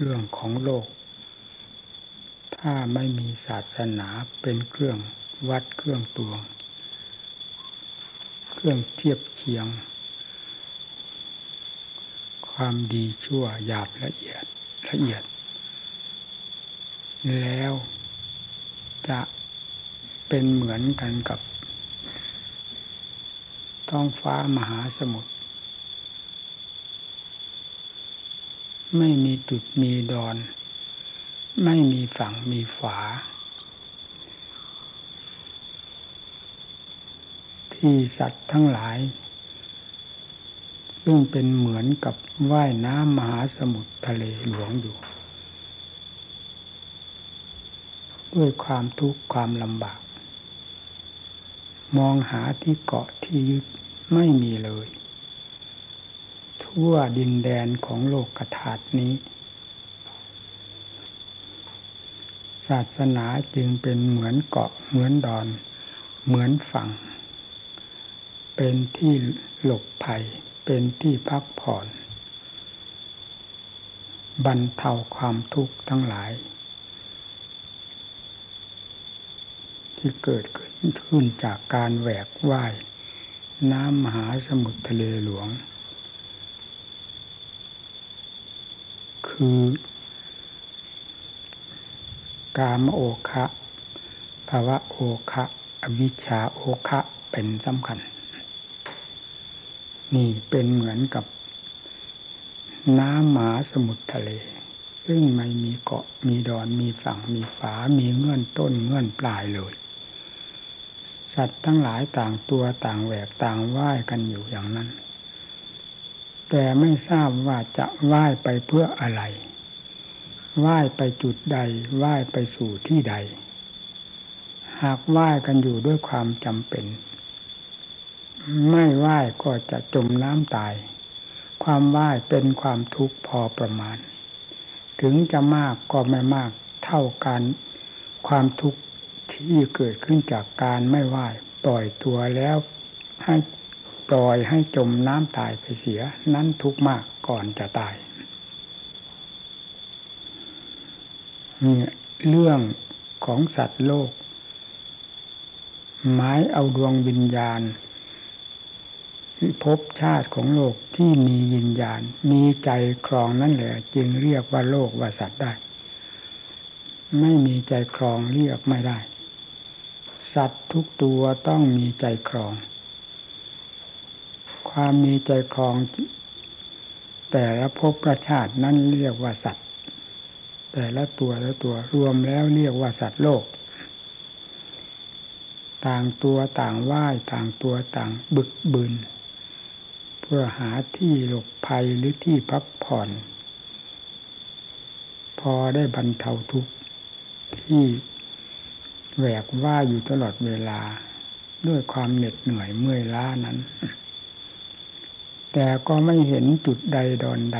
เรื่องของโลก ถ้าไม่มีศาสนาเป็นเครื่องวัดเครื่องตวง เครื่องเทียบเคียง ความดีชั่วหยาบละเอียดละเอียด แล้วจะเป็นเหมือนกันกับท้องฟ้ามหาสมุทร ไม่มีจุดมีดอน ไม่มีฝั่งมีฝา ที่สัตว์ทั้งหลาย ซึ่งเป็นเหมือนกับว่ายน้ำมหาสมุทรทะเลหลวงอยู่ ด้วยความทุกข์ความลำบาก มองหาที่เกาะที่ยึดไม่มีเลย ทั่วดินแดนของโลกกถาดนี้ ศาสนาจึงเป็นเหมือนเกาะเหมือนดอน เหมือนฝั่ง เป็นที่หลบภัย เป็นที่พักผ่อน บรรเทาความทุกข์ทั้งหลาย ที่เกิดขึ้นจากการแหวกว่ายน้ำมหาสมุทรทะเลหลวง คือ กามโอคะภาวะโอคะอวิชชาโอคะเป็นสำคัญ นี่เป็นเหมือนกับ น้ำหมาสมุทรทะเล ซึ่งไม่มีเกาะมีดอนมีฝั่งมีฝา มีเงื่อนต้นเงื่อนปลายเลย สัตว์ทั้งหลายต่างตัวต่างแหวกต่างว่ายกันอยู่อย่างนั้น แต่ไม่ทราบว่าจะว่ายไปเพื่ออะไรว่ายไปจุดใดว่ายไปสู่ที่ใด หากว่ายกันอยู่ด้วยความจำเป็น ไม่ว่ายก็จะจมน้ำตาย ความว่ายเป็นความทุกข์พอประมาณ ถึงจะมากก็ไม่มากเท่ากันความทุกข์ที่เกิดขึ้นจากการไม่ว่ายปล่อยตัวแล้วให้ ปล่อยให้จมน้ำตายไปเสีย นั้นทุกข์มากก่อนจะตายนี่เรื่องของสัตว์โลก หมายเอาดวงวิญญาณพบชาติของโลกที่มีวิญญาณ มีใจครองนั่นแหละ จึงเรียกว่าโลกว่าสัตว์ได้ ไม่มีใจครองเรียกไม่ได้ สัตว์ทุกตัวต้องมีใจครอง ความมีใจครอง แต่ละภพประชาตินั้นเรียกว่าสัตว์ แต่ละตัวละตัวรวมแล้วเรียกว่าสัตว์โลก ต่างตัวต่างว่ายต่างตัวต่างบึกบึนเพื่อหาที่หลบภัยหรือที่พักผ่อน พอได้บรรเทาทุกข์ที่แหวกว่าอยู่ตลอดเวลาด้วยความเหน็ดเหนื่อยเมื่อยล้านั้น แต่ก็ไม่เห็นจุดใดดอนใด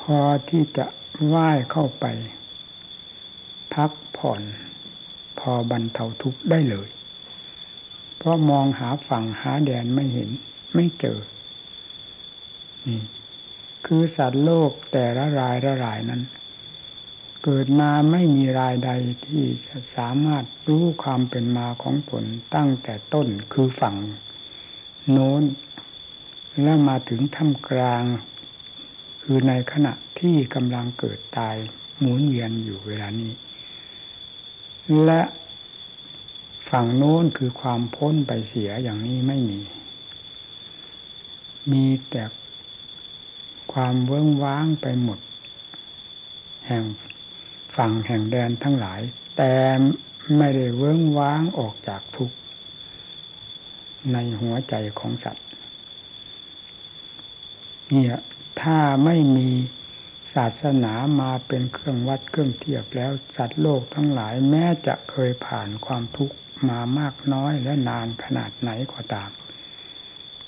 พอที่จะว่ายเข้าไป พักผ่อน พอบรรเทาทุกข์ได้เลย เพราะมองหาฝั่งหาแดนไม่เห็นไม่เจอนี่คือสัตว์โลกแต่ละรายละรายนั้น เกิดมาไม่มีรายใดที่จะสามารถรู้ความเป็นมาของผลตั้งแต่ต้นคือฝั่งโน้น แล้วมาถึงท่ามกลาง คือในขณะที่กำลังเกิดตายหมุนเวียนอยู่เวลานี้ และฝั่งโน้นคือความพ้นไปเสียอย่างนี้ไม่มี มีแต่ความเวิ้งว้างไปหมด แห่งฝั่งแห่งแดนทั้งหลาย แต่ไม่ได้เวิ้งว้างออกจากทุกข์ในหัวใจของสัตว์ เนี่ยถ้าไม่มีศาสนามาเป็นเครื่องวัดเครื่องเทียบแล้วสัตว์โลกทั้งหลายแม้จะเคยผ่านความทุกข์มามากน้อยและนานขนาดไหนก็ตาม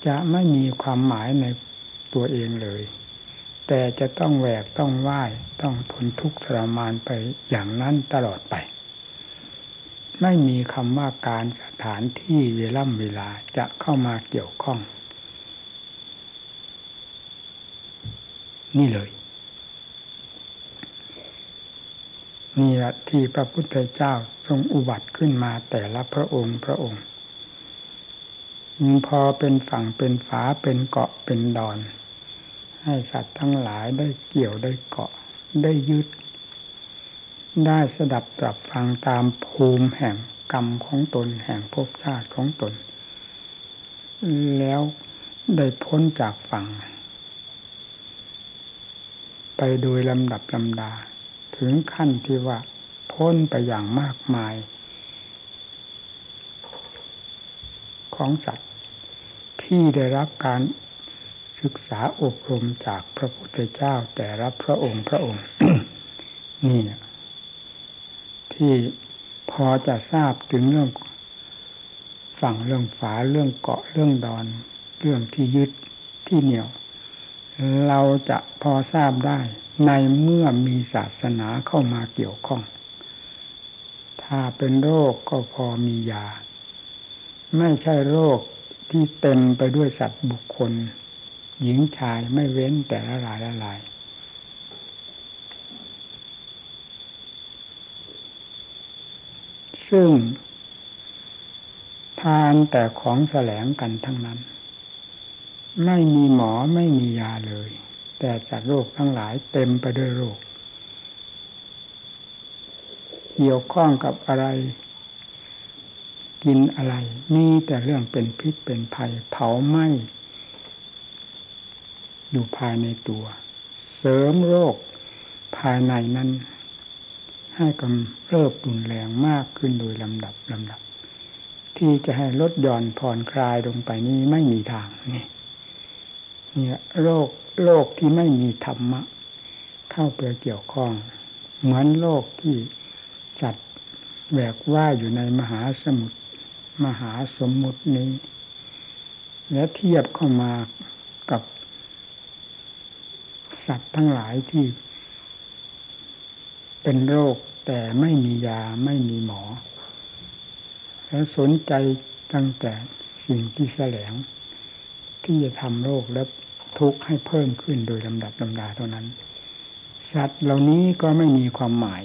จะไม่มีความหมายในตัวเองเลย แต่จะต้องแหวกต้องไหว้ต้องทนทุกข์ทรมานไปอย่างนั้นตลอดไป ไม่มีคำว่าการสถานที่เวล่ำเวลาจะเข้ามาเกี่ยวข้อง นี่เลย นี่แหละที่พระพุทธเจ้าทรงอุบัติขึ้นมาแต่ละพระองค์พระองค์ยิ่งพอเป็นฝั่งเป็นฝาเป็นเกาะเป็นดอน ให้สัตว์ทั้งหลายได้เกี่ยวได้เกาะได้ยึด ได้สดับตรับฟังตามภูมิแห่งกรรมของตนแห่งภพชาติของตน แล้วได้พ้นจากฝั่ง ไปโดยลำดับลำดา ถึงขั้นที่ว่า พ้นไปอย่างมากมาย ของสัตว์ ที่ได้รับการศึกษาอบรมจากพระพุทธเจ้าแต่รับพระองค์พระองค์ นี่ ที่พอจะทราบถึงเรื่องฝั่งเรื่องฝาเรื่องเกาะเรื่องดอน เรื่องที่ยึดที่เหนี่ยว เราจะพอทราบได้ ในเมื่อมีศาสนาเข้ามาเกี่ยวข้อง ถ้าเป็นโรคก็พอมียา ไม่ใช่โรคที่เต็มไปด้วยสัตว์บุคคล หญิงชายไม่เว้นแต่ละลายละลายซึ่งทานแต่ของแสลงกันทั้งนั้น ไม่มีหมอไม่มียาเลย แต่จากโรคทั้งหลายเต็มไปด้วยโรค เกี่ยวข้องกับอะไร กินอะไร มีแต่เรื่องเป็นพิษเป็นภัย เผาไหม้อยู่ภายในตัว เสริมโรคภายในนั้น ให้กำเริบรุนแรงมากขึ้นโดยลำดับลำดับ ที่จะให้ลดหย่อนผ่อนคลายลงไปนี้ไม่มีทางนี่ เนี่ยโรคโรคที่ไม่มีธรรมะ เข้าไปเกี่ยวข้อง เหมือนโลกที่จัดแหวกว่ายอยู่ในมหาสมุทรมหาสมมุตินี้ และเทียบเข้ามากับ สัตว์ทั้งหลายที่ เป็นโรคแต่ไม่มียาไม่มีหมอ แล้วสนใจตั้งแต่สิ่งที่แสลงที่จะทำโรคและ ทุกข์ให้เพิ่มขึ้นโดยลำดับลำดาเท่านั้น สัตว์เหล่านี้ก็ไม่มีความหมาย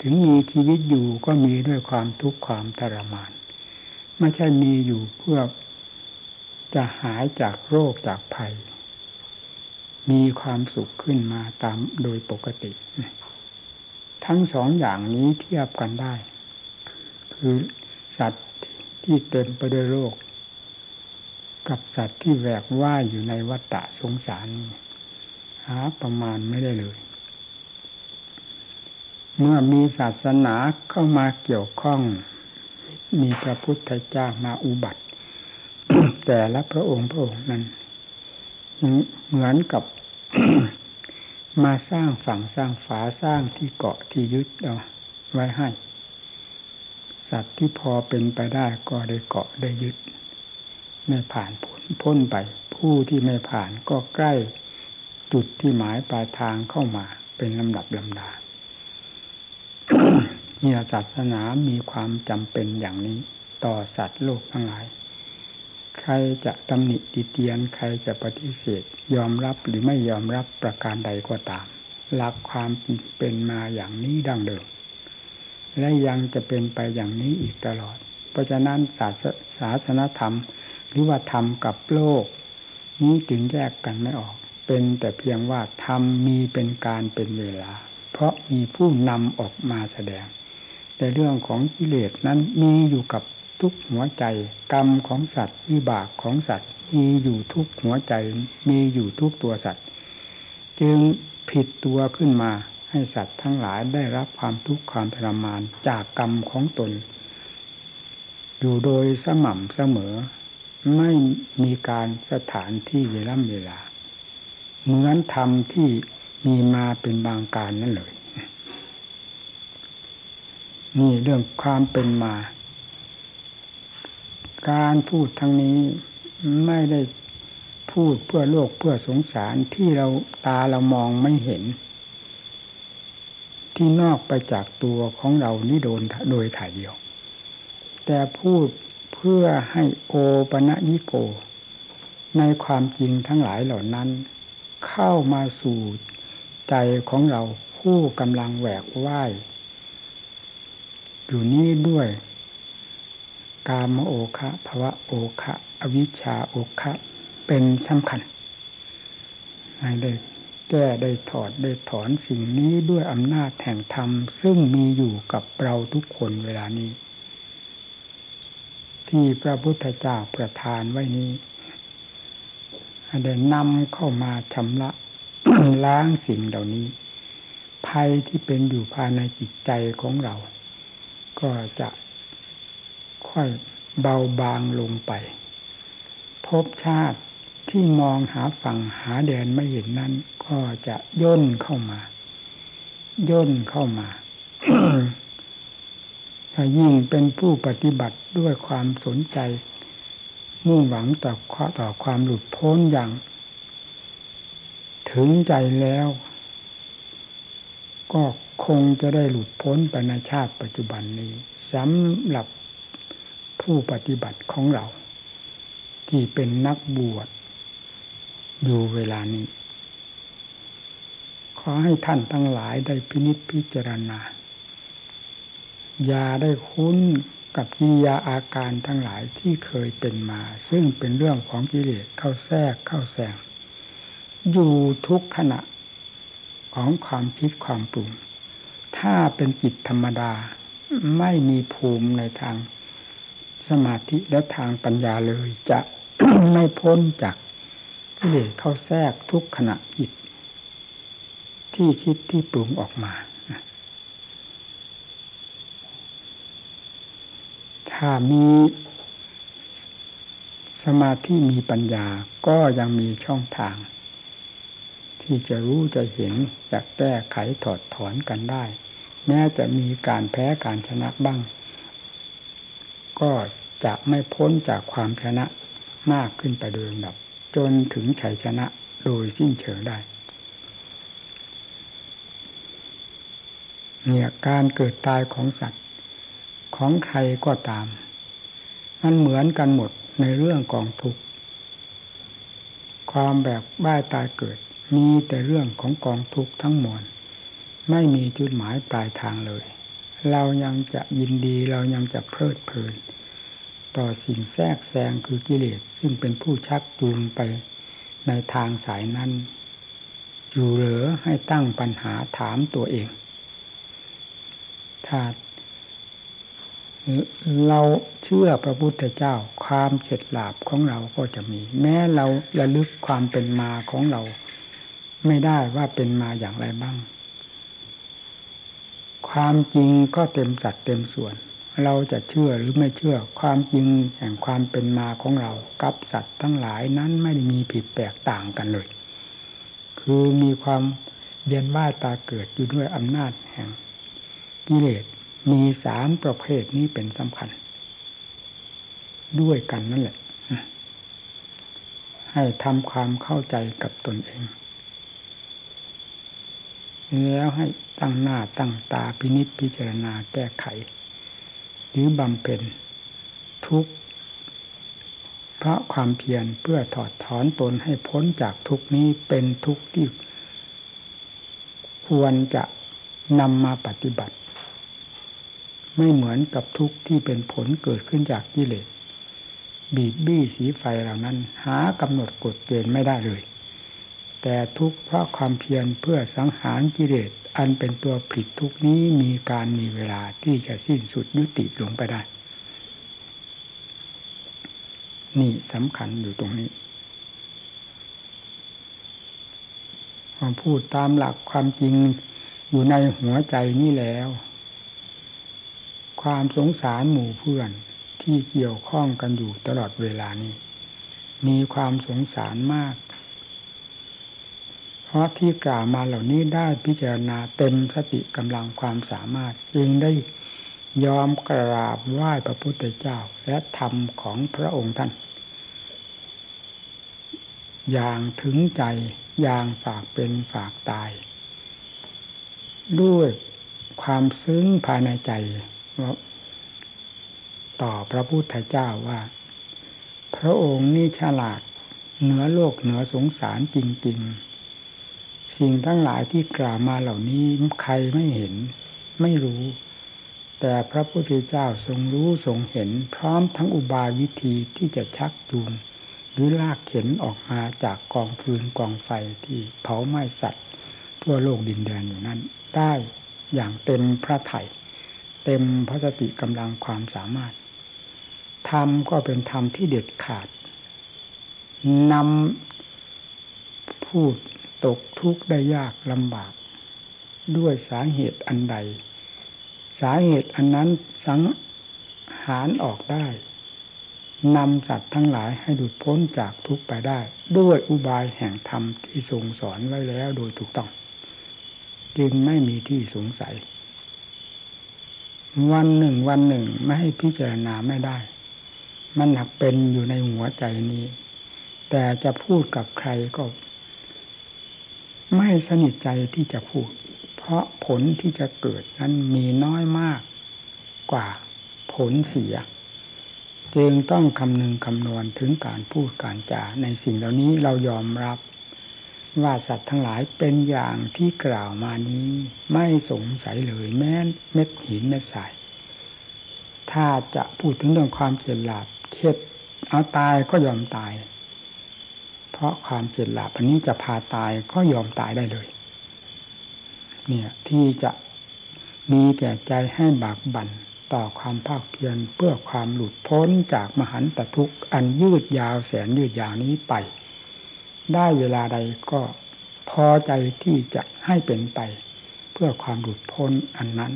ถึงมีชีวิตอยู่ก็มีด้วยความทุกข์ความทรมาน ไม่ใช่มีอยู่เพื่อจะหายจากโรคจากภัย มีความสุขขึ้นมาตามโดยปกติ ทั้งสองอย่างนี้เทียบกันได้ คือสัตว์ที่เต็มไปด้วยโรค กับสัตว์ที่แหวกว่ายอยู่ในวัฏฏะสงสารหาประมาณไม่ได้เลย เมื่อมีศาสนาเข้ามาเกี่ยวข้อง มีพระพุทธเจ้ามาอุบัติ แต่ละพระองค์พระองค์นั้น เหมือนกับมาสร้างฝั่งสร้างฝาสร้างที่เกาะที่ยึดเอาไว้ให้ สัตว์ที่พอเป็นไปได้ก็ได้เกาะได้ยึด ไม่ผ่านพ้นพ้นไป ผู้ที่ไม่ผ่านก็ใกล้จุดที่หมายปลายทางเข้ามาเป็นลำดับลำดาเนี่ยศาสนามีความจำเป็นอย่างนี้ ต่อสัตว์โลกทั้งหลาย ใครจะตำหนิติเตียน ใครจะปฏิเสธ ยอมรับหรือไม่ยอมรับประการใดก็ตาม หลักความเป็นมาอย่างนี้ดังเดิม และยังจะเป็นไปอย่างนี้อีกตลอด เพราะฉะนั้นศาสศาธรรม หรือว่าธรรมกับโลก นี้จึงแยกกันไม่ออก เป็นแต่เพียงว่าธรรมมีเป็นการเป็นเวลา เพราะมีผู้นำออกมาแสดง แต่เรื่องของกิเลสนั้นมีอยู่กับทุกหัวใจ กรรมของสัตว์วิบากของสัตว์มีอยู่ทุกหัวใจ มีอยู่ทุกตัวสัตว์ จึงผิดตัวขึ้นมาให้สัตว์ทั้งหลายได้รับความทุกข์ความทรมานจากกรรมของตน อยู่โดยสม่ำเสมอ ไม่มีการสถานที่เวลาเวลา เหมือนธรรมที่มีมาเป็นบางการนั่นเลย นี่เรื่องความเป็นมา การพูดทั้งนี้ไม่ได้พูดเพื่อโลกเพื่อสงสารที่เราตาเรามองไม่เห็น ที่นอกไปจากตัวของเรานี่โดนโดยถ่ายเดียว แต่พูด พื่อให้โอปะญิโก ในความจริงทั้งหลายเหล่านั้น เข้ามาสู่ใจของเราผู้กำลังแหวกว่ายอยู่นี้ด้วย กามโอคะภวะโอคะอวิชชาโอคะเป็นสำคัญให้ได้แก้ได้ถอดได้ถอนสิ่งนี้ด้วยอำนาจแห่งธรรม ซึ่งมีอยู่กับเราทุกคนเวลานี้ ที่พระพุทธเจ้าประทานไว้นี้ได้นำเข้ามาชำระล้างสิ่งเหล่านี้ ภัยที่เป็นอยู่ภายในจิตใจของเรา ก็จะค่อยเบาบางลงไป พบชาติที่มองหาฝั่งหาแดนไม่เห็นนั้น ก็จะย่นเข้ามา ย่นเข้ามา ยิ่งเป็นผู้ปฏิบัติด้วยความสนใจ มุ่งหวังต่อต่อความหลุดพ้นอย่าง ถึงใจแล้ว ก็คงจะได้หลุดพ้นไปในชาติปัจจุบันนี้สำหรับผู้ปฏิบัติของเรา ที่เป็นนักบวชอยู่เวลานี้ ขอให้ท่านทั้งหลายได้พินิจพิจารณา อย่าได้คุ้นกับกิริยาอาการทั้งหลายที่เคยเป็นมา ซึ่งเป็นเรื่องของกิเลสเข้าแทรกเข้าแซงอยู่ทุกขณะของความคิดความปรุง ถ้าเป็นจิตธรรมดาไม่มีภูมิในทางสมาธิและทางปัญญาเลยจะไม่พ้นจากกิเลสเข้าแทรกทุกขณะจิต ที่คิดที่ปรุงออกมา ถ้ามีสมาธิมีปัญญาก็ยังมีช่องทาง ที่จะรู้จะเห็นจะแก้ไขถอดถอนกันได้ แม้จะมีการแพ้การชนะบ้าง ก็จะไม่พ้นจากความชนะมากขึ้นไปโดยลำดับ จนถึงชัยชนะโดยสิ้นเชิงได้เนี่ยการเกิดตายของสัตว์ ของใครก็ตาม มันเหมือนกันหมดในเรื่องกองทุกข์ความแบบบ้าตายเกิด มีแต่เรื่องของกองทุกข์ทั้งมวลไม่มีจุดหมายปลายทางเลย เรายังจะยินดีเรายังจะเพลิดเพลิน ต่อสิ่งแทรกแซงคือกิเลสซึ่งเป็นผู้ชักจูงไปในทางสายนั้น อยู่เหลือให้ตั้งปัญหาถามตัวเองถ้า เราเชื่อพระพุทธเจ้า ความเฉดหลาบของเราก็จะมี แม้เราระลึกความเป็นมาของเรา ไม่ได้ว่าเป็นมาอย่างไรบ้าง ความจริงก็เต็มสัดเต็มส่วน เราจะเชื่อหรือไม่เชื่อ ความจริงแห่งความเป็นมาของเรา กับสัตว์ทั้งหลายนั้นไม่ได้มีผิดแปลกต่างกันเลย คือมีความเรียนว่าตาเกิดอยู่ด้วยอำนาจแห่งกิเลส มีสามประเภทนี้เป็นสำคัญ ด้วยกันนั่นแหละ ให้ทำความเข้าใจกับตนเอง แล้วให้ตั้งหน้าตั้งตาพินิจพิจารณาแก้ไข หรือบำเพ็ญทุกเพราะความเพียรเพื่อถอดถอนตนให้พ้นจากทุกนี้เป็นทุกข์ที่ควรจะนำมาปฏิบัติ ไม่เหมือนกับทุกข์ที่เป็นผลเกิดขึ้นจากกิเลสบีบบี้สีไฟเหล่านั้น หากำหนดกฎเกณฑ์ไม่ได้เลย แต่ทุกข์เพราะความเพียรเพื่อสังหารกิเลสอันเป็นตัวผิดทุกนี้มีการมีเวลาที่จะสิ้นสุดยุติลงไปได้ นี่สำคัญอยู่ตรงนี้พอพูดตามหลักความจริงอยู่ในหัวใจนี่แล้ว ความสงสารหมู่เพื่อนที่เกี่ยวข้องกันอยู่ตลอดเวลานี้ มีความสงสารมาก เพราะที่กล่าวมาเหล่านี้ได้พิจารณาเต็มสติกำลังความสามารถจึงได้ยอมกราบไหว้พระพุทธเจ้าและธรรมของพระองค์ท่าน อย่างถึงใจอย่างฝากเป็นฝากตาย ด้วยความซึ้งภายในใจ ต่อพระพุทธเจ้าว่า พระองค์นี่ฉลาดเหนือโลกเหนือสงสารจริง ๆ สิ่งทั้งหลายที่กล่าวมาเหล่านี้ใครไม่เห็น ไม่รู้ แต่พระพุทธเจ้าทรงรู้ทรงเห็น พร้อมทั้งอุบายวิธีที่จะชักจูงหรือลากเข็นออกมาจากกองฟืนกองไฟที่เผาไหม้สัตว์ ทั่วโลกดินแดนอยู่นั้น ได้อย่างเต็มพระไถ่ เต็มพระสติกำลังความสามารถธรรมก็เป็นธรรมที่เด็ดขาดนำผู้ตกทุกข์ได้ยากลำบาก ด้วยสาเหตุอันใด สาเหตุอันนั้นสังหารออกได้นำสัตว์ทั้งหลายให้หลุดพ้นจากทุกข์ไปได้ ด้วยอุบายแห่งธรรมที่ทรงสอนไว้แล้วโดยถูกต้อง จึงไม่มีที่สงสัย วันหนึ่งวันหนึ่งไม่ให้พิจารณาไม่ได้ มันหนักเป็นอยู่ในหัวใจนี้ แต่จะพูดกับใครก็ ไม่สนิทใจที่จะพูด เพราะผลที่จะเกิดนั้นมีน้อยมากกว่าผลเสีย จึงต้องคำนึงคำนวณถึงการพูดการจาในสิ่งเหล่านี้เรายอมรับ ว่าสัตว์ทั้งหลายเป็นอย่างที่กล่าวมานี้ ไม่สงสัยเลยแม้เม็ดหินเม็ดทรายถ้าจะพูดถึงเรื่องความเฉลียดหลาบเคล็ดเอาตายก็ยอมตาย เพราะความเฉลียดหลาบอันนี้จะพาตายก็ยอมตายได้เลย เนี่ยที่จะมีแก่ใจให้บากบั่นต่อความภาคเพียรเพื่อความหลุดพ้นจากมหันตทุกข์อันยืดยาวแสนยืดยาวนี้ไป ได้เวลาใดก็พอใจที่จะให้เป็นไป เพื่อความหลุดพ้นอันนั้น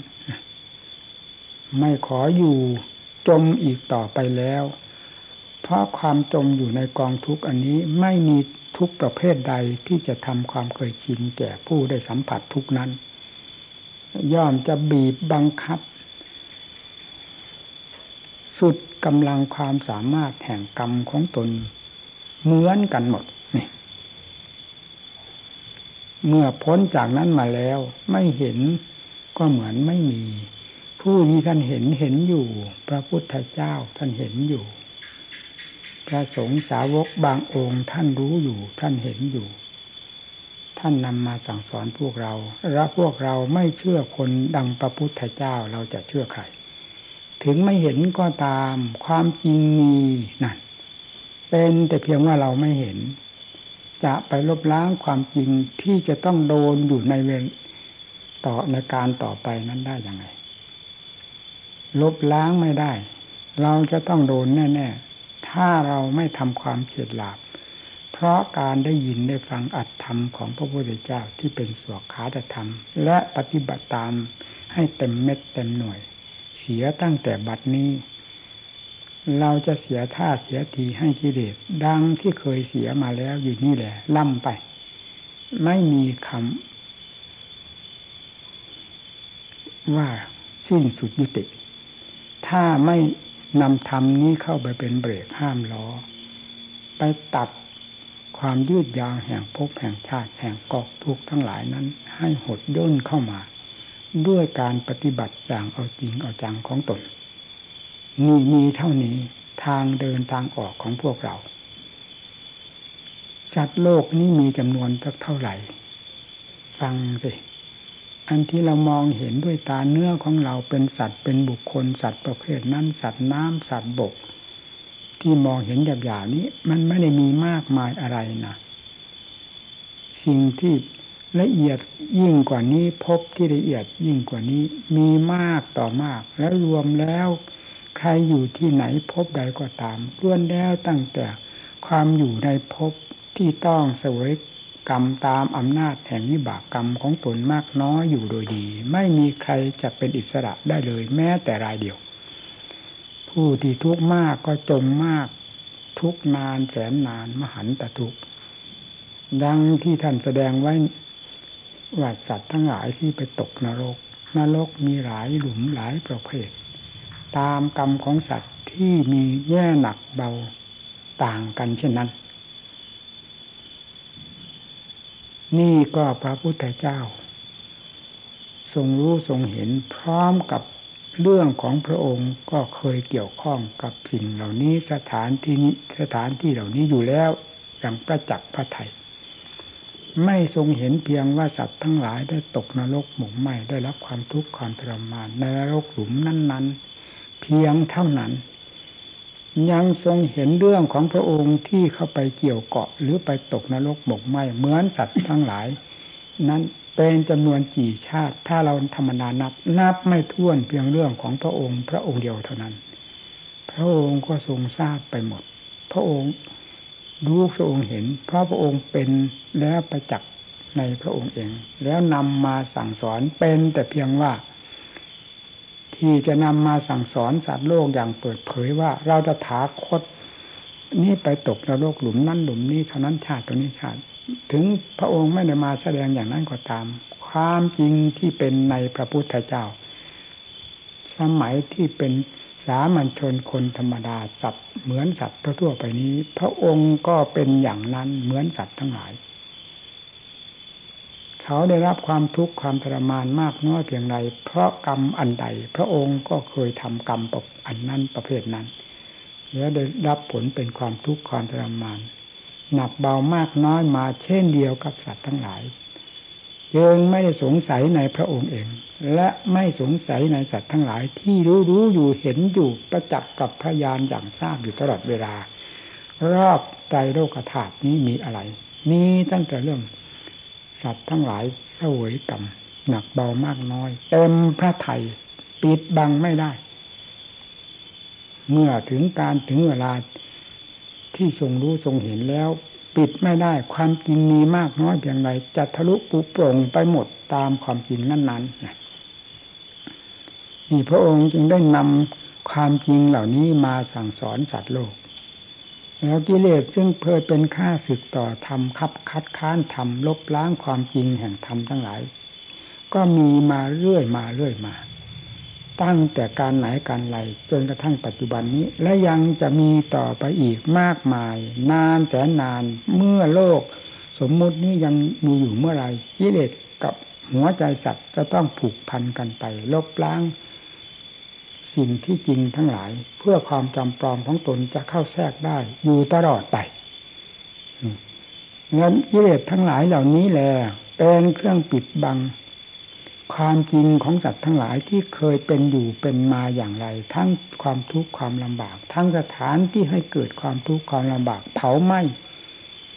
ไม่ขออยู่จมอีกต่อไปแล้ว เพราะความจมอยู่ในกองทุกข์อันนี้ไม่มีทุกประเภทใดที่จะทำความเคยชินแก่ผู้ได้สัมผัสทุกนั้น ย่อมจะบีบบังคับ สุดกำลังความสามารถแห่งกรรมของตนเหมือนกันหมด เมื่อพ้นจากนั้นมาแล้ว ไม่เห็นก็เหมือนไม่มี ผู้ที่ท่านเห็นเห็นอยู่ พระพุทธเจ้าท่านเห็นอยู่ พระสงฆ์สาวกบางองค์ท่านรู้อยู่ ท่านเห็นอยู่ ท่านนำมาสั่งสอนพวกเราและพวกเราไม่เชื่อคนดังพระพุทธเจ้าเราจะเชื่อใครถึงไม่เห็นก็ตามความจริงมีนั่นเป็นแต่เพียงว่าเราไม่เห็น จะไปลบล้างความจริงที่จะต้องโดนอยู่ในเวรต่อในการต่อไปนั้นได้ยังไง ลบล้างไม่ได้ เราจะต้องโดนแน่ ๆ ถ้าเราไม่ทำความเฉียดหลาบ เพราะการได้ยินได้ฟังอัตธรรมของพระพุทธเจ้าที่เป็นสวขาตธรรม และปฏิบัติตามให้เต็มเม็ดเต็มหน่วย เสียตั้งแต่บัดนี้ เราจะเสียท่าเสียทีให้กิเลสดังที่เคยเสียมาแล้วอยู่นี่แหละ ล่ำไป ไม่มีคำว่าสิ้นสุดยุติ ถ้าไม่นำธรรมนี้เข้าไปเป็นเบรกห้ามล้อ ไปตัดความยืดยาวแห่งภพแห่งชาติแห่งกอกทุกทั้งหลายนั้น ให้หดย่นเข้ามา ด้วยการปฏิบัติอย่างเอาจริงเอาจังของตน นี่มีเท่านี้ทางเดินทางออกของพวกเราสัตว์โลกนี้มีจำนวนสักเท่าไหร่ ฟังสิอันที่เรามองเห็นด้วยตาเนื้อของเราเป็นสัตว์เป็นบุคคลสัตว์ประเภทนั้นสัตว์น้ำสัตว์บก ที่มองเห็นหยาบๆนี้ มันไม่ได้มีมากมายอะไรนะสิ่งที่ละเอียดยิ่งกว่านี้พบที่ละเอียดยิ่งกว่านี้ มีมากต่อมากแล้วรวมแล้ว ใครอยู่ที่ไหนพบใดก็ตามล้วนแล้วตั้งแต่ความอยู่ในพบที่ต้องเสวยกรรมตามอำนาจแห่งวิบากกรรมของตนมากน้อยอยู่โดยดี ไม่มีใครจะเป็นอิสระได้เลยแม้แต่รายเดียว ผู้ที่ทุกข์มากก็จมมาก ทุกนานแสนนานมหันตทุกข์ดังที่ท่านแสดงไว้ว่าสัตว์ทั้งหลายที่ไปตกนรก นรกมีหลายหลุมหลายประเภท ตามกรรมของสัตว์ที่มีแย่หนักเบาต่างกันเช่นนั้น นี่ก็พระพุทธเจ้า ทรงรู้ทรงเห็นพร้อมกับเรื่องของพระองค์ก็เคยเกี่ยวข้องกับสิ่งเหล่านี้สถานที่นี้สถานที่เหล่านี้อยู่แล้วอย่างประจักษ์พระไทยไม่ทรงเห็นเพียงว่าสัตว์ทั้งหลายได้ตกนรกหมกไหมได้รับความทุกข์ความทรมานในนรกหลุมนั้น ๆ เพียงเท่านั้น ยังทรงเห็นเรื่องของพระองค์ที่เข้าไปเกี่ยวเกาะหรือไปตกนรกหมกไหมเหมือนสัตว์ทั้งหลาย นั้นเป็นจำนวนกี่ชาติ ถ้าเราธรรมดานับ นับไม่ถ้วนเพียงเรื่องของพระองค์ พระองค์เดียวเท่านั้น พระองค์ก็ทรงทราบไปหมด พระองค์รู้พระองค์เห็น เพราะพระองค์เป็นแล้วประจักษ์ในพระองค์เอง แล้วนำมาสั่งสอนเป็นแต่เพียงว่า ที่จะนำมาสั่งสอนสัตว์โลกอย่างเปิดเผยว่า เราจะถาคต นี่ไปตกนรกหลุมนั่นหลุมนี้เท่านั้นชาติตัวนี้ชาติ ถึงพระองค์ไม่ได้มาแสดงอย่างนั้นก็ตาม ความจริงที่เป็นในพระพุทธเจ้า สมัยที่เป็นสามัญชนคนธรรมดาสัตว์เหมือนสัตว์ทั่วไปนี้ พระองค์ก็เป็นอย่างนั้นเหมือนสัตว์ทั้งหลาย เขาได้รับความทุกข์ความทรมานมากน้อยเพียงไรเพราะกรรมอันใด พระองค์ก็เคยทำกรรมอันนั้นประเภทนั้น แล้วได้รับผลเป็นความทุกข์ความทรมานหนักเบามากน้อยมาเช่นเดียวกับสัตว์ทั้งหลายยังไม่ได้สงสัยในพระองค์เอง และไม่สงสัยในสัตว์ทั้งหลายที่รู้รู้อยู่เห็นอยู่ประจักษ์กับพยานอย่างทราบอยู่ตลอดเวลา รอบใจโลกธาตุนี้มีอะไร มีตั้งแต่เรื่อง สัตว์ทั้งหลายเสวยกรรมหนักเบามากน้อย เต็มพระไทยปิดบังไม่ได้ เมื่อถึงการถึงเวลาที่ทรงรู้ทรงเห็นแล้ว ปิดไม่ได้ความจริงมีมากน้อยเพียงไรจะทะลุปุโปร่งไปหมดตามความจริงนั้นๆนี่พระองค์จึงได้นำความจริงเหล่านี้มาสั่งสอนสัตว์โลก แล้วกิเลสซึ่งเคยเป็นข้าศึกต่อธรรมคับคัดค้านธรรมลบล้างความจริงแห่งธรรมทั้งหลาย ก็มีมาเรื่อยมาเรื่อยมา ตั้งแต่การไหนการไรจนกระทั่งปัจจุบันนี้ และยังจะมีต่อไปอีกมากมาย นานแสนนานเมื่อโลก สมมุตินี้ยังมีอยู่เมื่อไรกิเลสกับหัวใจสัตว์จะต้องผูกพันกันไป ลบล้าง สิ่งที่จริงทั้งหลาย เพื่อความจำปลอมของตนจะเข้าแทรกได้ อยู่ตลอดไปงั้นกิเลสทั้งหลายเหล่านี้แหละเป็นเครื่องปิดบัง ความจริงของสัตว์ทั้งหลายที่เคยเป็นอยู่เป็นมาอย่างไร ทั้งความทุกข์ความลำบาก ทั้งสถานที่ให้เกิดความทุกข์ความลำบาก เผาไหม้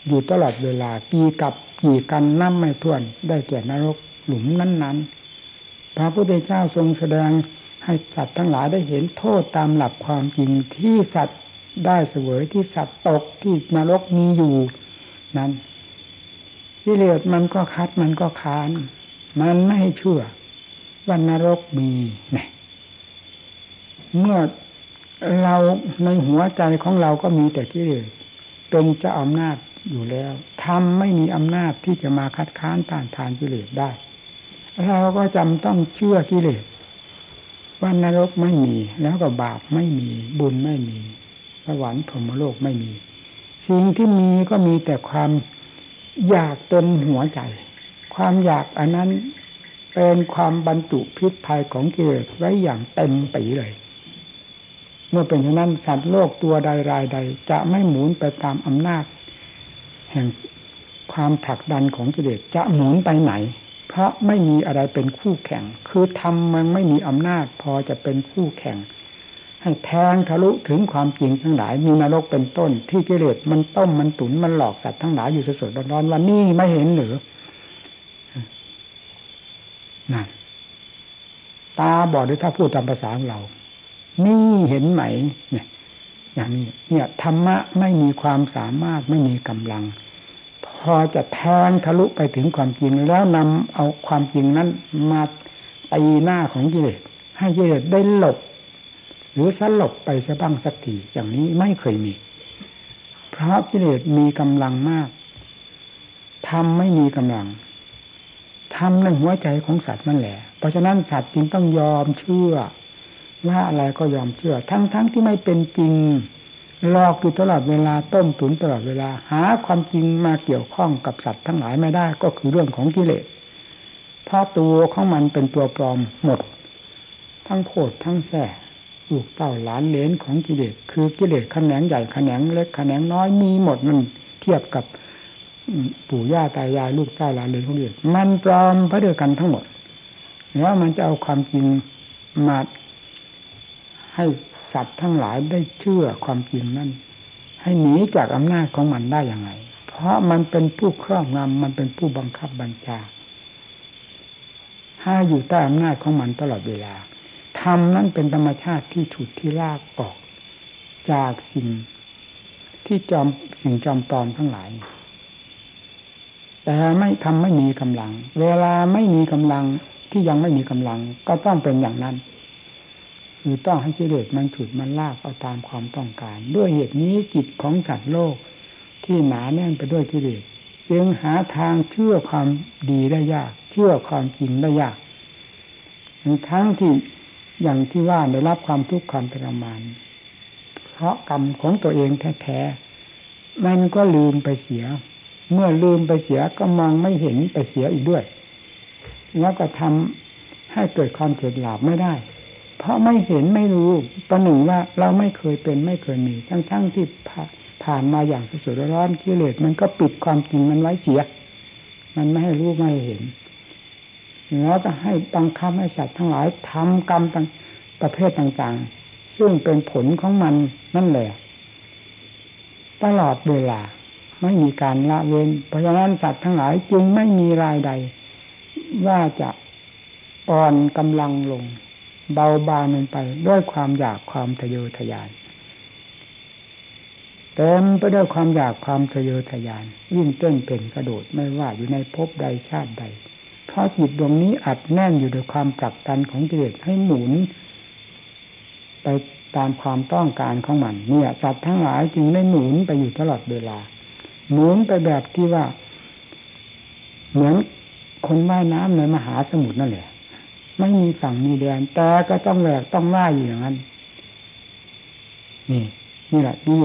อยู่ตลอดเวลากี่กับกี่กันน้ำไม่ถ้วนได้แก่นรกหลุมนั้น ๆ พระพุทธเจ้าทรงแสดง ให้สัตว์ทั้งหลายได้เห็นโทษตามหลักความจริงที่สัตว์ได้เสวยที่สัตว์ตกที่นรกมีอยู่นั้นกิเลสมันก็คัดมันก็ค้าน มันไม่เชื่อว่านรกมีเนี่ยเมื่อเราในหัวใจของเราก็มีแต่กิเลสเป็นเจ้าอำนาจอยู่แล้วทำไม่มีอำนาจที่จะมาคัดค้านต้านทานกิเลสได้ เราก็จำต้องเชื่อกิเลส ว่านรกไม่มี แล้วก็บาปไม่มี บุญไม่มีสวรรค์พรหมโลกไม่มี สิ่งที่มีก็มีแต่ความอยากตนหัวใจ ความอยากอันนั้นเป็นความบรรจุพิษภัยของกิเลสไว้อย่างเต็มปีเลย เมื่อเป็นเช่นนั้นสัตว์โลกตัวใดรายใด จะไม่หมุนไปตามอำนาจ แห่งความผลักดันของกิเลสจะหมุนไปไหน เพราะไม่มีอะไรเป็นคู่แข่ง คือทำมันไม่มีอำนาจพอจะเป็นคู่แข่ง ให้แทงทะลุถึงความจริงทั้งหลาย มีนรกเป็นต้น ที่กิเลสมันต้มมันตุนมันหลอกสัตว์ทั้งหลายอยู่สดๆร้อนๆวันนี้ไม่เห็นหรือนั่นตาบอดหรือถ้าพูดตามภาษาของเรา นี่เห็นไหม เนี่ย อย่างนี้ เนี่ยธรรมะไม่มีความสามารถไม่มีกำลัง พอจะแทงทะลุไปถึงความจริง แล้วนำเอาความจริงนั้นมาตีหน้าของกิเลสให้กิเลสได้หลบ หรือสลบไปซะบ้างสักทีอย่างนี้ไม่เคยมี เพราะกิเลสมีกำลังมากทำไม่มีกำลังทำในหัวใจของสัตว์นั่นแหละ เพราะฉะนั้นสัตว์จึงต้องยอมเชื่อ ว่าอะไรก็ยอมเชื่อ ทั้งๆทที่ไม่เป็นจริง ลอกอยู่ตลอดเวลาต้มตุนตลอดเวลา หาความจริงมาเกี่ยวข้องกับสัตว์ทั้งหลายไม่ได้ก็คือเรื่องของกิเลสเพราะตัวของมันเป็นตัวปลอมหมด ทั้งโคตรทั้งแส่ลูกเต้าหลานเลนของกิเลสคือกิเลสขแขนงใหญ่ขแขนงเล็กขแขนงน้อยมีหมดมันเทียบกับปู่ย่าตายายลูกเต้าหลานเลยของเด็กมันปลอมพระเดียวกันทั้งหมดแล้วมันจะเอาความจริงมาให้ สัตว์ทั้งหลายได้เชื่อความจริงนั้นให้หนีจากอำนาจของมันได้อย่างไงเพราะมันเป็นผู้ครอบงำมันเป็นผู้บังคับบัญชาให้อยู่ใต้อำนาจของมันตลอดเวลาธรรมนั้นเป็นธรรมชาติที่ฉุดที่ลากออก จากสิ่งที่จอมสิ่งจอมปลอมทั้งหลาย แต่ไม่ทำไม่มีกำลัง เวลาไม่มีกำลังที่ยังไม่มีกำลังก็ต้องเป็นอย่างนั้น คือต้องให้กิเลสมันฉุดมันลากเอาตามความต้องการ ด้วยเหตุนี้จิตของสัตว์โลก ที่หนาแน่นไปด้วยกิเลสจึงหาทางเชื่อความดีได้ยาก เชื่อความจริงได้ยากทั้งที่อย่างที่ว่าได้รับความทุกข์ความทรมาน เพราะกรรมของตัวเองแท้ๆมันก็ลืมไปเสีย เมื่อลืมไปเสียก็มองไม่เห็นไปเสียอีกด้วย แล้วก็ทำให้เกิดความเฉลียดไม่ได้ เพราะไม่เห็นไม่รู้ประหนึ่งว่าเราไม่เคยเป็นไม่เคยมี ทั้งๆทที่ผ่านมาอย่างสุดร้อนกิเลสมันก็ปิดความจริงมันไว้เสีย มันไม่ให้รู้ไม่ให้เห็นแล้วก็ให้บังคับให้สัตว์ทั้งหลายทำกรรมต่างประเภทต่างๆ ซึ่งเป็นผลของมันนั่นแหละตลอดเวลาไม่มีการละเว้น เพราะฉะนั้นสัตว์ทั้งหลายจึงไม่มีรายใด ว่าจะอ่อนกำลังลง เบาบางลงไปด้วยความอยากความทะเยอทะยานเต็มไปด้วยความอยากความทะเยอทะยาน ยิ่งเต้นเป็นกระโดดไม่ว่าอยู่ในภพใดชาติใด เพราะจิตดวงนี้อัดแน่นอยู่ด้วยความปรับกันของกิเลสให้หมุน ไปตามความต้องการของมันเนี่ยสัตว์ทั้งหลายจึงได้หมุนไปอยู่ตลอดเวลา หมุนไปแบบที่ว่า เหมือนคนว่ายน้ำในมหาสมุทรนั่นแหละ ไม่มีฝั่งมีแดนแต่ก็ต้องแหวกต้องว่าอยู่อย่างนั้น นี่ นี่แหละที่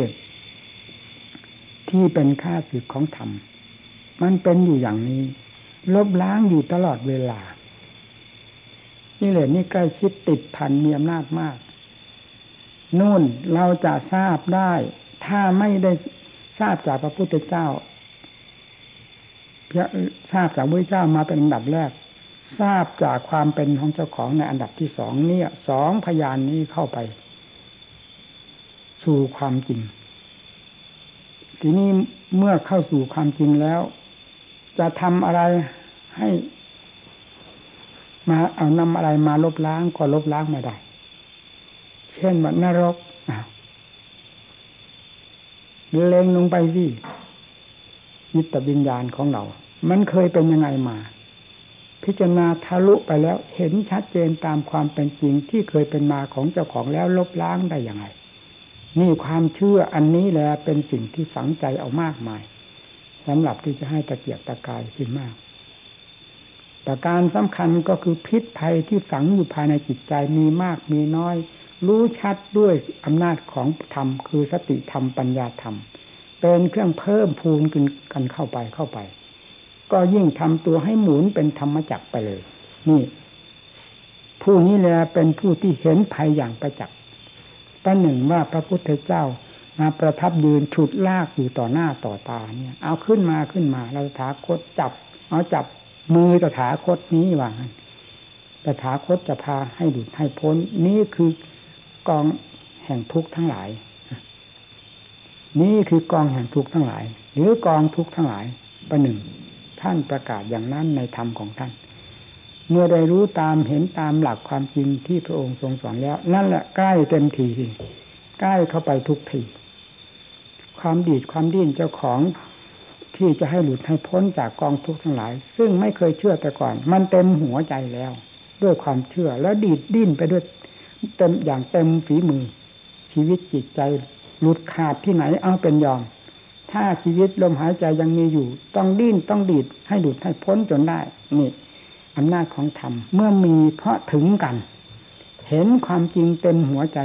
ที่เป็นค่าสึกของธรรม มันเป็นอยู่อย่างนี้ ลบล้างอยู่ตลอดเวลา นี่เลยนี่ใกล้ชิดติดพันมีอำนาจมาก นู่นเราจะทราบได้ ถ้าไม่ได้ทราบจากพระพุทธเจ้าทราบจากพระเจ้ามาเป็นอันดับแรก ทราบจากความเป็นของเจ้าของในอันดับที่สองเนี่ยสองพยานนี้เข้าไป สู่ความจริง ทีนี้เมื่อเข้าสู่ความจริงแล้ว จะทำอะไรให้ มาเอานำอะไรมาลบล้างก็ลบล้างไม่ได้ เช่นว่านรกเล็งลงไปสิยิตวิญญาณของเรา มันเคยเป็นยังไงมา พิจารณาทะลุไปแล้วเห็นชัดเจนตามความเป็นจริงที่เคยเป็นมาของเจ้าของแล้วลบล้างได้อย่างไรนี่ความเชื่ออันนี้แหละเป็นสิ่งที่ฝังใจเอามากมายสำหรับที่จะให้ตะเกียกตะกายขึ้นมาก ประการสำคัญก็คือพิษภัยที่ฝังอยู่ภายในจิตใจมีมากมีน้อย รู้ชัดด้วยอำนาจของธรรม คือสติธรรมปัญญาธรรม เป็นเครื่องเพิ่มพูนกันเข้าไปเข้าไป ก็ยิ่งทำตัวให้หมุนเป็นธรรมจักไปเลย นี่ ผู้นี้แหละเป็นผู้ที่เห็นภัยอย่างประจักษ์ประหนึ่งว่าพระพุทธเจ้ามาประทับยืนฉุดลากอยู่ต่อหน้าต่อตาเนี่ย เอาขึ้นมาขึ้นมาเราถาคตจับ เอาจับมือตถาคตนี้ว่าตถาคตจะพาให้ดุดให้พ้น นี่คือกองแห่งทุกข์ทั้งหลาย นี่คือกองแห่งทุกข์ทั้งหลาย หรือกองทุกข์ทั้งหลายประหนึ่ง ท่านประกาศอย่างนั้นในธรรมของท่าน เมื่อได้รู้ตามเห็นตามหลักความจริงที่พระองค์ทรงสอนแล้ว นั่นแหละใกล้เต็มทีใกล้เข้าไปทุกทีความดีดความดิ้นเจ้าของที่จะให้หลุดให้พ้นจากกองทุกข์ทั้งหลาย ซึ่งไม่เคยเชื่อแต่ก่อน มันเต็มหัวใจแล้ว ด้วยความเชื่อแล้วดีดดิ้นไปด้วยเต็มอย่างเต็มฝีมือ ชีวิตจิตใจหลุดขาดที่ไหนเอาเป็นยอม ถ้าชีวิตลมหายใจยังมีอยู่ ต้องดิ้นต้องดีดให้หลุดให้พ้นจนได้นี่อำนาจของธรรมเมื่อมีเพราะถึงกัน เห็นความจริงเต็มหัวใจ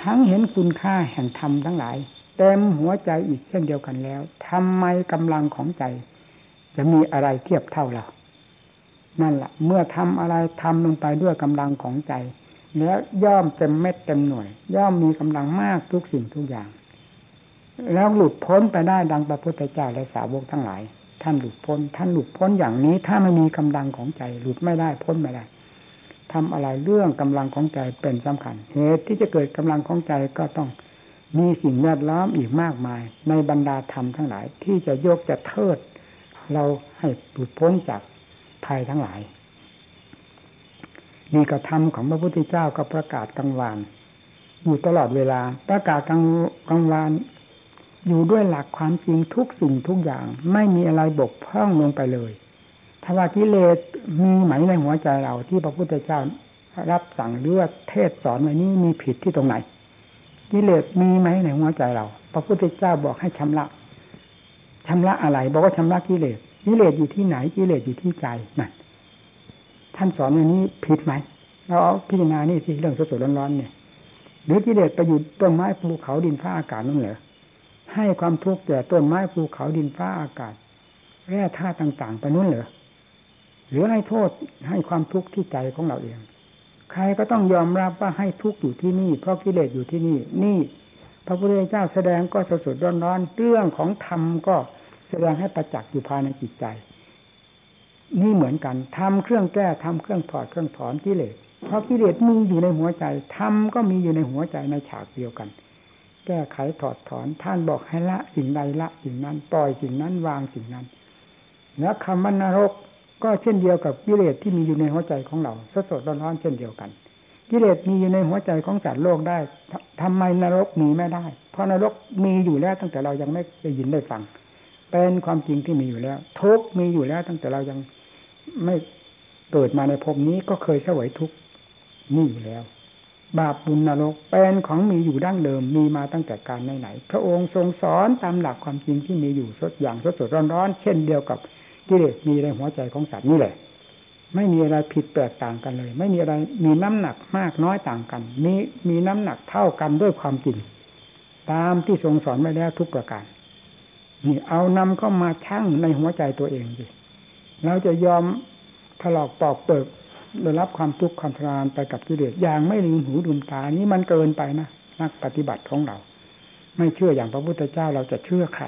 ทั้งเห็นคุณค่าแห่งธรรมทั้งหลาย เต็มหัวใจอีกเช่นเดียวกันแล้วทำไมกำลังของใจ จะมีอะไรเทียบเท่าเรานั่นแหละเมื่อทำอะไรทำลงไปด้วยกำลังของใจ แล้วย่อมเต็มเม็ดเต็มหน่วย ย่อมมีกำลังมากทุกสิ่งทุกอย่าง แล้วหลุดพ้นไปได้ดังพระพุทธเจ้าและสาวกทั้งหลาย ท่านหลุดพ้น ท่านหลุดพ้นอย่างนี้ ถ้าไม่มีกำลังของใจ หลุดไม่ได้พ้นไม่ได้ทำอะไรเรื่องกำลังของใจเป็นสำคัญ เหตุที่จะเกิดกำลังของใจก็ต้องมีสิ่งแวดล้อมอีกมากมาย ในบรรดาธรรมทั้งหลาย ที่จะยกจะเทิด เราให้หลุดพ้นจากภัยทั้งหลายนี่กระทำของพระพุทธเจ้าก็ประกาศกลางวานอยู่ตลอดเวลาประกาศกลางกลางวาน อยู่ด้วยหลักความจริงทุกสิ่งทุกอย่าง ไม่มีอะไรบกพร่องลงไปเลยถ้าว่ากิเลสมีไหมในหัวใจเราที่พระพุทธเจ้ารับสั่งหรือว่าเทศสอนไว้นี้มีผิดที่ตรงไหน กิเลสมีไหมในหัวใจเรา พระพุทธเจ้าบอกให้ชำระชำระอะไร บอกว่าชำระกิเลสกิเลสอยู่ที่ไหนกิเลสอยู่ที่ใจนั่นท่านสอนอย่างนี้ผิดไหมเราเอาพิจารณานี่สิเรื่องสดๆร้อนๆเนี่ยหรือกิเลสไปอยู่ต้นไม้ภูเขาดินฟ้าอากาศนั่นเหรอ ให้ความทุกข์แก่ต้นไม้ภูเขาดินฟ้าอากาศ แร่ธาตุต่าง ๆ ไปนู้นเหรอหรือให้โทษให้ความทุกข์ที่ใจของเราเอง ใครก็ต้องยอมรับว่าให้ทุกข์อยู่ที่นี่ เพราะกิเลสอยู่ที่นี่ นี่พระพุทธเจ้าแสดงก็สดๆร้อนๆเรื่องของธรรมก็แสดงให้ประจักษ์อยู่ภายในจิตใจ นี่เหมือนกันทำเครื่องแก้ทำเครื่องถอดเครื่องถอนกิเลสเพราะกิเลสมีอยู่ในหัวใจทำก็มีอยู่ในหัวใจในฉากเดียวกัน แก้ไขถอดถอน ท่านบอกให้ละสิ่งใดละสิ่งนั้น ปล่อยสิ่งนั้นวางสิ่งนั้นแล้วคำว่านรกก็เช่นเดียวกับกิเลสที่มีอยู่ในหัวใจของเราสดสดร้อนๆเช่นเดียวกัน กิเลสมีอยู่ในหัวใจของสัตว์โลกได้ทำไมนรกมีไม่ได้ เพราะนรกมีอยู่แล้วตั้งแต่เรายังไม่ได้ยินได้ฟัง เป็นความจริงที่มีอยู่แล้ว ทุกมีอยู่แล้วตั้งแต่เรายังไม่เกิดมาในภพนี้ก็เคยเสวยทุกข์นี่อยู่แล้ว บาปบุญนรกเป็นของมีอยู่ดั้งเดิมมีมาตั้งแต่การไหนๆพระองค์ทรงสอนตามหลักความจริงที่มีอยู่สดอย่างสดสดร้อนๆเช่นเดียวกับกิเลสมีในหัวใจของสัตว์นี่แหละ ไม่มีอะไรผิดแปลกต่างกันเลย ไม่มีอะไรมีน้ำหนักมากน้อยต่างกันมีมีน้ำหนักเท่ากันด้วยความจริงตามที่ทรงสอนไว้แล้วทุกประการนี่เอานำเข้ามาชั่งในหัวใจตัวเองดิเราจะยอมถลอกปอกเปิก ได้รับความทุกข์ความทรมานไปกับกิเลสอย่างไม่ลืมหูลืมตานี้มันเกินไปนะนักปฏิบัติของเรา ไม่เชื่ออย่างพระพุทธเจ้าเราจะเชื่อใคร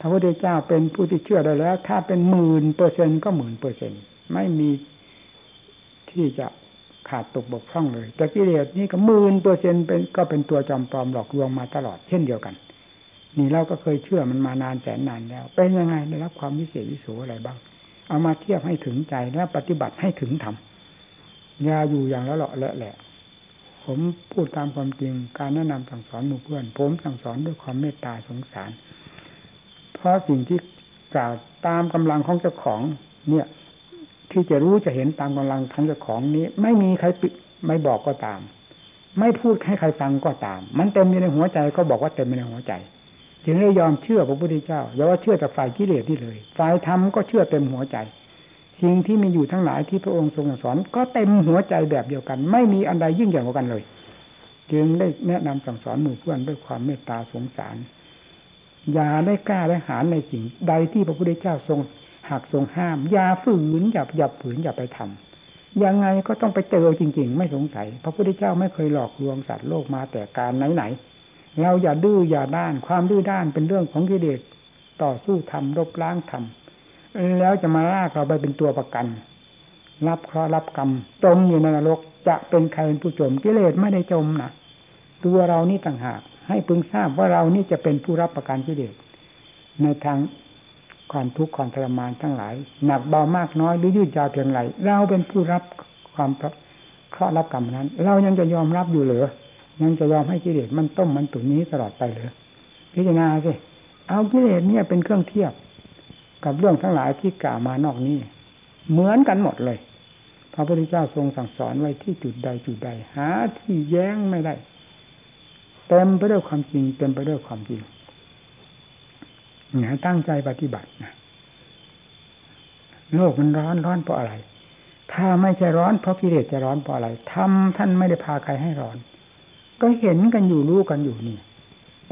พระพุทธเจ้าเป็นผู้ที่เชื่อได้แล้ว ถ้าเป็นหมื่นเปอร์เซ็นก็หมื่นเปอร์เซ็นไม่มีที่จะขาดตกบกพร่องเลย แต่กิเลสนี่ก็หมื่นเปอร์เซ็นเป็นก็เป็นตัวจอมปลอมหลอกลวงมาตลอดเช่นเดียวกัน นี่เราก็เคยเชื่อมันมานานแสนนานแล้ว เป็นยังไงได้รับความวิเศษวิโสอะไรบ้าง เอามาเทียบให้ถึงใจและปฏิบัติให้ถึงธรรม ยาอยู่อย่างละเลาะละแหละ ผมพูดตามความจริงการแนะนำสั่งสอนหมู่เพื่อน ผมสั่งสอนด้วยความเมตตาสงสาร เพราะสิ่งที่กล่าวตามกำลังของเจ้าของ เนี่ย ที่จะรู้จะเห็นตามกำลังของเจ้าของนี้ ไม่มีใครปิดไม่บอกก็ตาม ไม่พูดให้ใครฟังก็ตาม มันเต็มอยู่ในหัวใจก็บอกว่าเต็มอยู่ในหัวใจจึงได้ยอมเชื่อพระพุทธเจ้าอย่าว่าเชื่อแต่ฝ่ายกิเลสนี่เลยฝ่ายธรรมก็เชื่อเต็มหัวใจ สิ่งที่มีอยู่ทั้งหลายที่พระองค์ทรงสอน ก็เต็มหัวใจแบบเดียวกัน ไม่มีอันใดยิ่งใหญ่กว่ากันเลย จึงได้แนะนำสั่งสอนหมู่เพื่อนด้วยความเมตตาสงสารอย่าได้กล้าได้หารในสิ่งใดที่พระพุทธเจ้าทรงหักทรงห้าม อย่าฝืนอย่าอย่าฝืนอย่าไปทำยังไงก็ต้องไปเจอจริง ๆ ไม่สงสัยพระพุทธเจ้าไม่เคยหลอกลวงสัตว์โลกมาแต่การไหนๆเราอย่าดื้ออย่าด้าน ความดื้อด้านเป็นเรื่องของกิเลสต่อสู้ทำรบล้างทำ แล้วจะมาลากเราไปเป็นตัวประกัน รับเคราะห์รับกรรมจมอยู่ในนรกจะเป็นใครเป็นผู้จมกิเลสไม่ได้จมนะตัวเรานี่ต่างหาก ให้พึงทราบว่าเรานี่จะเป็นผู้รับประกันกิเลสในทางความทุกข์ความทรมานทั้งหลาย หนักเบามากน้อยหรือยืดยาวเพียงไรเราเป็นผู้รับความเคราะห์รับกรรมนั้น เรายังจะยอมรับอยู่หรือยังจะยอมให้กิเลสมันต้มมันตุ๋นนี้ตลอดไปเลยพิจารณาสิเอากิเลสเนี่ยเป็นเครื่องเทียบ กับเรื่องทั้งหลายที่กล่าวมานอกนี้ เหมือนกันหมดเลย พระพุทธเจ้าทรงสั่งสอนไว้ที่จุดใดจุดใด หาที่แย้งไม่ได้เต็มไปด้วยความจริงเต็มไปด้วยความจริงเนี่ยตั้งใจปฏิบัตินะโลกมันร้อนร้อนเพราะอะไร ถ้าไม่ใช่ร้อนเพราะกิเลสจะร้อนเพราะอะไรทำท่านไม่ได้พาใครให้ร้อน ก็เห็นกันอยู่รู้กันอยู่นี่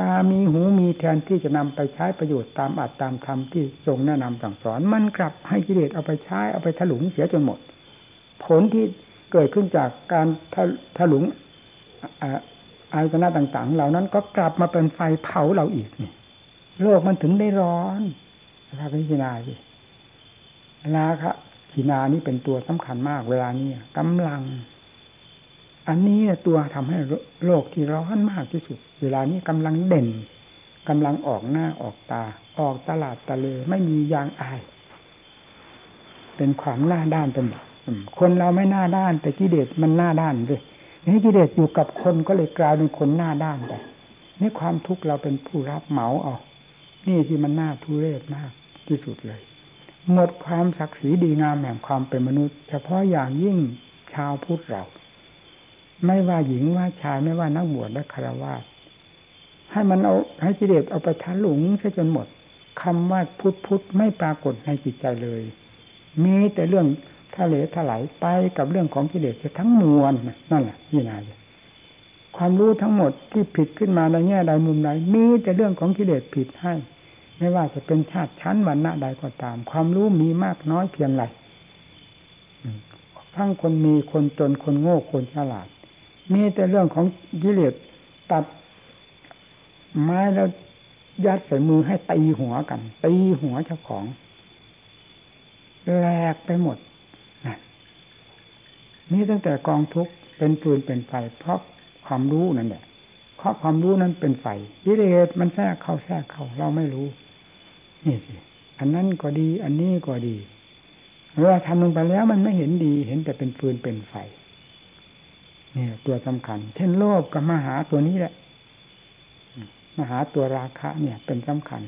ตามีหูมีแทนที่จะนำไปใช้ประโยชน์ตามอัตตามธรรมที่ทรงแนะนำสั่งสอน มันกลับให้กิเลสเอาไปใช้เอาไปถลุงเสียจนหมด ผลที่เกิดขึ้นจากการถลุงอายตนะต่างๆ เหล่านั้นก็กลับมาเป็นไฟเผาเราอีกนี่โลกมันถึงได้ร้อนถ้าพิจารณาสิราคะขีนานี้เป็นตัวสำคัญมากเวลานี้กำลัง อันนี้ตัวทำให้โลกที่ร้อนมากที่สุด เวลานี้กำลังเด่นกำลังออกหน้าออกตา ออกตลาดตะเลไม่มียางอาย เป็นความหน้าด้านเป็นคนเราไม่หน้าด้าน แต่กิเลสมันหน้าด้านเลยนี่กิเลสอยู่กับคนก็เลยกลายเป็นคนหน้าด้านไปนี่ความทุกข์เราเป็นผู้รับเหมาเอานี่ที่มันน่าทุเรศมากที่สุดเลย หมดความศักดิ์ศรีดีงามแห่งความเป็นมนุษย์ เฉพาะอย่างยิ่งชาวพุทธเรา ไม่ว่าหญิงว่าชายไม่ว่านักบวชและคารวะ ให้มันเอาให้กิเลสเอาไปทันหลงซะจนหมดคำว่าพุทธพุทธไม่ปรากฏในจิตใจเลย มีแต่เรื่องทะเลถลายไปกับเรื่องของกิเลสทั้งมวลนั่นแหละนี่นาความรู้ทั้งหมดที่ผิดขึ้นมาในแง่ใดมุมใดมีแต่เรื่องของกิเลสผิดให้ ไม่ว่าจะเป็นชาติชั้นวรรณะใดก็ตาม ความรู้มีมากน้อยเพียงไรทั้งคนมีคนจนคนโง่คนฉลาด มีแต่เรื่องของกิเลสตัด ไม้แล้วยัดใส่มือให้ตีหัวกันตีหัวเจ้าของแหลกไปหมดนี่ตั้งแต่กองทุกเป็นปืนเป็นไฟเพราะความรู้นั่นแหละเพราะความรู้นั้นเป็นไฟกิเลสมันแทรกเข้าแทรกเข้าเราไม่รู้ นี่สิอันนั้นก็ดี อันนี้ก็ดีเวลาทำลงไปแล้วมันไม่เห็นดี เห็นแต่เป็นปืนเป็นไฟนี่ตัวสำคัญ เช่นโลภกับมหาตัวนี้แหละ มหาตัวราคะเนี่ยเป็นสำคัญ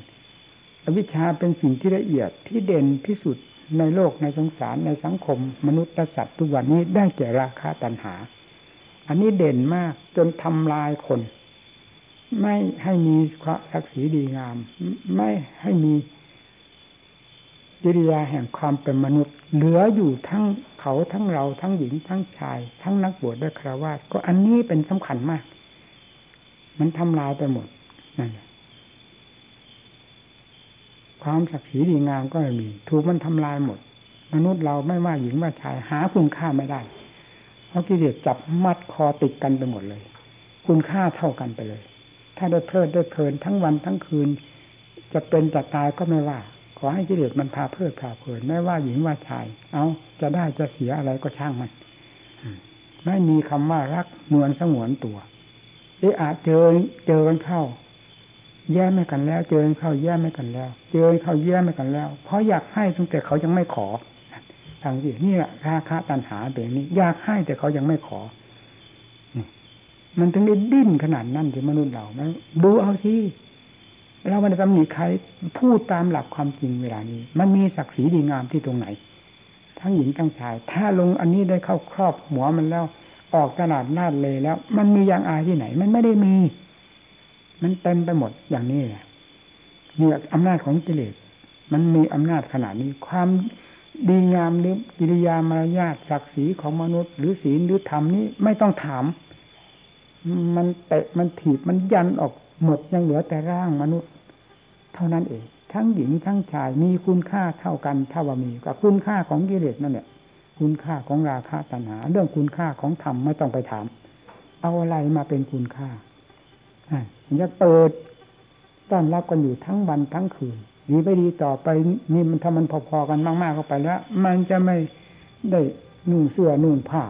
อวิชชาเป็นสิ่งที่ละเอียดที่เด่นที่สุดในโลกในสงสารในสังคม มนุษย์และสัตว์ทุกวันนี้ได้แก่ราคะตัณหา อันนี้เด่นมากจนทำลายคน ไม่ให้มีความศักดิ์ศรีดีงาม ไม่ให้มีกิริยาแห่งความเป็นมนุษย์ เหลืออยู่ทั้งเขาทั้งเราทั้งหญิงทั้งชาย ทั้งนักบวชและคราวาสก็อันนี้เป็นสำคัญมาก มันทำลายไปหมด นั่นความศักดิ์ศรีดีงามก็ไม่มี ถูกมันทำลายหมด มนุษย์เราไม่ว่าหญิงว่าชายหาคุณค่าไม่ได้ เพราะกิเลสจับมัดคอติดกันไปหมดเลย คุณค่าเท่ากันไปเลย ถ้าได้เพลิดได้เพลินทั้งวันทั้งคืน จะเป็นจะตายก็ไม่ว่า ขอให้กิเลสมันพาเพลิดพาเพลินไม่ว่าหญิงว่าชาย เอาจะได้จะเสียอะไรก็ช่างมันไม่มีคำว่ารักนวลสงวนตัวเอออาจเจอเจอกันเข้า แย่ไม่กันแล้ว เจอเข้าแย่ไม่กันแล้ว เจอเข้าแย่ไม่กันแล้ว เพราะอยากให้ตั้งแต่เขายังไม่ขอทางที่นี่แหละราคะตัณหาแบบนี้ อยากให้แต่เขายังไม่ขอ มันถึงได้ดิ้นขนาดนั้นที่มนุษย์เราดูเอาสิเราไม่ได้ตำหนิใครพูดตามหลักความจริงเวลานี้ มันมีศักดิ์ศรีดีงามที่ตรงไหน ทั้งหญิงทั้งชาย ถ้าลงอันนี้ได้เข้าครอบหัวมันแล้ว ออกตลาดนาดเลยแล้ว มันมียางอายที่ไหน มันไม่ได้มี มันเต็มไปหมดอย่างนี้เนี่ยอำนาจของกิเลสมันมีอำนาจขนาดนี้ ความดีงามหรือกิริยามารยาทศักดิ์ศรีของมนุษย์ หรือศีลหรือธรรมนี้ไม่ต้องถาม มันเตะมันถีบมันยันออกหมดยังเหลือแต่ร่างมนุษย์ เท่านั้นเอง ทั้งหญิงทั้งชายมีคุณค่าเท่ากันถ้าว่ามีกับคุณค่าของกิเลสนั่นเนี่ยคุณค่าของราคะตัณหา เรื่องคุณค่าของธรรมไม่ต้องไปถาม เอาอะไรมาเป็นคุณค่า จะเปิดต้อนรับกันอยู่ทั้งวันทั้งคืนดีไปดีต่อไปนี่มันถ้ามันพอๆกันมากๆเข้าไปแล้ว มันจะไม่ได้นุ่งเสื้อนุ่งผ้า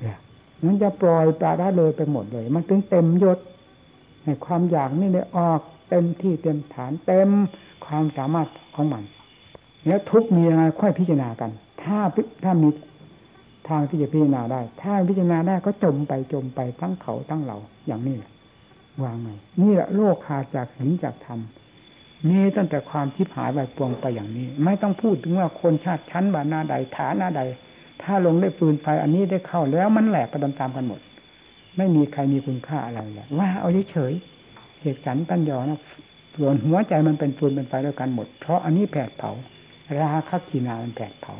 เนี่ยมันจะปล่อยปลาละเลยไปหมดเลย มันถึงเต็มยศในความอยากนี่เลยออกเต็มที่เต็มฐานเต็มความสามารถของมัน แล้วทุกมีอะไรค่อยพิจารณากัน ถ้าถ้ามีทางที่จะพิจารณาได้ ถ้าพิจารณาได้ก็จมไปจมไปทั้งเขาทั้งเราอย่างนี้แหละ วางไงนี่แหละโลกขาดจากหินจากธรรมนี่ตั้งแต่ความทิพหายไปปวงไปอย่างนี้ ไม่ต้องพูดถึงว่าคนชาติชั้นบานาใดฐานะใด ถ้าลงได้ปืนไฟอันนี้ได้เข้าแล้วมันแหลกไปตามๆกันหมด ไม่มีใครมีคุณค่าอะไรเลยว่าเอาเฉยเสกสรรปัญญานะส่วนหัวใจมันเป็นฟืนเป็นไฟด้วยกันหมด เพราะอันนี้แผดเผา ราคะกีนามันแผดเผา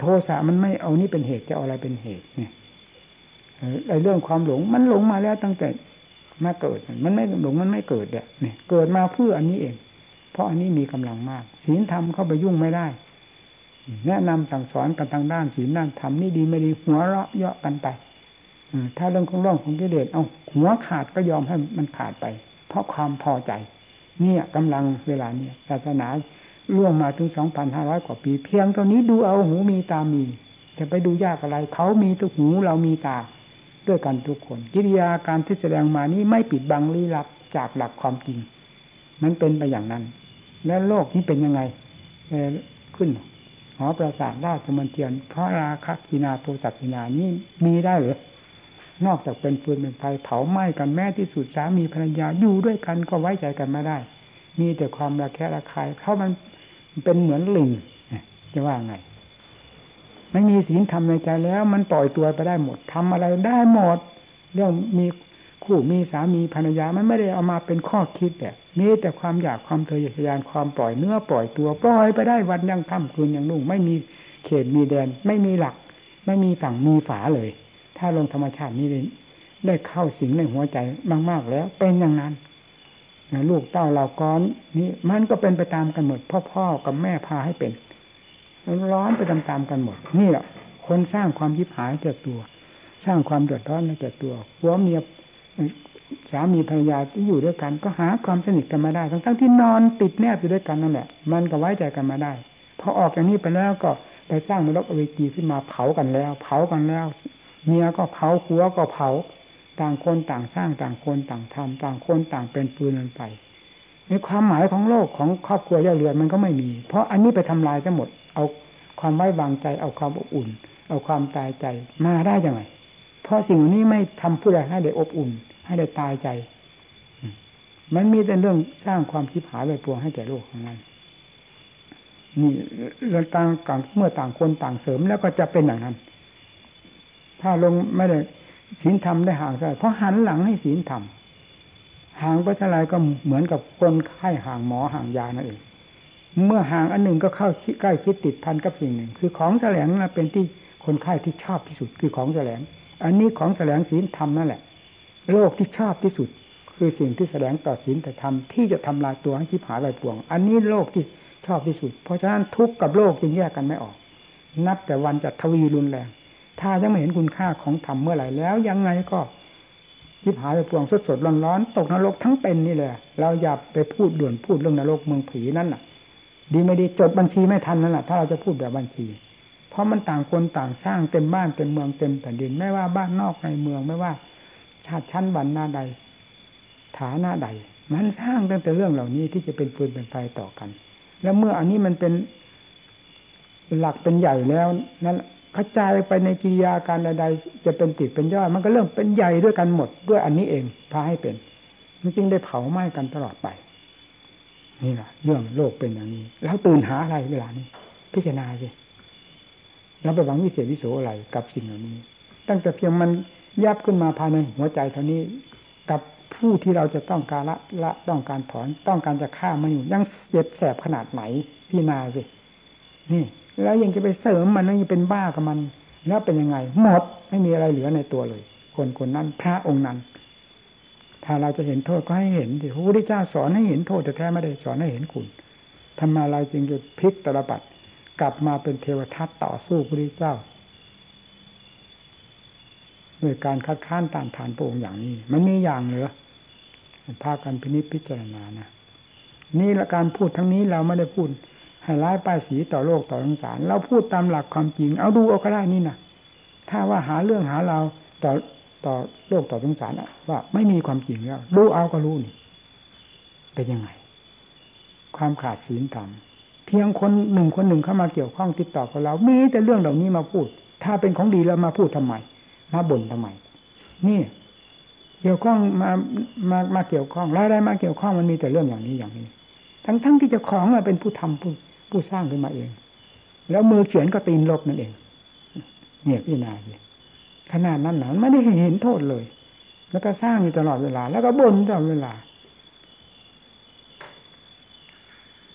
โทสะมันไม่เอานี่เป็นเหตุจะเอาอะไรเป็นเหตุเนี่ยไอ้เรื่องความหลงมันหลงมาแล้วตั้งแต่ มาเกิด มันไม่หลงมันไม่เกิดเนี่ยเกิดมาเพื่ออันนี้เอง เพราะอันนี้มีกำลังมากศีลธรรมเข้าไปยุ่งไม่ได้ แนะนำสั่งสอนกันทางด้านศีลด้านธรรมนี่ดีไม่ดีหัวเราะเยาะกันไปถ้าเรื่องของร่องของกิเลสเอาหัวขาดก็ยอมให้มันขาดไป เพราะความพอใจ เนี่ยกำลังเวลาเนี่ยศาสนาล่วงมาถึงสองพันห้าร้อยกว่าปี เพียงตัวนี้ดูเอาหูมีตามี จะไปดูยากอะไร เขามีตัวหูเรามีตา ด้วยกันทุกคน กิริยาการที่แสดงมานี้ไม่ปิดบังลี้ลับจากหลักความจริง มันเป็นไปอย่างนั้น แล้วโลกนี้เป็นยังไงขึ้นหอประสาทราชมันเทียน พระราคะกินาโทสักินานี่มีได้หรือนอกจากเป็นฟืนเป็นไฟเผาไหม้กันแม้ที่สุดสามีภรรยาอยู่ด้วยกันก็ไว้ใจกันไม่ได้ มีแต่ความระแคะระคายเพราะมันเป็นเหมือนลิงจะว่าไง ไม่มีศีลธรรมในใจแล้ว มันปล่อยตัวไปได้หมดทำอะไรได้หมด เรื่องมีคู่มีสามีภรรยามันไม่ได้เอามาเป็นข้อคิดแบบมีแต่ความอยากความเทยทยานความปล่อยเนื้อปล่อยตัวปล่อยไปได้วันยังค่ำคืนยังนุ่ง ไม่มีเขตมีแดน ไม่มีหลัก ไม่มีฝั่งมีฝาเลย ถ้าลงธรรมชาตินี้ได้เข้าสิงในหัวใจมาก ๆ แล้วเป็นอย่างนั้นลูกเต้าเราก้อนนี่มันก็เป็นไปตามกันหมดพ่อพ่อกับแม่พาให้เป็น ร้อนไปตามๆกันหมด นี่แหละคนสร้างความยิบหายแก่ตัว สร้างความเดือดร้อนให้แก่ตัวหัวเมียสามีภรรยาที่อยู่ด้วยกัน ก็หาความสนิทกันมาได้ ทั้งทั้งที่นอนติดแนบอยู่ด้วยกันนั่นแหละมันก็ไว้ใจกันมาได้พอออกจากนี้ไปแล้วก็ไปสร้างนรกอเวจีขึ้นมาเผากันแล้ว เผากันแล้ว เมียก็เผาหัวก็เผา ต่างคนต่างสร้างต่างคนต่างทำต่างคนต่างเป็นปืนนันไปในความหมายของโลกของครอบครัวย่าเรือนมันก็ไม่มี เพราะอันนี้ไปทำลายทั้งหมด เอาความไว้วางใจ เอาความอบอุ่น เอาความตายใจมาได้ยังไงเพราะสิ่งนี้ไม่ทำผู้ใดให้ได้อบอุ่น ให้ได้ตายใจ มันมีแต่เรื่องสร้างความคิดหายไปปวงให้แก่โลกของนั้นนี่เราต่างเมื่อต่างคนต่างเสริมแล้วก็จะเป็นอย่างนั้น ถ้าลงไม่ได้ศีลธรรมได้ห่างไปเพราะหันหลังให้ศีลธรรมห่างไปเท่าไรก็เหมือนกับคนไข้ห่างหมอห่างยานั่นเอง เมื่อห่างอันหนึ่งก็เข้าใกล้คิดติดพันกับสิ่งหนึ่ง คือของแสลงนะเป็นที่คนไข้ที่ชอบที่สุด คือของแสลง อันนี้ของแสลงศีลธรรมนั่นแหละ โลกที่ชอบที่สุด คือสิ่งที่แสดงต่อศีลแต่ธรรมที่จะทำลายตัวให้ชิบหายไปปวง อันนี้โลกที่ชอบที่สุด เพราะฉะนั้นทุกข์กับโลกจึงแยกกันไม่ออก นับแต่วันจะทวีรุนแรง ถ้ายังไม่เห็นคุณค่าของธรรมเมื่อไหร่แล้วยังไงก็ยิบหายไปพวงสดสดร้อนร้อนตกนรกทั้งเป็นนี่แหละ เราอย่าไปพูดด่วนพูดเรื่องนรกเมืองผีนั่นน่ะ ดีไม่ดีจดบัญชีไม่ทันนั่นแหละถ้าเราจะพูดแบบบัญชี เพราะมันต่างคนต่างสร้างเต็มบ้านเต็มเมืองเต็มแผ่นดินไม่ว่าบ้านนอกในเมืองไม่ว่า ชาติชั้นวันหน้าใด ฐานะใด มันสร้างตั้งแต่เรื่องเหล่านี้ที่จะเป็นปืนเป็นไฟต่อกัน แล้วเมื่ออันนี้มันเป็นหลักเป็นใหญ่แล้วนั้นกระจายไปในกิริยาการใดๆจะเป็นติดเป็นยอดมันก็เริ่มเป็นใหญ่ด้วยกันหมดด้วยอันนี้เองพาให้เป็นมันจึงได้เผาไหม้กันตลอดไป นี่แหละเรื่องโลกเป็นอย่างนี้ แล้วตื่นหาอะไรเวลานี้ พิจารณาสิแล้วไปหวังวิเศษวิโสอะไรกับสิ่งเหล่านี้ ตั้งแต่เพียงมันยับขึ้นมาภายในหัวใจเท่านี้ กับผู้ที่เราจะต้องการละละต้องการถอนต้องการจะฆ่ามันอยู่ยังเจ็บแสบขนาดไหนพี่นาสินี่ แล้วยังจะไปเสริมมันนั่งยังเป็นบ้ากับมัน แล้วเป็นยังไงหมดไม่มีอะไรเหลือในตัวเลย คนคนนั้นพระองค์นั้น ถ้าเราจะเห็นโทษก็ให้เห็นดิพระพุทธเจ้าสอนให้เห็นโทษแต่แท้ไม่ได้สอนให้เห็นคุณทำมาเราจึงจะพลิกตลบัดกลับมาเป็นเทวทัตต่อสู้พระพุทธเจ้าด้วยการคัดค้านต้านทานพระองอย่างนี้ มันมีอย่างเหลือพากันพินิจพิจารณานะนี่ละการพูดทั้งนี้เราไม่ได้พูดให้ร้ายป้ายสีต่อโลกต่อสงสาร เราพูดตามหลักความจริง เอาดูเอาก็ได้นี่นะถ้าว่าหาเรื่องหาเราต่อ ต่อโลกต่อสงสารว่าไม่มีความจริงแล้วรู้เอาก็รู้นี่ เป็นยังไง ความขาดศีลธรรมเพียงคนหนึ่งคนหนึ่งเข้ามาเกี่ยวข้องติดต่อกับเรา มีแต่เรื่องเหล่านี้มาพูด ถ้าเป็นของดีแล้วมาพูดทำไม มาบ่นทำไม นี่ เกี่ยวข้องมามามาเกี่ยวข้องรายได้มาเกี่ยวข้องมันมีแต่เรื่องอย่างนี้อย่างนี้ ทั้งทั้งที่เจ้าของเป็นผู้ทำผู้ผู้สร้างขึ้นมาเอง แล้วมือเขียนก็ตีนลบนั่นเอง เนี่ยพี่นาสิ ขนาดนั้นหนาไม่ได้เห็นโทษเลย แล้วก็สร้างอยู่ตลอดเวลา แล้วก็บ่นตลอดเวลา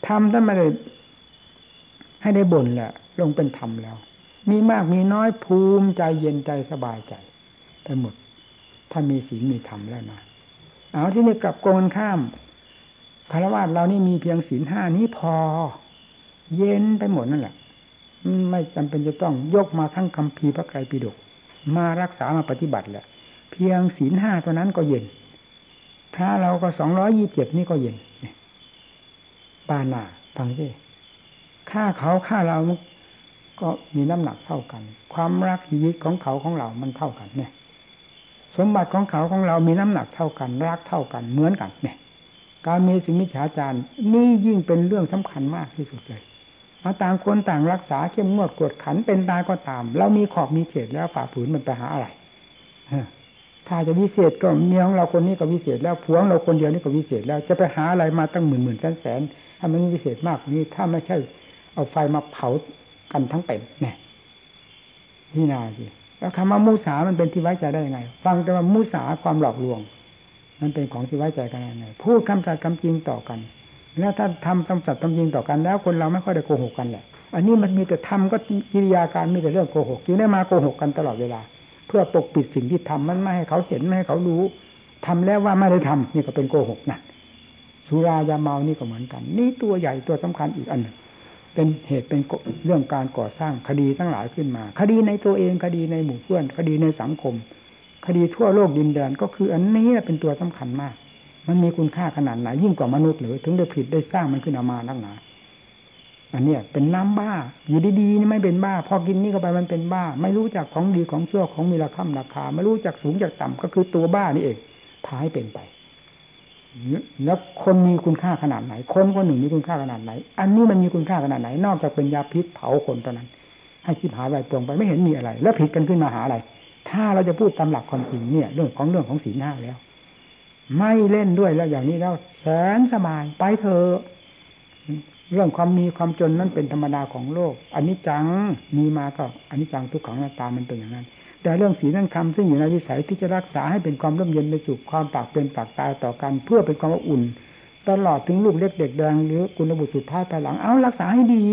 ทำถ้าไม่ได้ให้ได้บ่นแหละ ลงเป็นธรรมแล้ว มีมากมีน้อยภูมิใจเย็นใจสบายใจไปหมด ถ้ามีศีลมีธรรมแล้วนะเอาที่นี่กลับโกงข้ามคารวะเรานี่มีเพียงศีลห้านี้พอ เย็นไปหมดนั่นแหละ ไม่จำเป็นจะต้องยกมาทั้งคำพีพระไตรปิฎก มารักษามาปฏิบัติแหละ เพียงศีลห้าเท่านั้นก็เย็น พระเราก็สองร้อยยี่สิบเจ็ดนี่ก็เย็นปานาฟังสิฆ่าเขาฆ่าเราก็มีน้ำหนักเท่ากัน ความรักชีวิตของเขาของเรามันเท่ากันเนี่ย สมบัติของเขาของเรามีน้ำหนักเท่ากัน รักเท่ากันเหมือนกันเนี่ย การมีสิ่งมิจฉาจารย์นี่ยิ่งเป็นเรื่องสำคัญมากที่สุดเลย เอาต่างคนต่างรักษาเข้มงวดกวดขันเป็นตายก็ตาม เรามีขอบมีเขตแล้วฝ่าฝืนมันไปหาอะไรถ้าจะวิเศษก็เมียของเราคนนี้ก็วิเศษแล้วผัวของเราคนเดียวนี่ก็วิเศษแล้วจะไปหาอะไรมาตั้งหมื่นหมื่นแสนแสนถ้ามันวิเศษมากนี้ถ้าไม่ใช่เอาไฟมาเผากันทั้งเป็นเนี่ยนี่นาสิแล้วคำว่ามุสามันเป็นที่ไว้ใจได้ยังไง ฟังแต่ว่ามุสาความหลอกลวง มันเป็นของที่ไว้ใจกันยังไงพูดคำสัตย์คำจริงต่อกัน แล้วถ้าทำคำสัตย์คำจริงต่อกันแล้ว คนเราไม่ค่อยได้โกหกกันแหละอันนี้มันมีแต่ทำก็กิริยาการมีแต่เรื่องโกหกจึงได้มาโกหกกันตลอดเวลา เพื่อปกปิดสิ่งที่ทำมันไม่ให้เขาเห็นไม่ให้เขารู้ทำแล้วว่าไม่ได้ทำนี่ก็เป็นโกหกนะสุรายาเมานี่ก็เหมือนกัน นี่ตัวใหญ่ตัวสำคัญอีกอันหนึ่งเป็นเหตุเป็นเรื่องการก่อสร้างคดีทั้งหลายขึ้นมา คดีในตัวเองคดีในหมู่เพื่อน คดีในสังคม คดีทั่วโลกดินแดนก็คืออันนี้เป็นตัวสำคัญมาก มันมีคุณค่าขนาดไหนยิ่งกว่ามนุษย์หรือถึงได้ผิดได้สร้างมันขึ้นมานักหนาอันเนี้ยเป็นน้ำบ้า อยู่ดีๆนี่ไม่เป็นบ้า พอกินนี่เข้าไปมันเป็นบ้า ไม่รู้จักของดีของชั่วของมีราคาราคา ไม่รู้จักสูงจากต่ำก็คือตัวบ้านี่เองพาให้เป็นไปแล้วคนมีคุณค่าขนาดไหน คนคนหนึ่งมีคุณค่าขนาดไหน อันนี้มันมีคุณค่าขนาดไหน นอกจากเป็นยาพิษเผาคนตอนนั้น ให้คิดหายไปตรงไปไม่เห็นมีอะไร แล้วผิดกันขึ้นมาหาอะไร ถ้าเราจะพูดตามหลักความจริงเนี่ย เรื่องของเรื่องของสีหน้าแล้ว ไม่เล่นด้วยแล้วอย่างนี้แล้วแสนสบายไปเถอะเรื่องความมีความจนนั้นเป็นธรรมดาของโลกอันนี้จังมีมาก็อันนี้จังทุกขังหน้าตามันเป็นอย่างนั้น แต่เรื่องศีลนั่งคำซึ่งอยู่ในวิสัยที่จะรักษาให้เป็นความร่มเย็นในสุขความปากเป็นปากตายต่อกันเพื่อเป็นความอุ่น ตลอดถึงลูกเล็กเด็กแดงหรือกุณบุตรสุดท้ายภายหลังเอารักษาให้ดี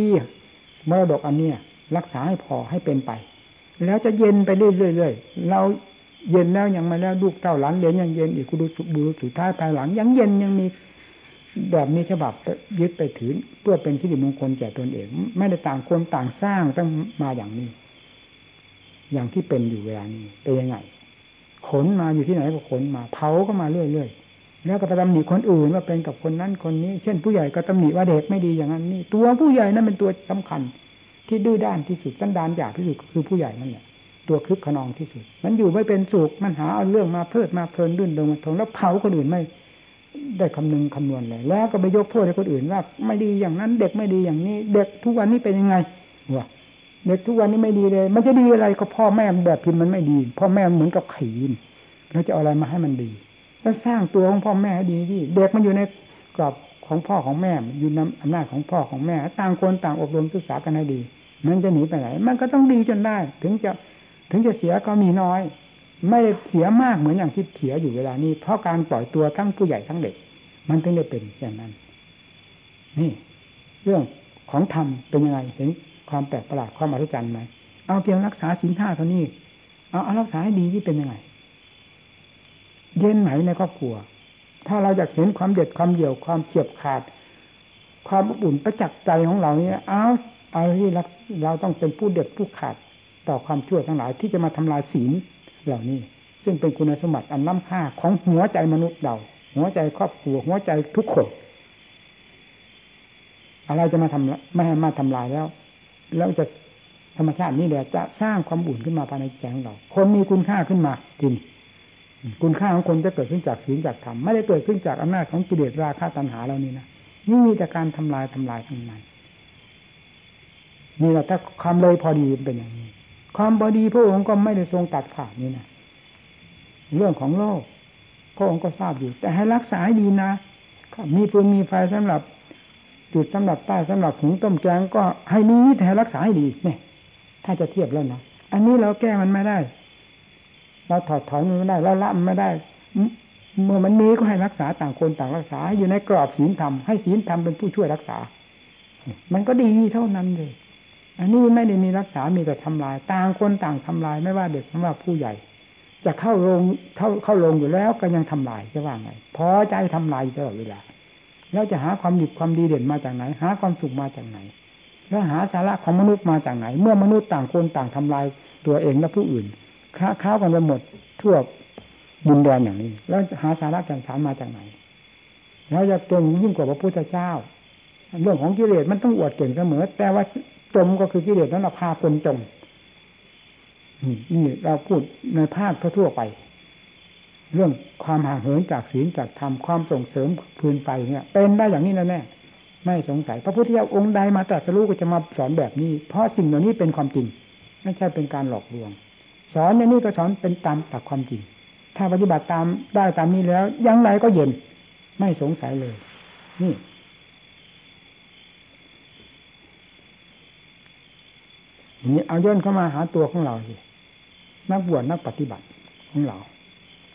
มรดกอันเนี้ยรักษาให้พอให้เป็นไป แล้วจะเย็นไปเรื่อยๆเรา เย็นแล้วยังไมาแล้วลูกเต้าหลานเลี้ยงยังเย็นอีกกุณบุตรสุดท้ายภายหลัง ยังเย็นยังมีแบบนี้ฉบับยึดไปถือเพื่อเป็นที่ดีมงคลแก่ตนเอง ไม่ได้ต่างคนต่างสร้างต้องมาอย่างนี้ อย่างที่เป็นอยู่เวลานี้เป็นยังไง ขนมาอยู่ที่ไหนก็ขนมาเผาก็มาเรื่อยๆแล้วก็ไปตำหนิคนอื่นว่าเป็นกับคนนั้นคนนี้ เช่นผู้ใหญ่ก็ตำหนิว่าเด็กไม่ดีอย่างนั้นนี่ตัวผู้ใหญ่นั้นเป็นตัวสำคัญ ที่ดื้อด้านที่สุดตันดานอยากที่สุดคือผู้ใหญ่นั่นแหละ ตัวคึกขนองที่สุด มันอยู่ไม่เป็นสุขมันหาเอาเรื่องมาเพลิดมาเพลินดื่นดิมาทงแล้วเผาคนอื่นไม่ได้คำนึงคำนวณเลยแล้วก็ไปยกโทษให้คนอื่นว่า ไม่ดีอย่างนั้น เด็กไม่ดีอย่างนี้ เด็กทุกวันนี้เป็นยังไงวะเด็กทุกวันนี้ไม่ดีเลย มันจะดีอะไรก็พ่อแม่แบบพิมพ์มันไม่ดี พ่อแม่เหมือนกับขีนแล้วจะเอาอะไรมาให้มันดี แล้วสร้างตัวของพ่อแม่ให้ดีที่เด็กมันอยู่ในกรอบของพ่อของแม่อยู่ในอำนาจของพ่อของแม่ต่างคนต่างอบรมศึกษากันให้ดี มันจะหนีไปไหน มันก็ต้องดีจนได้ ถึงจะ ถึงจะเสียก็มีน้อย ไม่ได้เสียมากเหมือนอย่างที่เสียอยู่เวลานี้ เพราะการปล่อยตัวทั้งผู้ใหญ่ทั้งเด็ก มันถึงได้เป็นอย่างนั้น นี่ เรื่องของธรรมเป็นยังไงเห็นความแปลกประหลาดความอัศจรรย์ไหมเอาเพียงรักษาสินห้าเท่านี้เอาเอารักษาให้ดีที่เป็นยังไง เย็นไหนในครอบครัว ถ้าเราอยากเห็นความเด็ดความเดี่ยวความเฉียบขาด ความอุ่นประจักษ์ใจของเราเนี่ยเอาเอาที่รักเราต้องเป็นผู้เด็ดผู้ขาด ต่อความชั่วทั้งหลายที่จะมาทำลายศีลเหล่านี้ ซึ่งเป็นคุณสมบัติอันล้ำค่าของหัวใจมนุษย์เรา หัวใจครอบครัว หัวใจทุกคนอะไรจะมาทำไม่ให้มาทำลายแล้ว แล้วจะธรรมชาตินี้แหละจะสร้างความอุ่นขึ้นมาภายในใจของเรา คนมีคุณค่าขึ้นมาจริงคุณค่าของคนจะเกิดขึ้นจากศีลจากธรรมไม่ได้เกิดขึ้นจากอำนาจของกิเลสราคะตัณหาเรานี่นะนี่มีแต่การทำลายทำลายทั้งนั้นนี่แหละถ้าความเลยพอดีเป็นอย่างนี้ ความพอดีพระองค์ก็ไม่ได้ทรงตัดขาดนี่นะเรื่องของโลกพระองค์ก็ทราบอยู่ แต่ให้รักษาดีนะมีฟืนมีไฟสำหรับ จุดสำหรับใต้สำหรับหุงต้มแกงก็ให้มีแต่รักษาให้ดีเนี่ยถ้าจะเทียบแล้วนะอันนี้เราแก้มันไม่ได้เราถอดถอนมันไม่ได้เราละมันไม่ได้เมื่อมันมีก็ให้รักษาต่างคนต่างรักษาอยู่ในกรอบศีลธรรมให้ศีลธรรมเป็นผู้ช่วยรักษา มันก็ดีเท่านั้นเลย อันนี้ไม่ได้มีรักษา มีแต่ทำลาย ต่างคนต่างทำลาย ไม่ว่าเด็กไม่ว่าผู้ใหญ่ จะเข้าลงเข้าเข้าลงอยู่แล้วก็ยังทำลายจะว่าไงพอใจทำลายตลอดเวลา แล้วจะหาความดีความดีเด่นมาจากไหน หาความสุขมาจากไหน แล้วหาสาระของมนุษย์มาจากไหน เมื่อมนุษย์ต่างคนต่างทำลายตัวเองและผู้อื่นค้าข้ากันไปหมดทั่วดินแดนอย่างนี้ แล้วหาสาระแก่นสารมาจากไหน แล้วจะตรงยิ่งกว่าพระพุทธเจ้าเรื่องของกิเลสมันต้องอวดเก่งเสมอ แต่ว่า จมก็คือกิเลสนั้นเราพาคนจมนี่เราพูดในภาคทั่วไป เรื่องความห่างเหินจากศีลจากธรรมความส่งเสริมพื้นไปเนี่ย เป็นได้อย่างนี้แน่ๆไม่สงสัย พระพุทธเจ้าองค์ใดมาตรัสรู้ก็จะมาสอนแบบนี้ เพราะสิ่งเหล่านี้เป็นความจริง ไม่ใช่เป็นการหลอกลวง สอนอย่างนี้ก็สอนเป็นตามตักความจริง ถ้าปฏิบัติตามได้ตามนี้แล้วยังไรก็เย็น ไม่สงสัยเลย นี่ นี้เอาย่นเข้ามาหาตัวของเราสินักบวชนักปฏิบัติของเรา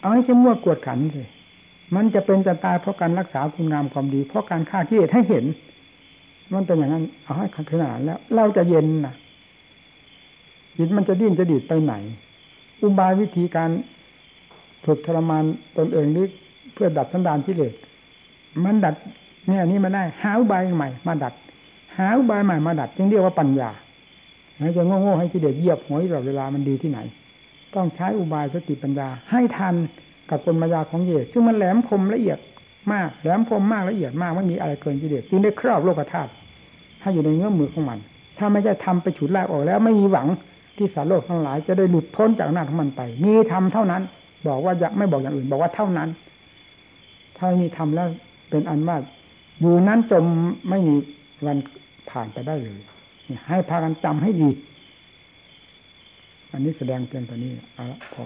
เอาให้เข้มงวดกวดขันสิมันจะเป็นจะตายเพราะการรักษาคุณงามความดี เพราะการฆ่าที่เหตุให้เห็น มันเป็นอย่างนั้น เอาให้ขนาดนั้นแล้ว เราจะเย็นนะจิตมันจะดิ้นจะดีดไปไหน อุบายวิธีการฝึกทรมานตนเองหรือเพื่อดัดสันดานกิเลสมันดัดเนี่ยนี่มาได้ หาอุบายใหม่ มาดัด หาอุบายใหม่มาดัดจึงเรียกว่าปัญญา จะโง่ๆให้กิเลสเหยียบหัวตลอดเวลามันดีที่ไหน ต้องใช้อุบายสติปัญญาให้ทันกับกลมายาของเลสซึ่งมันแหลมคมละเอียดมากแหลมคมมากละเอียดมากไม่มีอะไรเกินกิเลสจึงได้ครอบโลกธาตุให้อยู่ในเงื้อมมือของมัน ถ้าไม่ใช่ทำไปฉุดลากออกแล้วไม่มีหวังที่สารโลกทั้งหลายจะได้หลุดพ้นจากหน้าของมันไป มีทำเท่านั้น บอกว่าจะไม่บอกอย่างอื่น บอกว่าเท่านั้น ถ้ามีทำแล้วเป็นอันว่าอยู่นั้นจมไม่มีวันผ่านไปได้เลย ให้พากันจำให้ดี อันนี้แสดงเพียงตัวนี้เอาละพอ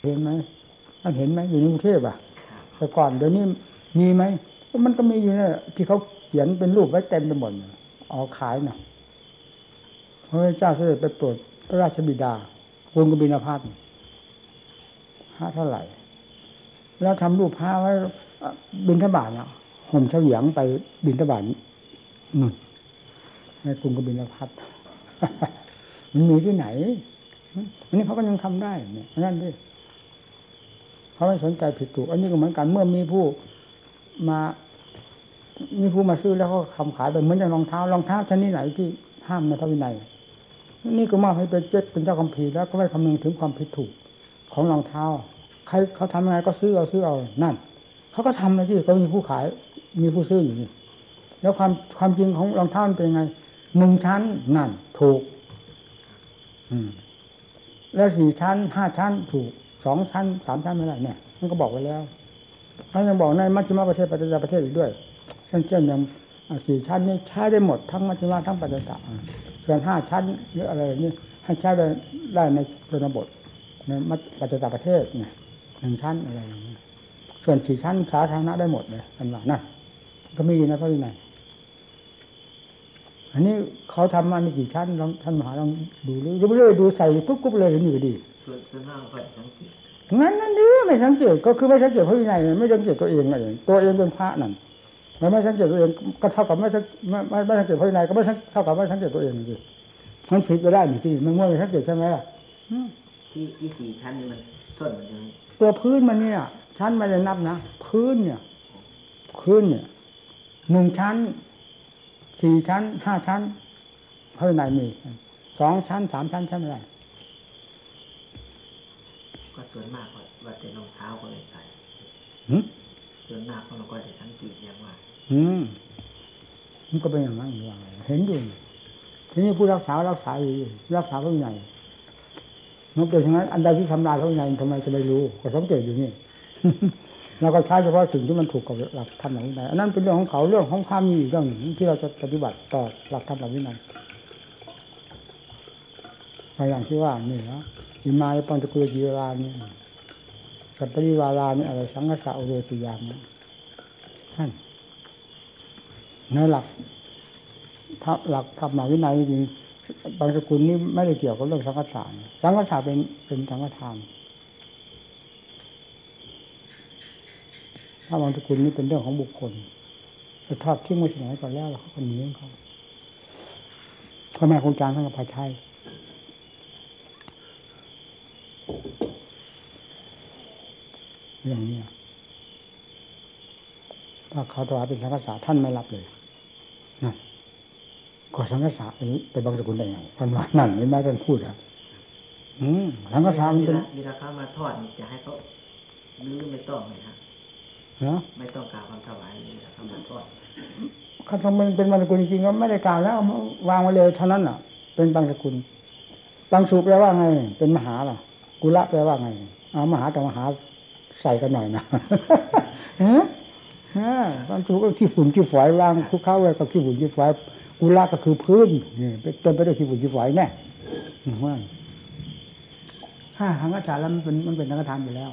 เห็นไหมท่านเห็นไหมอยู่ในกรุงเทพอะแต่ก่อนเดี๋ยวนี้มีไหมมันก็มีอยู่นี่ยที่เขาเขียนเป็นรูปไว้เต็มไปหมดเอาขายน่ะพระเจ้าเสด็จไปโปรดพระราชบิดากรุงกบินพัทห้าเท่าไหร่ แล้วทำรูปพระไว้บินทบาทเนาะห่มเฉวียงไปบินทบาท นู่นในกรุงกบินพัทมันมีที่ไหนอันนี้เขาก็ยังทำได้เนี่ยนั่นดิเขาไม่สนใจผิดถูก อันนี้ก็เหมือนกันเมื่อมีผู้มามีผู้มาซื้อแล้วก็คำขายไปเหมือนอย่างรองเท้ารองเท้าชนิดไหนที่ห้ามในพระวินัยนี่ก็มอบให้เป็นเจ็ดเป็นเจ้าคำพีแล้วก็ไม่คำนึงถึงความผิดถูกของรองเท้า ใครเขาทำยังไงก็ซื้อเอาซื้อเอานั่นเขาก็ทำนะที่ก็มีผู้ขาย มีผู้ซื้ออยู่นี่ แล้วความความจริงของรองเท้ามันเป็นไงหนึ่งชั้นนั่น ถูก อืม แล้วสี่ชั้นห้าชั้น ถูกสองชั้นสามชั้นไม่ได้เนี่ยมันก็บอกไว้แล้วท่านยังบอกในมัชฌิมาประเทศปัจจยประเทศอีกด้วยเช่นเช่นอย่างสี่ชั้นนี้ใช้ได้หมดทั้งมัชฌิมาทั้งปัจจยส่วนห้าชั้นหรืออะไรนี่ให้ใช้ได้ได้ในชนบทในมัชปัจจยประเทศเนี่ยหนึ่งชั้นอะไรอย่างนี้ส่วนสี่ชั้นสาธารณะได้หมดเลยอันว่านั่นก็มีนะพระวินัย อันนี้เขาทำมาในกี่ชั้นลองท่านมหาลองดูเลยดูเลยดูใส่ปุ๊บปุ๊บเลยนี่ก็ดีส่วนส่วนมากก็สังเกตงั้นนั่นดิไม่สังเกตก็คือไม่สังเกตพระวินัยไม่สังเกตตัวเองนั่นเองตัวเองเป็นพระนั่นแล้วไม่สังเกตตัวเองก็เท่ากับไม่สังไม่ไม่ไม่สังเกตพระวินัยก็ไม่เท่ากับไม่สังเกตตัวเองสิมันผิดไปได้หนึ่ที่มันง่วงไม่สังเกตใช่ไหมล่ะอืมที่ที่สี่ชั้นนี่มันส้นมันยังตัวพื้นมันเนี่ย ชั้นไม่ได้นับนะพื้นเนี่ยพื้นเนี่ยหนึ่งชั้น สี่ชั้นห้าชั้นพระวินัยมีสองชั้นสามชั้นใช่ไหมล่ะก็ส่วนมากว่าว่าแต่รองเท้าก็เลยใส่หืมส่วนมากก็เราก็จะสังเกตอย่างว่า อืมมันก็เป็นอย่างนั้นอยู่ว่าไงเห็นอยู่ทีนี้ผู้รักษารักษาอยู่รักษาพระวินัยมันเป็นอย่างนั้นอันใดที่ทำลายพระวินัยทำไมจะไม่รู้ก็สังเกตอยู่นี่ เราก็ใช้เฉพาะสิ่งที่มันถูกกับหลักธรรมหลักวินัยอันนั้นเป็นเรื่องของเขาเรื่องของความมีอีกเรื่องหนึ่งที่เราจะปฏิบัติต่อหลักธรรมหลักวินัยอาอย่างที่ว่านี่นะอิมายปัญจกุลจีวรานี่กับปริวารานี่อะไรสังฆะโอโรติยามนะท่านในหลักหลักธรรมวินัยจริงบางสกุลนี่ไม่ได้เกี่ยวกับเรื่องสังฆทานสังฆทานเป็นเป็นสังฆทาน ถ้าบางสกุลนี่เป็นเรื่องของบุคคลจะทอดทิ้งไว้ที่ไหนก่อนแล้วเขาก็หนีของเขาพ่อแม่ครูอาจารย์ท่านก็พาใช้เรื่องนี้ถ้าเขาถวายเป็นสังฆษาท่านไม่รับเลยนั่นก็สังฆษาเป็นไปบางสกุลได้ไงท่านว่านั่นเห็นไหมท่านพูดอะอืมสังฆษามันเป็นลาเวลาเขามาทอดจะให้เขาลื้อไม่ต้องเลยครับ ไม่ต้องกล่าวคำถวายนี่คำถวายคำทำมันเป็นบางสกุลจริงๆก็ไม่ได้กล่าวแล้วเอามาวางไว้เลยเท่านั้นน่ะ เป็นบางสกุลบางสูแปลว่าไง เป็นมหาล่ะ กุละแปลว่าไงเอามหากับมหาใส่กันหน่อยนะฮะฮะบางสูก็ขี้ฝุ่นขี้ฝอยวางคุกเข้าไว้กับขี้ฝุ่นขี้ฝอยกุละก็คือพื้นนี่เต็มไปด้วยขี้ฝุ่นขี้ฝอยแน่ว่าถ้าทางอาจารย์แล้วมันเป็นมันเป็นทางธรรมอยู่แล้ว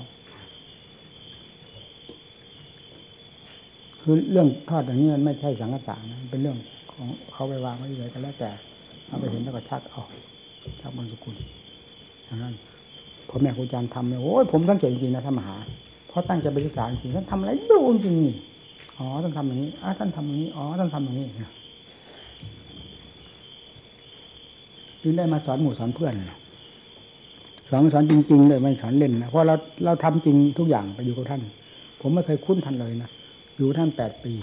คือเรื่องทอดอย่างนี้มันไม่ใช่สังฆสารนะเป็นเรื่องของเขาไปวางไว้เลยก็แล้วแต่ เอาไปเห็นแล้วก็ชักเอาชักบนสกุลอย่างนั้นพ่อแม่ครูอาจารย์ทำเนี่ยโอ้ยผมสังเกตจริงๆนะท่านมหาเพราะตั้งใจไปศึกษาจริงๆท่านทำอะไรดูจริงๆนี่อ๋อท่านทำอย่างนี้อ๋อท่านทำอย่างนี้อ๋อท่านทำอย่างนี้จึงได้มาสอนหมู่สอนเพื่อนสอนสอนจริงๆเลยไม่สอนเล่นนะเพราะเราเราทำจริงทุกอย่างไปอยู่กับท่าน ผมไม่เคยคุ้นท่านเลยนะ อยู่ท่านแปดปี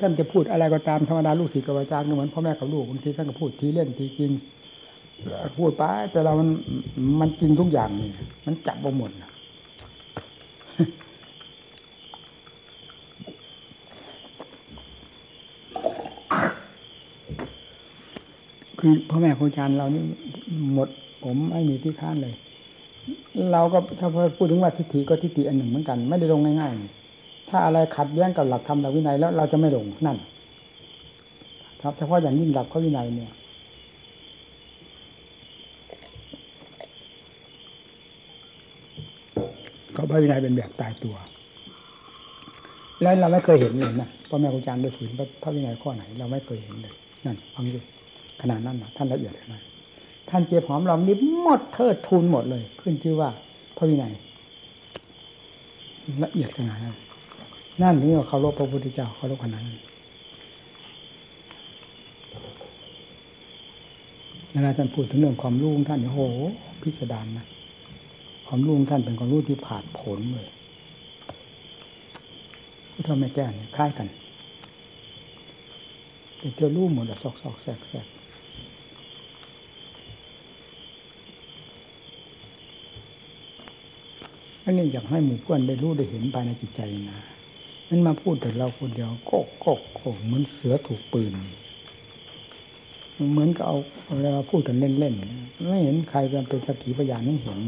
ท่านจะพูดอะไรก็ตามธรรมดาลูกศิษย์กับอาจารย์ก็เหมือนพ่อแม่กับลูกบางทีท่านก็พูดทีเล่นทีจริงพูดไปแต่เรามันมันจริงทุกอย่างนี่มันจับบ่หมดคือพ่อแม่ครูอาจารย์เรานี่หมดผมไม่มีที่ค้านเลย เราก็ถ้าพูดถึงว่าทิฏฐิก็ทิฏฐิอันหนึ่งเหมือนกัน ไม่ได้ลงง่ายๆ ถ้าอะไรขัดแย้งกับหลักธรรมหลักวินัยแล้วเราจะไม่ลงนั่น ครับเฉพาะอย่างยิ่งหลักข้อวินัยเนี่ยก็พระวินัยเป็นแบบตายตัว แล้วเราไม่เคยเห็นเลยนะพ่อแม่ครูอาจารย์ได้ฝืนพระวินัยข้อไหน เราไม่เคยเห็นเลยนั่นฟังดูขนาดนั้นนะท่านละเอียดขนาด ท่านเจ็บหอมรอมริบหมดเทิดทูนหมดเลย ขึ้นชื่อว่า พระวินัยละเอียดขนาดนั้นนั่นถึงว่าเคารพพระพุทธเจ้าเคารพขนาดนั้นเวลาท่านพูดถึงเรื่องความรู้ของท่านโอ้โหพิสดารนะความรู้ของท่านเป็นความรู้ที่ผ่านผลเลยผู้เท่าไม่แก้เนี่ยคล้ายกันแต่เจอรู้หมดอะซอกซอกแซกแซก อันนี้อยากให้หมู่เพื่อนได้รู้ได้เห็นภายในจิตใจนะนั้นมาพูดแต่เราคนเดียวโกกโกกโกกเหมือนเสือถูกปืน เหมือนกับเอาเวลาพูดกันเล่นๆไม่เห็นใครเป็นสักขีพยานให้เห็น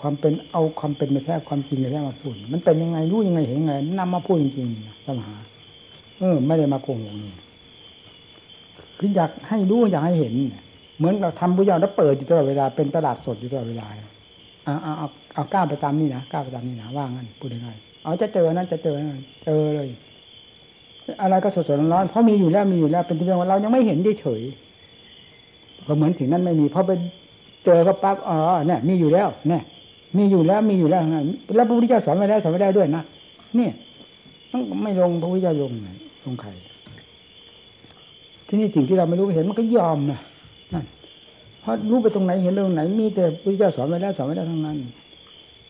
ความเป็นเอาความเป็นไปแท้ความจริงไปแท้มาพูดมันเป็นยังไงรู้ยังไงเห็นยังไงนำมาพูดจริงๆปัญหาเออ ไม่ได้มาโกงนี่คืออยากให้รู้อยากให้เห็น เหมือนเราทำบุญยาแล้วเปิดอยู่ตลอดเวลาเป็นตลาดสดอยู่ตลอดเวลาเอาเอาเอาเอาก้าวไปตามนี่นะก้าวไปตามนี่นะว่างั้นพูดยังไงเอาจะเจอนั้นจะเจอนั้นเจอเลย อะไรก็สดๆร้อนๆเพราะมีอยู่แล้วมีอยู่แล้วเป็นที่เรื่องว่าเรายังไม่เห็นเฉยก็เหมือนสิ่งนั้นไม่มีเพราะไปเจอก็ปั๊บอ๋อเนี่ยมีอยู่แล้วเนี่ยมีอยู่แล้วมีอยู่แล้วนะแล้วพระพุทธเจ้าสอนไว้แล้วสอนไว้ได้ด้วยนะเนี่ยต้องไม่ลงพระพุทธเจ้าลงไหนลงใครที่นี่สิ่งที่เราไม่รู้ไม่เห็นมันก็ยอมนะนั่น เพราะรู้ไปตรงไหนเห็นเรื่องไหน มีแต่พระเจ้าสอนไว้แล้วสอนไว้แล้วทั้งนั้น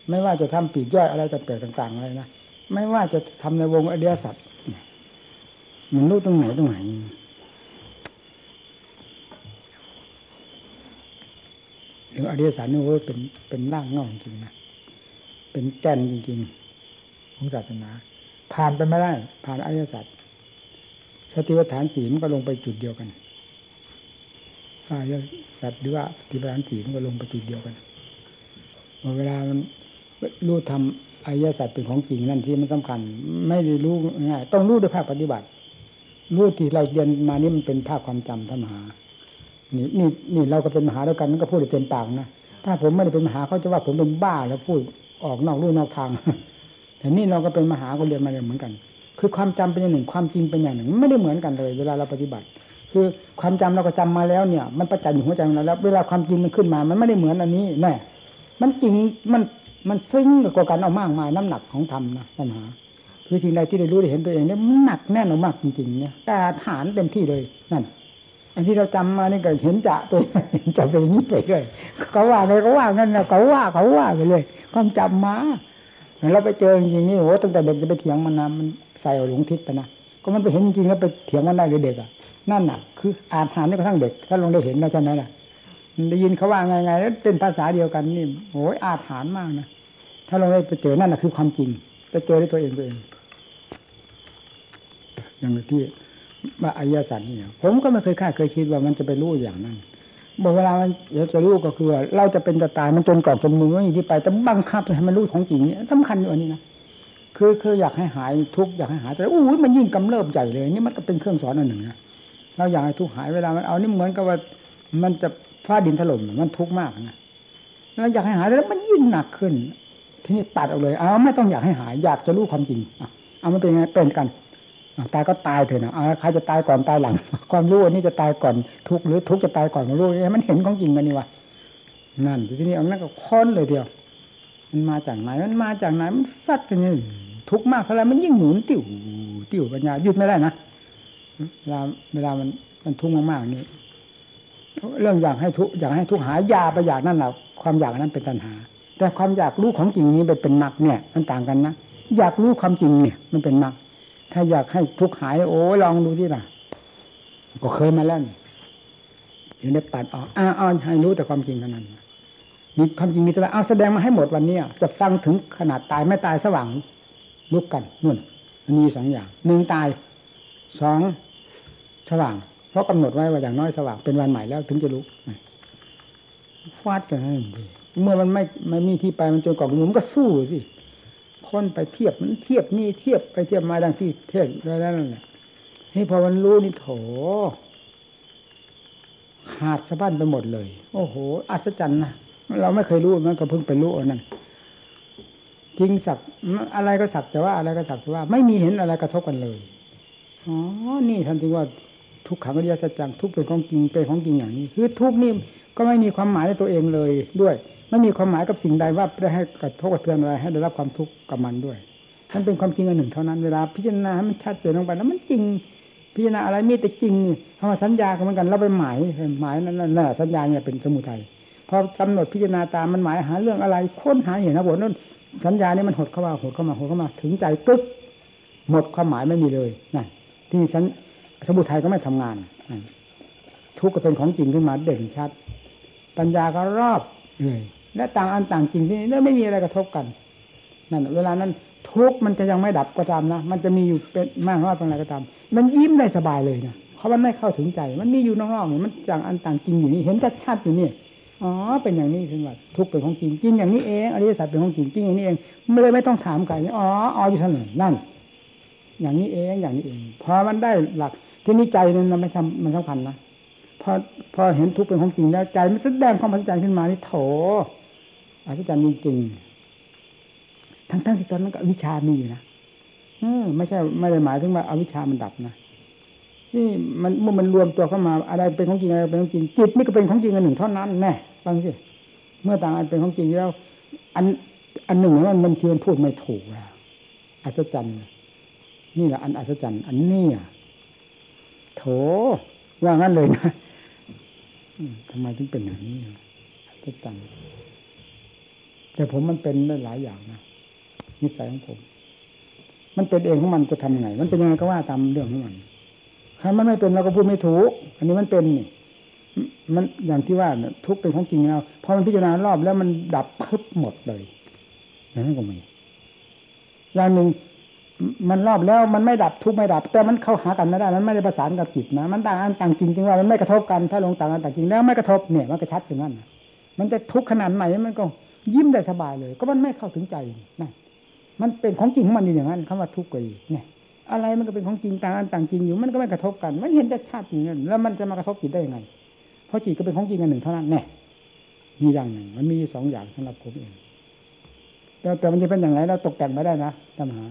ไม่ว่าจะทำปีกย่อยอะไรแปลกๆต่างๆอะไรนะไม่ว่าจะทำในวงอริยสัจมันรู้ตรงไหนตรงไหนหรืออริยสัจนี่ว่าเป็นเป็นร่างเงาจริงนะเป็นแก่นจริงๆของศาสนาผ่านไปไม่ได้ ผ่านอริยสัจสติปัฏฐานสีมันก็ลงไปจุดเดียวกัน อริยสัจหรือว่าสติปัฏฐานสีมันก็ลงไปจุดเดียวกันเวลามันรู้ทำอริยสัจเป็นของจริงนั่นที่มันสำคัญ ไม่ได้รู้ง่ายต้องรู้ด้วยภาคปฏิบัติรู้ที่เราเรียนมานี่มันเป็นภาคความจำท่านมหา นี่นี่นี่เราก็เป็นมหาแล้วกันมันก็พูดเต็มปากนะถ้าผมไม่ได้เป็นมหาเขาจะว่าผมเป็นบ้าแล้วพูดออกนอกลู่นอกทางแต่นี่เราก็เป็นมหาก็เรียนมาเหมือนกัน คือความจำเป็นอย่างหนึ่ง ความจริงเป็นอย่างหนึ่ง ไม่ได้เหมือนกันเลย เวลาเราปฏิบัติ คือความจำเราก็จำมาแล้วเนี่ย มันประจันอยู่หัวใจของเราแล้ว เวลาความจริงมันขึ้นมา มันไม่ได้เหมือนอันนี้แน่มันจริงมันมันซึ้งกว่ากันเอามากมายน้ำหนักของธรรมนะปัญหาคือสิ่งใดที่ได้รู้ได้เห็นตัวเองเนี่ยมันหนักแน่นมากจริงๆเนี่ยแต่ฐานเต็มที่เลยนั่นอันที่เราจำมานี่ก็เห็นจะตัวเห็นจะเป็นอย่างนี้ไปเลยเขาว่าไงเขาว่างั้นนะเขาว่าเขาว่าไปเลยความจำมาเราไปเจอจริงๆนี่โอ้ตั้งแต่เด็กจะไปเถียงมันนะมันใส่หลงทิศไปนะก็มันไปเห็นจริงๆแล้วไปเถียงมันได้เลยเด็กอะ นั่นน่ะ คืออ่านหานนี่กระทั่งเด็ก ถ้าลงได้เห็นแล้วใช่ไหมล่ะได้ยินเขาว่าไงไงแล้วเป็นภาษาเดียวกันนี่โอ้ยอาถรรพ์มากนะถ้าเราได้ไปเจอนั่นแหะคือความจริงไปเจอด้วยตัวเองตัวเอง อย่างที่ว่าอายยสัตว์นี่ผมก็ไม่เคยคาดเคยคิดว่ามันจะไปรู้อย่างนั้นบอกเวลามันจะรู้ก็คือว่าเราจะเป็นจะตายมันจนกรอกจนมือไม่มีที่ไปแต่บังคับให้มันรู้ของจริงเนี่ยสำคัญอยู่อันนี้นะคือคืออยากให้หายทุกข์อยากให้หายแต่อู้ยมันยิ่งกำเริบใหญ่เลย นี่มันก็เป็นเครื่องสอนอันหนึ่งนะ เราอยากให้ทุกข์หายเวลามันเอานี่เหมือนกับว่ามันจะฟ้าดินถล่มมันทุกข์มากนะเราอยากให้หายแล้วมันยิ่งหนักขึ้น ทีนี้ตัดเอาเลยเอาไม่ต้องอยากให้หาย อยากจะรู้ความจริงอเอามันเป็นไงเป็นกันตายก็ตายเถอะนะใครจะตายก่อนตายหลัง ความรู้อันนี้จะตายก่อนทุกหรือทุกจะตายก่อนความรู้มันเห็นของจริงกันนี่วะนั่นทีนี้เอานั่นก็ค้นเลยเดียว มันมาจากไหนมันมาจากไหนมันซัดกันนี่ทุกมากเท่าไรมันยิ่งหมุนติ้วติ้วปัญญาหยุดไม่ได้นะ เวลาเวลามันมันทุกข์มากๆนี่เรื่องอยากให้ทุกอยากให้ทุกหายยาไปอยากนั่นแหละความอยากนั้นเป็นตัณหา แต่ความอยากรู้ของจริงนี้เป็นมรรคเนี่ยมันต่างกันนะอยากรู้ความจริงเนี่ย มันเป็นมรรคถ้าอยากให้ทุกหายโอ้ลองดูที่ล่ะ ก็เคยมาแล้วยังได้ปัดออกอ้าวให้รู้แต่ความจริงเท่านั้นมีความจริงมีแต่ละเอาแสดงมาให้หมดวันนี้จะฟังถึงขนาดตายไม่ตายสว่างลุกกันนู่นมันมีสองอย่างหนึ่งตายสอง สว่าง เพราะกำหนดไว้ว่าอย่างน้อยสว่างเป็นวันใหม่แล้วถึงจะลุกฟาดกันให้เมื่อมันไม่ไม่มีที่ไปมันจนกองมันก็สู้สิคนไปเทียบมันเทียบนี่เทียบไปเทียบมาดังที่เทศไว้แล้วนั่นแหละนี่พอมันรู้นี่โถขาดสะบั้นไปหมดเลย โอ้โห อัศจรรย์นะเราไม่เคยรู้มันก็เพิ่งไปรู้อันนั้นจริงสักอะไรก็สักแต่ว่าอะไรก็สักแต่ว่า ไม่มีเห็นอะไรกระทบกันเลยอ๋อนี่ท่านจึงว่า ทุกขังอริยสัจจังทุกเป็นของจริงเป็นของจริงอย่างนี้ คือทุกนี่ก็ไม่มีความหมายในตัวเองเลยด้วย ไม่มีความหมายกับสิ่งใดว่าได้ให้กระทบกระเทือนอะไรให้ได้รับความทุกข์กับมันด้วยมันเป็นความจริงอันหนึ่งเท่านั้นเวลาพิจารณาให้มันชัดเจนลงไปแล้วมันจริง พิจารณาอะไรมีแต่จริงนี่คำว่าสัญญาก็เหมือนกันเราไปหมายหมายนั่นนั่นสัญญาเนี่ยเป็นสมุทัยพอกำหนดพิจารณาตามมันหมายหาเรื่องอะไรค้นหาเห็นนะบทนั้นสัญญานี่มันหดเข้ามาหดเข้ามาหดเข้ามาถึงใจกึกหมดความหมายไม่มีเลยนั่นที่สัญ สมุทัยก็ไม่ทำงาน ทุกข์ก็เป็นของจริงขึ้นมาเด่นชัด ปัญญาก็รอบเลยและต่างอันต่างจริงที่นี่ไม่มีอะไรกระทบกันนั่นเวลานั้นทุกข์มันจะยังไม่ดับก็ตามนะมันจะมีอยู่เป็นมากน้อยเป็นอะไรก็ตาม มันยิ้มได้สบายเลยนะเพราะมันไม่เข้าถึงใจ มันมีอยู่นอกๆเนี่ยมันต่างอันต่างจริงอยู่นี่เห็นชัดๆอยู่นี่อ๋อเป็นอย่างนี้คือว่าทุกเป็นของจริงจริงอย่างนี้เองอริยสัจเป็นของจริงจริงอย่างนี้เองไม่เลยไม่ต้องถามใครอ๋ออ๋ออยู่ท่านนั่น อย่างนี้เองอย่างนี้เองพอมันได้หลัก ที่นี้ใจนั้นมันไม่ทำมันสำคัญนะพอพอเห็นทุกเป็นของจริงแล้วใจมันแสดงความพันใจขึ้นมานี่โถอธิจารย์จริงทั้งทั้งที่ตอนนั้นก็วิชามีอยู่นะไม่ใช่ไม่ได้หมายถึงว่าอาวิชามันดับนะนี่มันเมื่อมันรวมตัวเข้ามาอะไรเป็นของจริงอะไรเป็นของจริงจิตนี่ก็เป็นของจริงอันหนึ่งเท่านั้นแน่ฟังสิเมื่อต่างอันเป็นของจริงแล้ว อันอันหนึ่งมันมันเชื่อพูดไม่ถูกแล้วอัศจรรย์นี่แหละอันอัศจรรย์อันนี้อะ ว่างั้นเลยนะทำไมถึงเป็นอย่างนี้อัศจรรย์แต่ผมมันเป็นได้หลายอย่างนะนิสัยของผม มันเป็นเองของมันจะทำไง มันเป็นยังไงก็ว่าตามเรื่องของมันถ้ามันไม่เป็นเราก็พูดไม่ถูก อันนี้มันเป็นนี่มันอย่างที่ว่าทุกเป็นของจริงแล้วพอมันพิจารณารอบแล้วมันดับพึบหมดเลยอย่างนั้นก็มีอย่างหนึ่ง มันรอบแล้วมันไม่ดับทุกไม่ดับ แต่มันเข้าหากันไม่ได้ มันไม่ได้ประสานกับจิตนะมันต่างอันต่างจริงจริงว่ามันไม่กระทบกันถ้าลงต่างอันต่างจริงแล้วไม่กระทบเนี่ยมันก็ชัดอย่างนั้นมันจะทุกขนาดไหนมันก็ยิ้มได้สบายเลย ก็มันไม่เข้าถึงใจนะมันเป็นของจริงของมันอยู่อย่างนั้นคำว่าทุกข์ก็อีเนี่ย อะไรมันก็เป็นของจริงต่างอันต่างจริงอยู่มันก็ไม่กระทบกัน มันเห็นแต่ชาติจริงนั่นแล้วมันจะมากระทบจิตได้ยังไง เพราะจิตก็เป็นของจริงอันหนึ่งเท่านั้นแน่มีอย่างหนึ่ง มันมีสองอย่างสำหรับผมเองแต่แต่มันจะเป็นอย่างไรเราตกแต่งไม่ได้นะปัญหา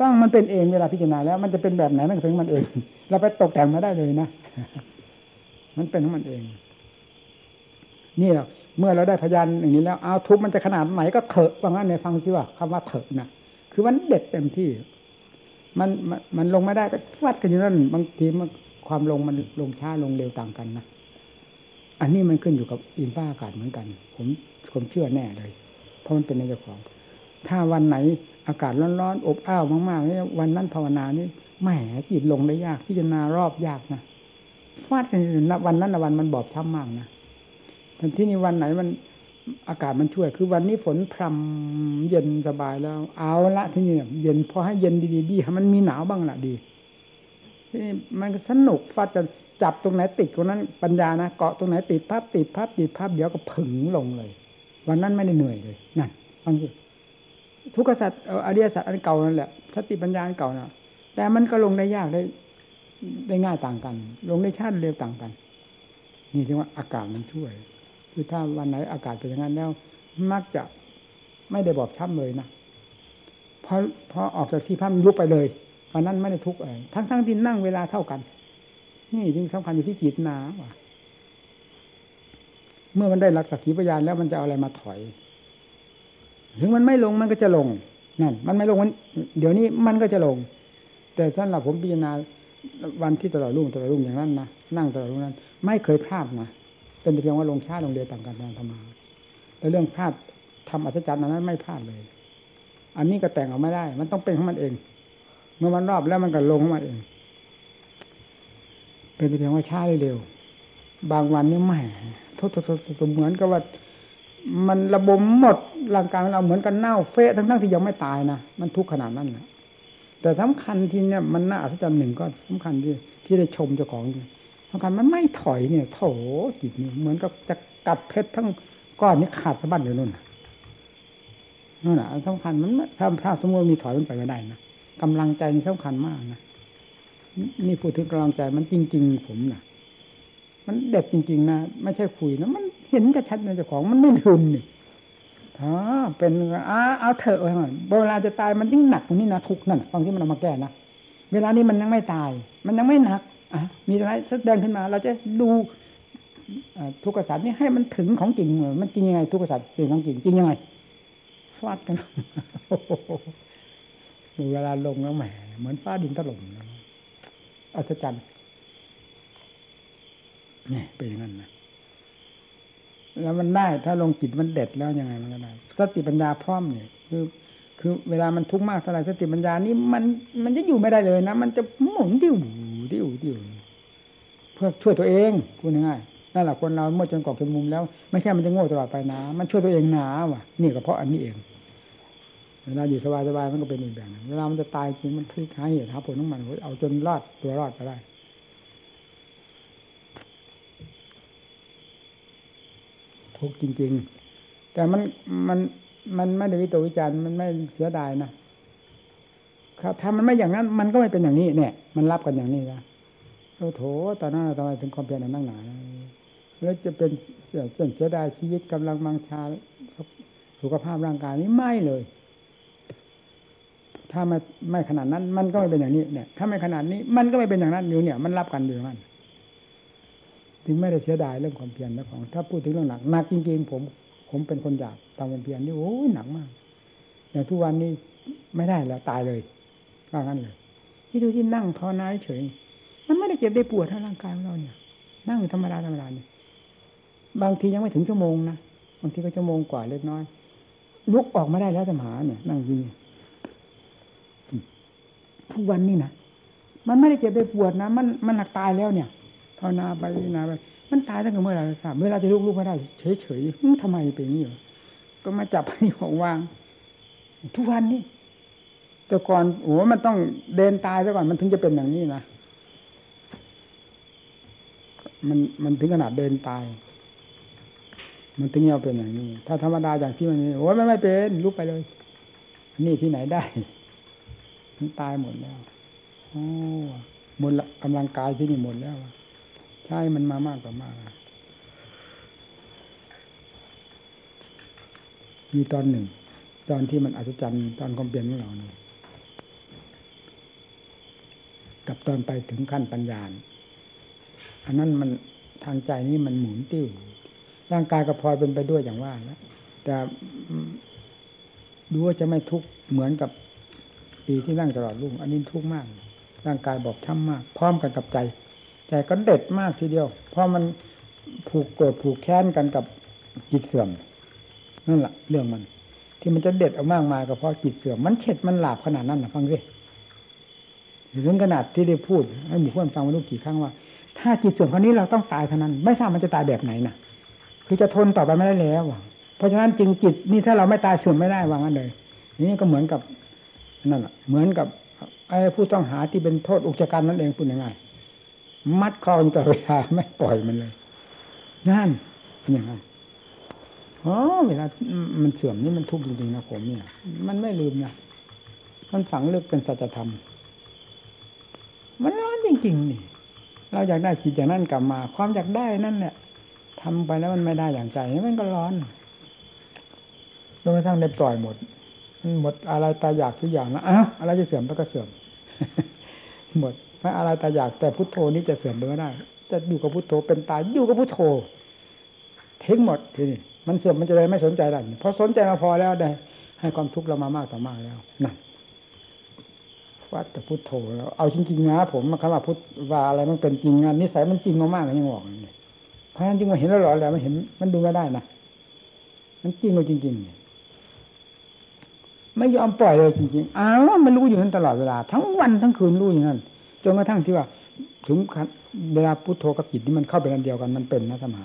ต้องมันเป็นเองเวลาพิจารณาแล้ว มันจะเป็นแบบไหนมันเป็นมันเอง เราไปตกแต่งไม่ได้เลยนะมันเป็นของมันเอง นี่แหละเมื่อเราได้พยานอย่างนี้แล้วเอาทุกมันจะขนาดไหนก็เถอะว่างั้นในฟังที่ว่าคำว่าเถอะนะคือมันเด็ดเต็มที่มันมันมันลงไม่ได้ก็วัดกันอยู่นั่นบางทีมันความลงมันลงช้าลงเร็วต่างกันนะอันนี้มันขึ้นอยู่กับอินฟ้าอากาศเหมือนกัน ผมผมเชื่อแน่เลย เพราะมันเป็นในเจ้าของ ถ้าวันไหน อากาศร้อนๆอบอ้าวมากๆนี่วันนั้นภาวนานี่แหมจิตลงได้ยากพิจารณารอบยากนะฟาดกันวันนั้นละวันมันบอบช้ำมากนะทันที่นี่วันไหนมันอากาศมันช่วย คือวันนี้ฝนพรำเย็นสบายแล้ว เอาละที่นี่เย็นพอให้เย็นดีๆดีให้มันมีหนาวบ้างละดีที่นี่มันสนุกฟาดจะจับตรงไหนติดตรงนั้นปัญญานะเกาะตรงไหนติดพับติดพับติดพับเดี๋ยวก็ผึ่งลงเลย วันนั้นไม่ได้เหนื่อยเลยนั่นฟังสิ ทุกขสัตว์อริยสัตว์อันเก่านั่นแหละสติปัญญาอันเก่าน่ะ แต่มันก็ลงได้ยากได้ได้ง่ายต่างกัน ลงได้ชาติเร็วต่างกัน นี่ถึงว่าอากาศมันช่วย คือถ้าวันไหนอากาศเป็นอย่างนั้นแล้ว มักจะไม่ได้บอบช้ำเลยนะพอพอออกจากที่พักลุกไปเลยวันนั้นไม่ได้ทุกข์อะไรทั้งทั้งที่นั่งเวลาเท่ากัน นี่จึงสำคัญอยู่ที่จิตนาว่ะเมื่อมันได้หลักสักขีพยานแล้วมันจะเอาอะไรมาถอย ถึงมันไม่ลงมันก็จะลงนั่นมันไม่ลงมันเดี๋ยวนี้มันก็จะลง แต่ท่านเราผมพิจารณาวันที่ตลอดรุ่งตลอดรุ่งอย่างนั้นนะนั่งตลอดรุ่งนั้น ไม่เคยพลาดนะเป็นแต่เพียงว่าลงช้าลงเร็วต่างกันทางธรรมะแต่เรื่องพลาดทำอัศจรรย์นั้นไม่พลาดเลย อันนี้ก็แต่งออกไม่ได้ มันต้องเป็นของมันเอง เมื่อมันรอบแล้วมันก็ลงของมันเอง เป็นแต่เพียงว่าช้าเร็วบางวันนี่แหม่ทดทดทดทดเหมือนกับว่า มันระบมหมดร่างกายเราเหมือนกันเน่าเฟะทั้งทั้งๆที่ยังไม่ตายนะมันทุกข์ขนาดนั้นนะแต่สำคัญที่เนี่ยมันน่าอัศจรรย์หนึ่งก็สำคัญที่ที่ได้ชมเจ้าของสำคัญมันไม่ถอยเนี่ยโถจิตนี่เหมือนกับจะกัดเพชรทั้งก้อนนี้ขาดสะบั้นเลยนู่นน่ะนั่นแหละสำคัญมันถ้าถ้าสมมติมีถอยมันไปไม่ได้นะกำลังใจนี่สำคัญมากนะนี่พูดถึงกำลังใจมันจริง ๆ ผมนะ มันเด็ดจริง ๆ นะไม่ใช่คุยนะมันเห็นกระชัดในเจ้าของมันไม่ลืมนี่อ๋อเป็นอ้าเอาเถอะไว้มันเวลาจะตายมันยิ่งหนักตรงนี้นะทุกนั่นฟังที่มันเอามาแก้นะเวลานี้มันยังไม่ตาย มันยังไม่หนักอะมีอะไรแสดงขึ้นมา เราจะดูอทุกขสัตว์นี่ให้มันถึงของจริงมันจริงยังไง ทุกขสัตว์จริงของจริงจริงยังไงฟาดกันดูเวลาลงแล้วแหมเหมือนฟ้าดินถล่มอัศจรรย์ นี่เป็นอย่างนั้นนะแล้วมันได้ถ้าลงจิตมันเด็ดแล้วยังไงมันก็ได้สติปัญญาพร้อมเนี่ยคือ คือเวลามันทุกข์มากเท่าไรสติปัญญานี่มันมันจะอยู่ไม่ได้เลยนะมันจะหมุนดิ้วดิ้วดิ้วเพื่อช่วยตัวเองพูดง่ายนั่นแหละคนเราเมื่อจนกรอบจนมุมแล้ว ไม่ใช่มันจะโง่ตลอดไปนะ มันช่วยตัวเองหนาว่ะ นี่ก็เพราะอันนี้เองเวลาอยู่สบายๆมันก็เป็นอีกแบบนึงเวลามันจะตายจริงมันพลิกหาเหตุหาผลของมันเอาจนรอดตัวรอดไปได้ ทุกข์จริง ๆ แต่มันมันมันไม่ได้วิตกวิจารณ์มันไม่เสียดายนะครับถ้ามันไม่อย่างนั้น มันก็ไม่เป็นอย่างนี้เนี่ย มันรับกันอย่างนี้นะโอ้โถตอนนั้นทำไมถึงความเพียรนั่งหนาแล้วจะเป็นเสียเสียดายชีวิตกำลังมังชาสุขภาพร่างกายนี้ไม่เลย ถ้าไม่ไม่ขนาดนั้น มันก็ไม่เป็นอย่างนี้เนี่ย ถ้าไม่ขนาดนี้ มันก็ไม่เป็นอย่างนั้นอยู่เนี่ย มันรับกันอยู่อย่างนั้น ถึงไม่ได้เสียดายเรื่องความเพียรนะของ ถ้าพูดถึงเรื่องหนักหนักจริงๆ ผมผมเป็นคนอยากทำความเพียรนี่โอ้ยหนักมากอย่างทุกวันนี้ไม่ได้แล้วตายเลยว่างั้นเลยที่ดูที่นั่งภาวนาเฉยมันไม่ได้เจ็บได้ปวดทั้งร่างกายของเราเนี่ย นั่งอยู่ธรรมดาธรรมดาเนี่ยบางทียังไม่ถึงชั่วโมงนะบางทีก็ชั่วโมงกว่าเล็กน้อย ลุกออกมาได้แล้วแต่หมาเนี่ย นั่งยิงทุกวันนี่นะมันไม่ได้เจ็บได้ปวดนะมันมันหนักตายแล้วเนี่ย ภาวนาไปนาไปมันตายตั้งแต่เมื่อไหร่ทราบเวลาจะลุกลุกไม่ได้เฉยเฉยทำไมเป็นอย่างนี้วะก็มาจับให้ของวาง ทุกวันนี้แต่ก่อนโอ้มันต้องเดินตายซะก่อนมันถึงจะเป็นอย่างนี้นะมันมันถึงขนาดเดินตาย มันถึงจะเป็นอย่างนี้ ถ้าธรรมดาอย่างที่มันนี่โอ้ยไม่ไม่เป็นลุกไปเลย นี่ที่ไหนได้มันตายหมดแล้วโอ้หมดละกำลังกายที่นี่หมดแล้ว ใช่มันมามากกว่ามากมีตอนหนึ่ง ตอนที่มันอัศจรรย์ตอนความเปลี่ยนของเราเนี่ยกับตอนไปถึงขั้นปัญญาอันนั้นมันทางใจนี่มันหมุนติ้ว ร่างกายก็พลอยเป็นไปด้วยอย่างว่าแล้วแต่ดูว่าจะไม่ทุกข์เหมือนกับปีที่นั่งตลอดรุ่งอันนี้ทุกข์มาก ร่างกายบอบช้ำมาก พร้อมกันกับใจ ใจก็เด็ดมากทีเดียวเพราะมันผูกโกรธผูกแค้นกันกับจิตเสื่อมนั่นแหละเรื่องมัน ที่มันจะเด็ดเอามากมายก็เพราะจิตเสื่อมมันเข็ดมันหลาบขนาดนั้นนะฟังสิถึงขนาดที่ได้พูดให้หมู่เพื่อนฟังมาลูกกี่ครั้งว่า ถ้าจิตเสื่อมคราวนี้เราต้องตายเท่านั้น ไม่ทราบมันจะตายแบบไหนนะคือจะทนต่อไปไม่ได้แล้วเพราะฉะนั้นจึงจิตนี่ถ้าเราไม่ตายเสื่อมไม่ได้วางั้นเลยนี่ก็เหมือนกับนั่นแหละเหมือนกับไอ้ผู้ต้องหาที่เป็นโทษอุกชะกันนั่นเองพูดง่ายๆ มัดคออยู่ตลอดเวลาไม่ปล่อยมันเลย นั่นเป็นอย่างนั้นอ๋อเวลา มันเสื่อมนี่มันทุกข์จริงๆนะผมเนี่ย มันไม่ลืมนะมันฝังลึกเป็นสัจธรรม มันร้อนจริงๆนี่ เราอยากได้จิตอย่างนั้นกลับมา ความอยากได้นั่นแหละทำไปแล้วมันไม่ได้อย่างใจมันก็ร้อนจนกระทั่งได้ปล่อยหมดหมดอะไรตาอยากทุกอย่างแล้วอ้าวอะไรจะเสื่อมก็เสื่อมหมด ไม่อะไรแตาอยากแต่พุทโธนี้จะเสื่อมไปไม่ได้ จะอยู่กับพุทโธเป็นตายอยู่กับพุทโธทิ้งหมดทีนี้มันเสื่อมมันจะเลยไม่สนใจแล้วเพราะสนใจมาพอแล้วได้ ให้ความทุกข์เรามามากต่อมากแล้วนั่นวัดแต่พุทโธแล้วเอาจริงๆนะผมมาคำว่าพุทว่าอะไรมันเป็นจริงงานนิสัยมันจริงมากๆยังบอกเลยเพราะฉะนั้นจึงมาเห็นแล้วหรอแล้วมันเห็นมันดูไม่ได้นะมันจริงเลยจริงๆไม่ยอมปล่อยเลยจริงๆอ้าวมันรู้อยู่นั้นตลอดเวลา ทั้งวันทั้งคืนรู้อยู่นั้น จนกระทั่งที่ว่า ถึงเวลาพุโทโธกับจิตนี่มันเข้าไปกันเดียวกันมันเป็นนะสมา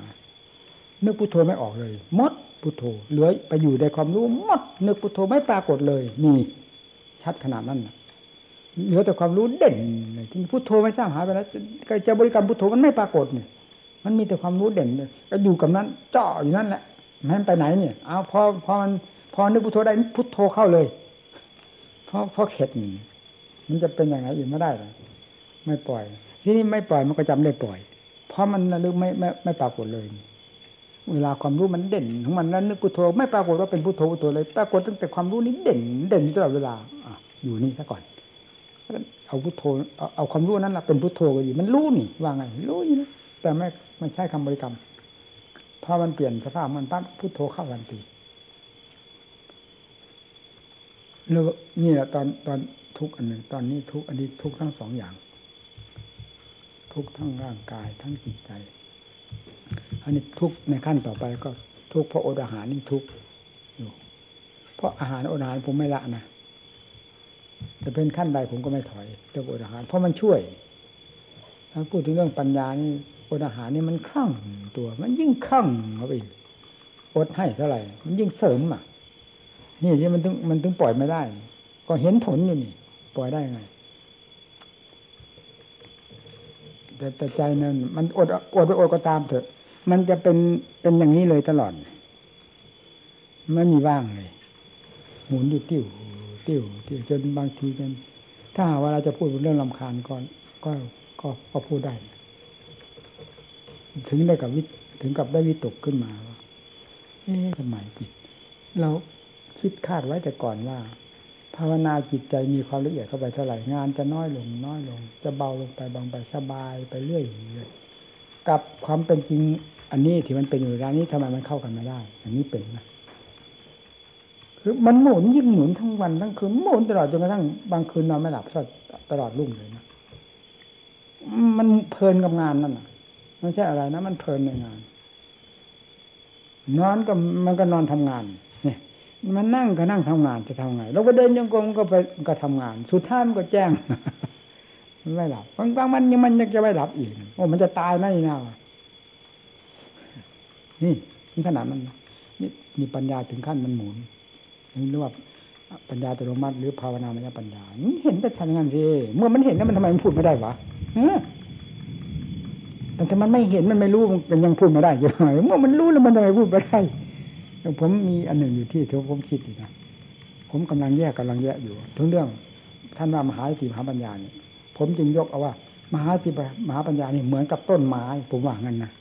นึกพุโทโธไม่ออกเลยมดพุโทโธเหลือไปอยู่ในความรู้มด นึกพุโทโธไม่ปรากฏเลยมีชัดขนาดนั้นนะเหลือแต่ความรู้เด่นเลยที่พุโทโธไม่ทราบหายไปแล้วจะจะบริกรรมพุโทโธมันไม่ปรากฏเนี่ย มันมีแต่ความรู้เด่นเลยก็อยู่กับนั้นเจาะอยู่นั่นแหละมันไปไหนเนี่ยเอาพอพอมันพอนึกพุทโธได้พุทโธเข้าเลยเพราะเพราะเข็ดมันจะเป็นอยังไงอีกไม่ได้เลย ไม่ปล่อย ที่นี้ไม่ปล่อยมันก็จำได้ปล่อย เพราะมันระลึกไม่ไม่ไม่ปรากฏเลย เวลาความรู้มันเด่นของมันแล้วนึกพุทโธไม่ปรากฏว่าเป็นพุทโธพุทโธเลย ปรากฏตั้งแต่ความรู้นี้เด่น เด่นตลอดเวลาอะอยู่นี่ซะก่อน เอาพุทโธเอาเอาความรู้นั้นแหละเป็นพุทโธก็ดีมันรู้นี่ว่าไงรู้อยู่นะแต่ไม่ไม่ใช่คำบริกรรมพอมันเปลี่ยนสภาพมันปั๊บพุทโธเข้าทันทีแล้วนี่แหละตอนตอนทุกอันหนึ่งตอนนี้ทุกอันนี้ทุกทั้งสองอย่าง ทุกทั้งร่างกายทั้งจิตใจอันนี้ทุกในขั้นต่อไปก็ทุกเพราะอดอาหารนี่ทุกอยู่ เพราะอาหารอดอาหารผมไม่ละนะจะเป็นขั้นใดผมก็ไม่ถอยเรื่องอดอาหาร เพราะมันช่วยถ้าพูดถึงเรื่องปัญญานี่อดอาหารนี่มันคลั่งตัว มันยิ่งคลั่งเข้าไปอีกอดให้เท่าไหร่ มันยิ่งเสริมอะ นี่ที่มันถึงมันถึงปล่อยไม่ได้ ก็เห็นผลอยู่นี่ ปล่อยได้ไง แต่แต่ใจนั้นมันอดอดไปอดก็ตามเถอะ มันจะเป็นเป็นอย่างนี้เลยตลอดไม่มีว่างเลย หมุนอยู่ติ้วติ้วติ้วจนบางทีจนถ้าหากว่าเราจะพูดเรื่องลำคาญก่อนก็ก็ก็พูดได้ ถึงได้กับวิถึงกับได้วิตกขึ้นมาว่าเอ๊ะทำไมจิตเราคิดคาดไว้แต่ก่อนว่า ภาวนาจิตใจมีความละเอียดเข้าไปเท่าไหร่งานจะน้อยลงน้อยลง จะเบาลงไปบางไปสบายไปเรื่อยๆกับความเป็นจริง อันนี้ที่มันเป็นอยู่ร้านนี้ทำไมมันเข้ากันไม่ได้อย่างนี้เป็นนะคือมันหมุนยิ่งหมุนทั้งวันทั้งคืนหมุนตลอดจนกระทั่งบางคืนนอนไม่หลับตลอดรุ่งเลยนะมันเพลินกับงานนั่นน่ะไม่ใช่อะไรนะ มันเพลินในงาน นอนก็มันก็นอนทำงาน มันนั่งก็นั่งทำงานจะทำไงเราก็เดินยังกรมก็ไปก็ทำงาน สุดท้ายมันก็แจ้งมันไม่หลับบางบางมันยังมันยังจะไม่หลับอีกโอ้มันจะตายไหมนี่นะนี่ขนาดนั้นนี่นี่ปัญญาถึงขั้นมันหมุนนี่เรียกว่าปัญญาอัตโนมัติหรือภาวนามยปัญญาเห็นแต่ชัดอย่างนั้นสิเมื่อมันเห็นแล้วมันทำไมมันพูดไม่ได้วะแต่ถ้ามันไม่เห็นมันไม่รู้มันยังพูดไม่ได้ยังไงเมื่อมันรู้แล้วมันทำไมพูดไม่ได้ ผมมีอันหนึ่งอยู่ที่ที่ผมคิดอยู่นะผมกำลังแยกกำลังแยกอยู่ถึงเรื่อง ท่านว่ามหาสติมหาปัญญาเนี่ยผมจึงยกเอาว่า มหาสติมหาปัญญานี่เหมือนกับต้นไม้ผมว่างั้นนะ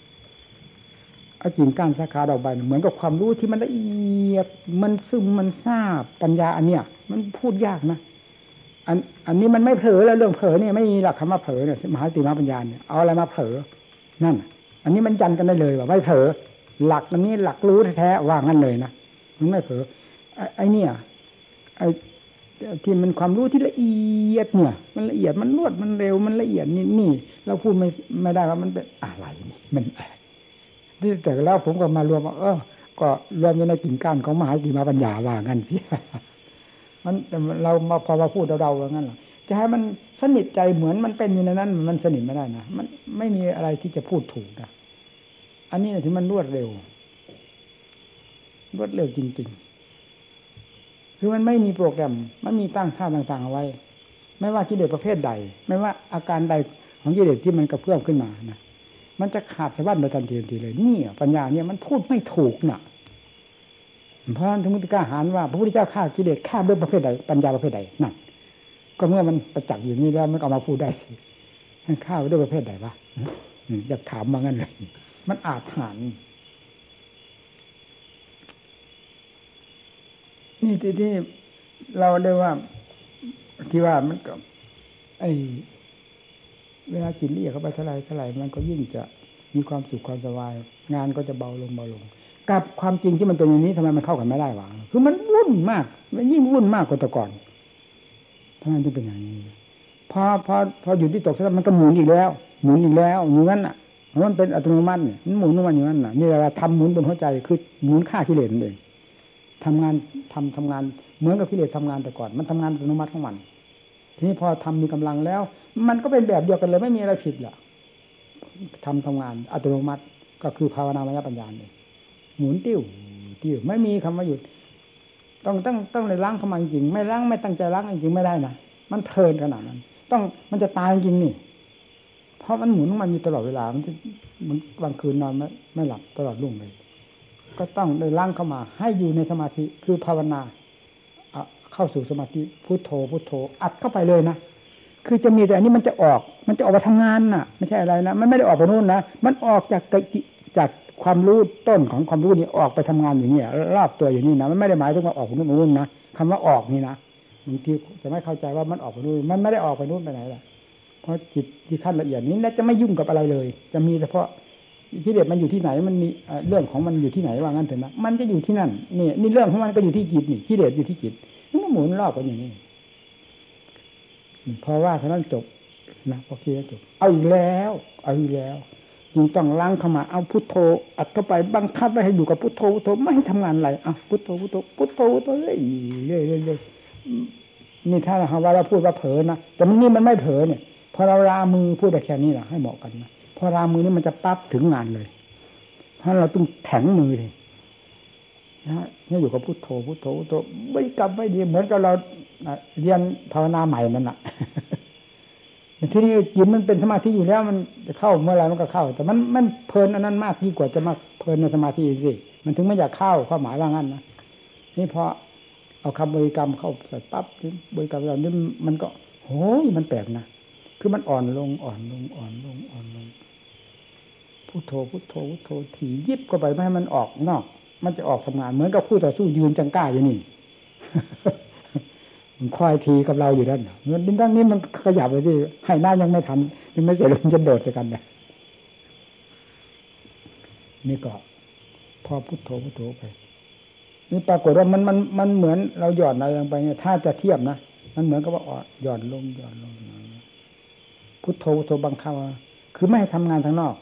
เอากิ่งก้านสาขาดอกใบเหมือนกับความรู้ที่มันละเอียดมันซึมมันทราบปัญญาอันเนี้ยมันพูดยากนะอันอันนี้มันไม่เผลอแล้วเรื่องเผลอเนี่ยไม่มีหลักคำว่าเผลอเนี่ยมหาสติมหาปัญญาเนี่ยเอาอะไรมาเผลอนั่น อันนี้มันยันกันได้เลยว่าไม่เผลอ หลักอันนี้หลักรู้แท้ๆว่างั้นเลยนะมันไม่เผลอไอ้เนี่ยไอ้ที่มันความรู้ที่ละเอียดเนี่ย มันละเอียดมันรวดมันเร็วมันละเอียดนี่นี่เราพูดไม่ไม่ได้ว่ามันเป็นอะไรนี่มันอะไรที่แต่แล้วผมก็มารวมว่าเออก็รวมอยู่ในกิ่งก้านของมหาสติมาปัญญาว่างั้นสิมันแต่เรามาพอมาพูดเราๆว่างั้นหรอจะให้มันสนิทใจเหมือนมันเป็นอยู่ในนั้น มันสนิทไม่ได้นะมันไม่มีอะไรที่จะพูดถูกนะ อันนี้ถึงมันรวดเร็ว รวดเร็วจริง ๆ คือมันไม่มีโปรแกรม มันมีตั้งค่าต่างๆเอาไว้ ไม่ว่ากิเลสประเภทใด ไม่ว่าอาการใดของกิเลสที่มันกระเพื่อมขึ้นมานะมันจะขาดสะบั้นโดยทันทีทันทีเลยนี่ปัญญาเนี่ยมันพูดไม่ถูกน่ะเพราะฉะนั้นถึงมุติกาหารว่าพระพุทธเจ้าฆ่ากิเลสฆ่าด้วยประเภทใดปัญญาประเภทใดนั่นก็เมื่อมันประจักษ์อย่างนี้แล้วมันก็เอามาพูดได้สิท่านฆ่าด้วยประเภทใดวะอยากถามมางั้นเลย มันอาจหารนี่ที่ที่เราได้ว่า ที่ว่ามันก็ไอเวลาจิตเรียกเข้าไปเท่าไรเท่าไรมันก็ยิ่งจะมีความสุขความสบาย งานก็จะเบาลงเบาลง กับความจริงที่มันเป็นอย่างนี้ทำไมมันเข้ากันไม่ได้วะคือมันวุ่นมาก มันยิ่งวุ่นมากกว่าแต่ก่อนทำไมจึงเป็นอย่างนี้พอพอพออยู่ที่ตกแล้วมันก็หมุนอีกแล้ว หมุนอีกแล้วอย่างนั้นอะ มันเป็นอัตโนมัติมันหมุนของมันอย่างนั้นน่ะนี่เราทำหมุนบนหัวใจคือหมุนฆ่ากิเลสนั่นเองทำงานทำทำงานเหมือนกับกิเลสทำงานแต่ก่อน มันทำงานอัตโนมัติของมัน ทีนี้พอทำมีกำลังแล้ว มันก็เป็นแบบเดียวกันเลยไม่มีอะไรผิดหรอกทำทำงานอัตโนมัติก็คือภาวนามยปัญญาเองหมุนติ้วติ้วไม่มีคำว่าหยุด ต้องต้องต้องเลยล้างเข้ามาจริงไม่ล้างไม่ตั้งใจล้างจริงไม่ได้นะมันเพลินขนาดนั้น ต้องมันจะตายจริงนี่ ราะมันหมุนมันอยู่ตลอดเวลา มันจะมันกลางคืนนอนไม่ไม่หลับตลอดรุ่งเลย ก็ต้องเลยล้างเข้ามา ให้อยู่ในสมาธิคือภาวนาเข้าสู่สมาธิพุโทโธพุโทโธ อัดเข้าไปเลยนะคือจะมีแต่อันนี้มันจะออก มันจะออกมาทำงานน่ะ ไม่ใช่อะไรนะมันไม่ได้ออกไปนู่นนะมันออกจากจากความรู้ต้นของความรู้นี้ออกไปทำงานอย่างนี้รอบตัวอย่างนี้นะมันไม่ได้หมายถึงว่าออกไปนู่นนู่นนะคำว่าออกนี่นะบางทีจะไม่เข้าใจว่ามันออกไปนู่นมันไม่ได้ออกไปนู่นไปไหนล่ะ เพราะจิตที่ขั้นละเอียดนี้น่าจะไม่ยุ่งกับอะไรเลย จะมีเฉพาะกิเลสมันอยู่ที่ไหนมันมีเรื่องของมันอยู่ที่ไหนว่างั้นเถอะนะมันจะอยู่ที่นั่นนี่นี่เรื่องของมันก็อยู่ที่จิตนี่กิเลสอยู่ที่จิตมันหมุนรอบกันอย่างนี้พอว่าเท่านั้นจบนะพอคิดแล้วจบเอาอีกแล้วเอาอีกแล้วจึงต้องล้างเข้ามาเอาพุทโธอัดเข้าไปบังคับไว้ให้อยู่กับพุทโธพุทโธไม่ให้ทำงานอะไรอะพุทโธพุทโธพุทโธพุทโธเรื่อยเรื่อยเรื่อยนี่ถ้าเราว่าเราพูดว่าเผลอนะแต่มันนี่มันไม่เผลอเนี่ย อเรารามือพูดแต่แค่นี้แหละให้เหมาะกันนะพอรามือนี่มันจะปั๊บถึงงานเลย เพราะเราต้องแข็งมือเลยนะนี่อยู่กับพุทโธพุทโธพุทโธไม่กลับไม่ดีเหมือนกับเราเรียนภาวนาใหม่นั่นแหละที่นี่จิตมันเป็นสมาธิอยู่แล้ว มันจะเข้าเมื่อไรมันก็เข้า แต่มันมันเพลินอันนั้นมากยิ่งกว่าจะมาเพลินในสมาธิสิมันถึงไม่อยากเข้าความหมายว่างั้นนะนี่พอเอาคำบริกรรมเข้าใส่ปั๊บบริกรรมเรานี่มันก็โหยมันแปลกนะ คือมันอ่อนลงอ่อนลงอ่อนลงอ่อนลงพุทโธพุทโธพุทโธถี่ยิบเข้าไปไม่ให้มันออกนอก มันจะออกทำงาน เหมือนกับคู่ต่อสู้ยืนจังก้าอยู่นี่มันคอยทีกับเราอยู่นั่นเงินดินตั้งนี้มันขยับไปที่ให้หน้ายังไม่ทันยังไม่เสร็จเลยมันจะโดดกันเนี่ยนี่ก็ พอพุทโธพุทโธไป นี่ปรากฏว่ามันมันมันเหมือนเราหย่อนอะไรลงไปเนี่ย ถ้าจะเทียบนะมันเหมือนกับว่าอ่อนหย่อนลงหย่อนลง พุทโธพุทโธบังคับคือไม่ให้ทำงานทางนอก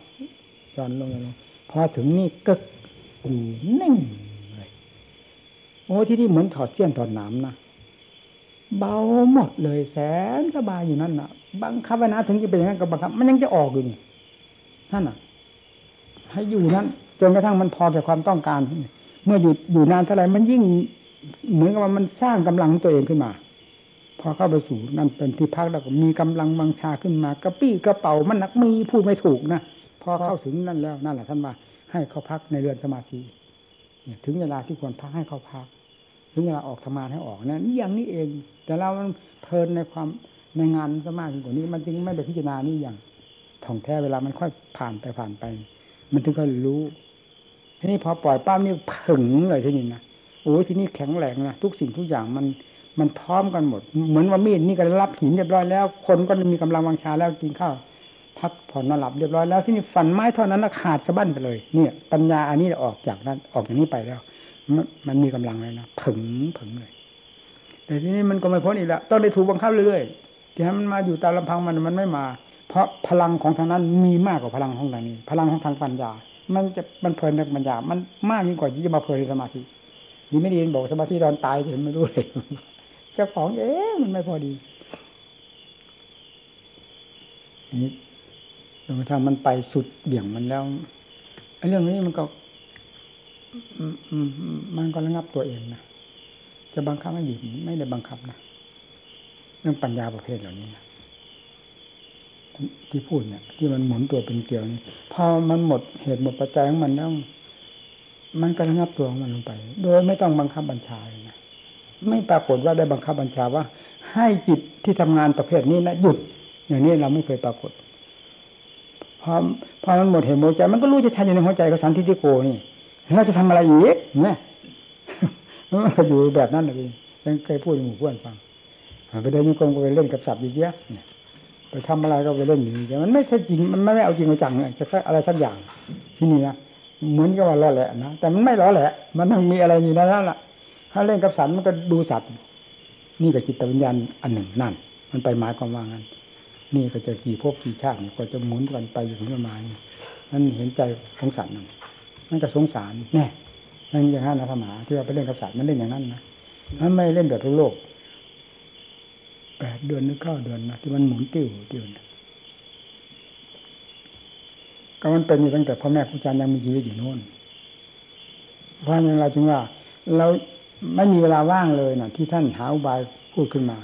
หย่อนลงหย่อนลงพอถึงนี่ก็อยู่นิ่งเลยโอ้ที่นี่เหมือนถอดเสี้ยนถอดหนามนะเบาหมดเลยแสนสบายอยู่นั่นน่ะ บังคับไว้นะถึงจะเป็นอย่างนั้นก็บังคับ มันยังจะออกอยู่นี่นั่นน่ะ ให้อยู่นั้นจนกระทั่งมันพอแก่ความต้องการ เมื่ออยู่อยู่นานเท่าไหร่มันยิ่งเหมือนกับว่ามันสร้างกำลังตัวเองขึ้นมา พอเข้าไปสู่นั่นเป็นที่พักแล้วก็มีกำลังบังชาขึ้นมากระปี้กระเป๋ามันนักมีพูดไม่ถูกนะพอเข้าถึงนั่นแล้วนั่นแหละท่านว่าให้เขาพักในเรือนสมาธิถึงเวลาที่ควรพักให้เขาพัก ถึงเวลาออกทำงานให้ออกนะนี่อย่างนี้เอง แต่เรามันเพลินในความในงานซะมากกว่านี้ มันจึงไม่ได้พิจารณานี่อย่างท่องแท้เวลามันค่อยผ่านไปผ่านไป มันถึงค่อยรู้ทีนี้พอปล่อยป้ามนี่ผึ่งเลยทีนี้นะโอ้ยทีนี้แข็งแรงนะทุกสิ่งทุกอย่างมัน มันพร้อมกันหมด เหมือนว่ามีดนี่ก็รับหินเรียบร้อยแล้ว คนก็มีกำลังวังชาแล้วกินข้าวพักผ่อนนอนหลับเรียบร้อยแล้วที่นี่ฟันไม้เท่านั้นขาดสะบั้นไปเลย เนี่ย ปัญญาอันนี้ออกจากนั้นออกจากนี้ไปแล้ว มันมันมีกำลังเลยนะผึ่งผึ่งเลย แต่ทีนี้มันก็ไม่พ้นอีกแล้วต้องได้ถูกบังคับเรื่อยๆที่ให้มันมาอยู่ตามลำพังมันมันไม่มา เพราะพลังของทางนั้นมีมากกว่าพลังของทางนี้ พลังของทางปัญญา มันจะมันเพลินในปัญญา มันมากยิ่งกว่าที่จะมาเพลินในสมาธิดีไม่ดีบอกสมาธิตอนตายเห็นไม่รู้เลย จ้าของเอ๊ะมันไม่พอดีนี่จนกระทั่งมันไปสุดเบี่ยงมันแล้วไอ้เรื่องนี้มันก็มันก็ระงับตัวเองนะจะบังคับให้หยุดไม่ได้บังคับนะเรื่องปัญญาประเภทเหล่านี้นะที่พูดเนี่ย ที่มันหมุนตัวเป็นเกลียวนี่พอมันหมดเหตุหมดปัจจัยของมันแล้วมันก็ระงับตัวของมันลงไป โดยไม่ต้องบังคับบัญชาเลยนะ ไม่ปรากฏว่าได้บังคับบัญชาว่า ให้จิตที่ทำงานประเภทนี้นะหยุด อย่างนี้เราไม่เคยปรากฏพอพอมันหมดเหตุหมดใจมันก็รู้จะชันอยู่ในหัวใจกับสันทิฏฐิโกนี่เราจะทำอะไรอีกเนี่ยมันก็อยู่แบบนั้นเลยยังเคยพูดหมู่เพื่อนฟังไปเดินยังกรมก็ไปเล่นกับสัตว์อีกเยอะเนี่ยไปทำอะไรก็ไปเล่นอยู่แต่มันไม่ใช่จริงมันไม่เอาจริงเอาจังเนี่ยจะอะไรสักอย่างที่นี่นะเหมือนกับว่าล้อแหละนะแต่มันไม่ล้อแหละ มันต้องมีอะไรอยู่ในนั้นแหละ ถ้าเล่นกับสัตว์มันก็ดูสัตว์ นี่ก็จิตวิญญาณอันหนึ่งนั่น มันไปหมายความว่างั้น นี่ก็จะกี่ภพกี่ชาติก็จะหมุนกันไปอยู่ถึงประมาณนี้นั่นเห็นใจสงสารนั่นนั่นก็สงสารแน่นั่นอย่างนั้นนะธรรมะที่ว่าไปเล่นกับสัตว์มันเล่นอย่างนั้นนะมันไม่เล่นแบบโลกแปดเดือนหรือเก้าเดือนนะที่มันหมุนติ้วติ้วนะก็มันเป็นอยู่ตั้งแต่พ่อแม่ครูอาจารย์ยังมีชีวิตอยู่โน่นเพราะนั้นเราจึงว่า เรา ไม่มีเวลาว่างเลยนะที่ท่านหาอุบายพูดขึ้นมา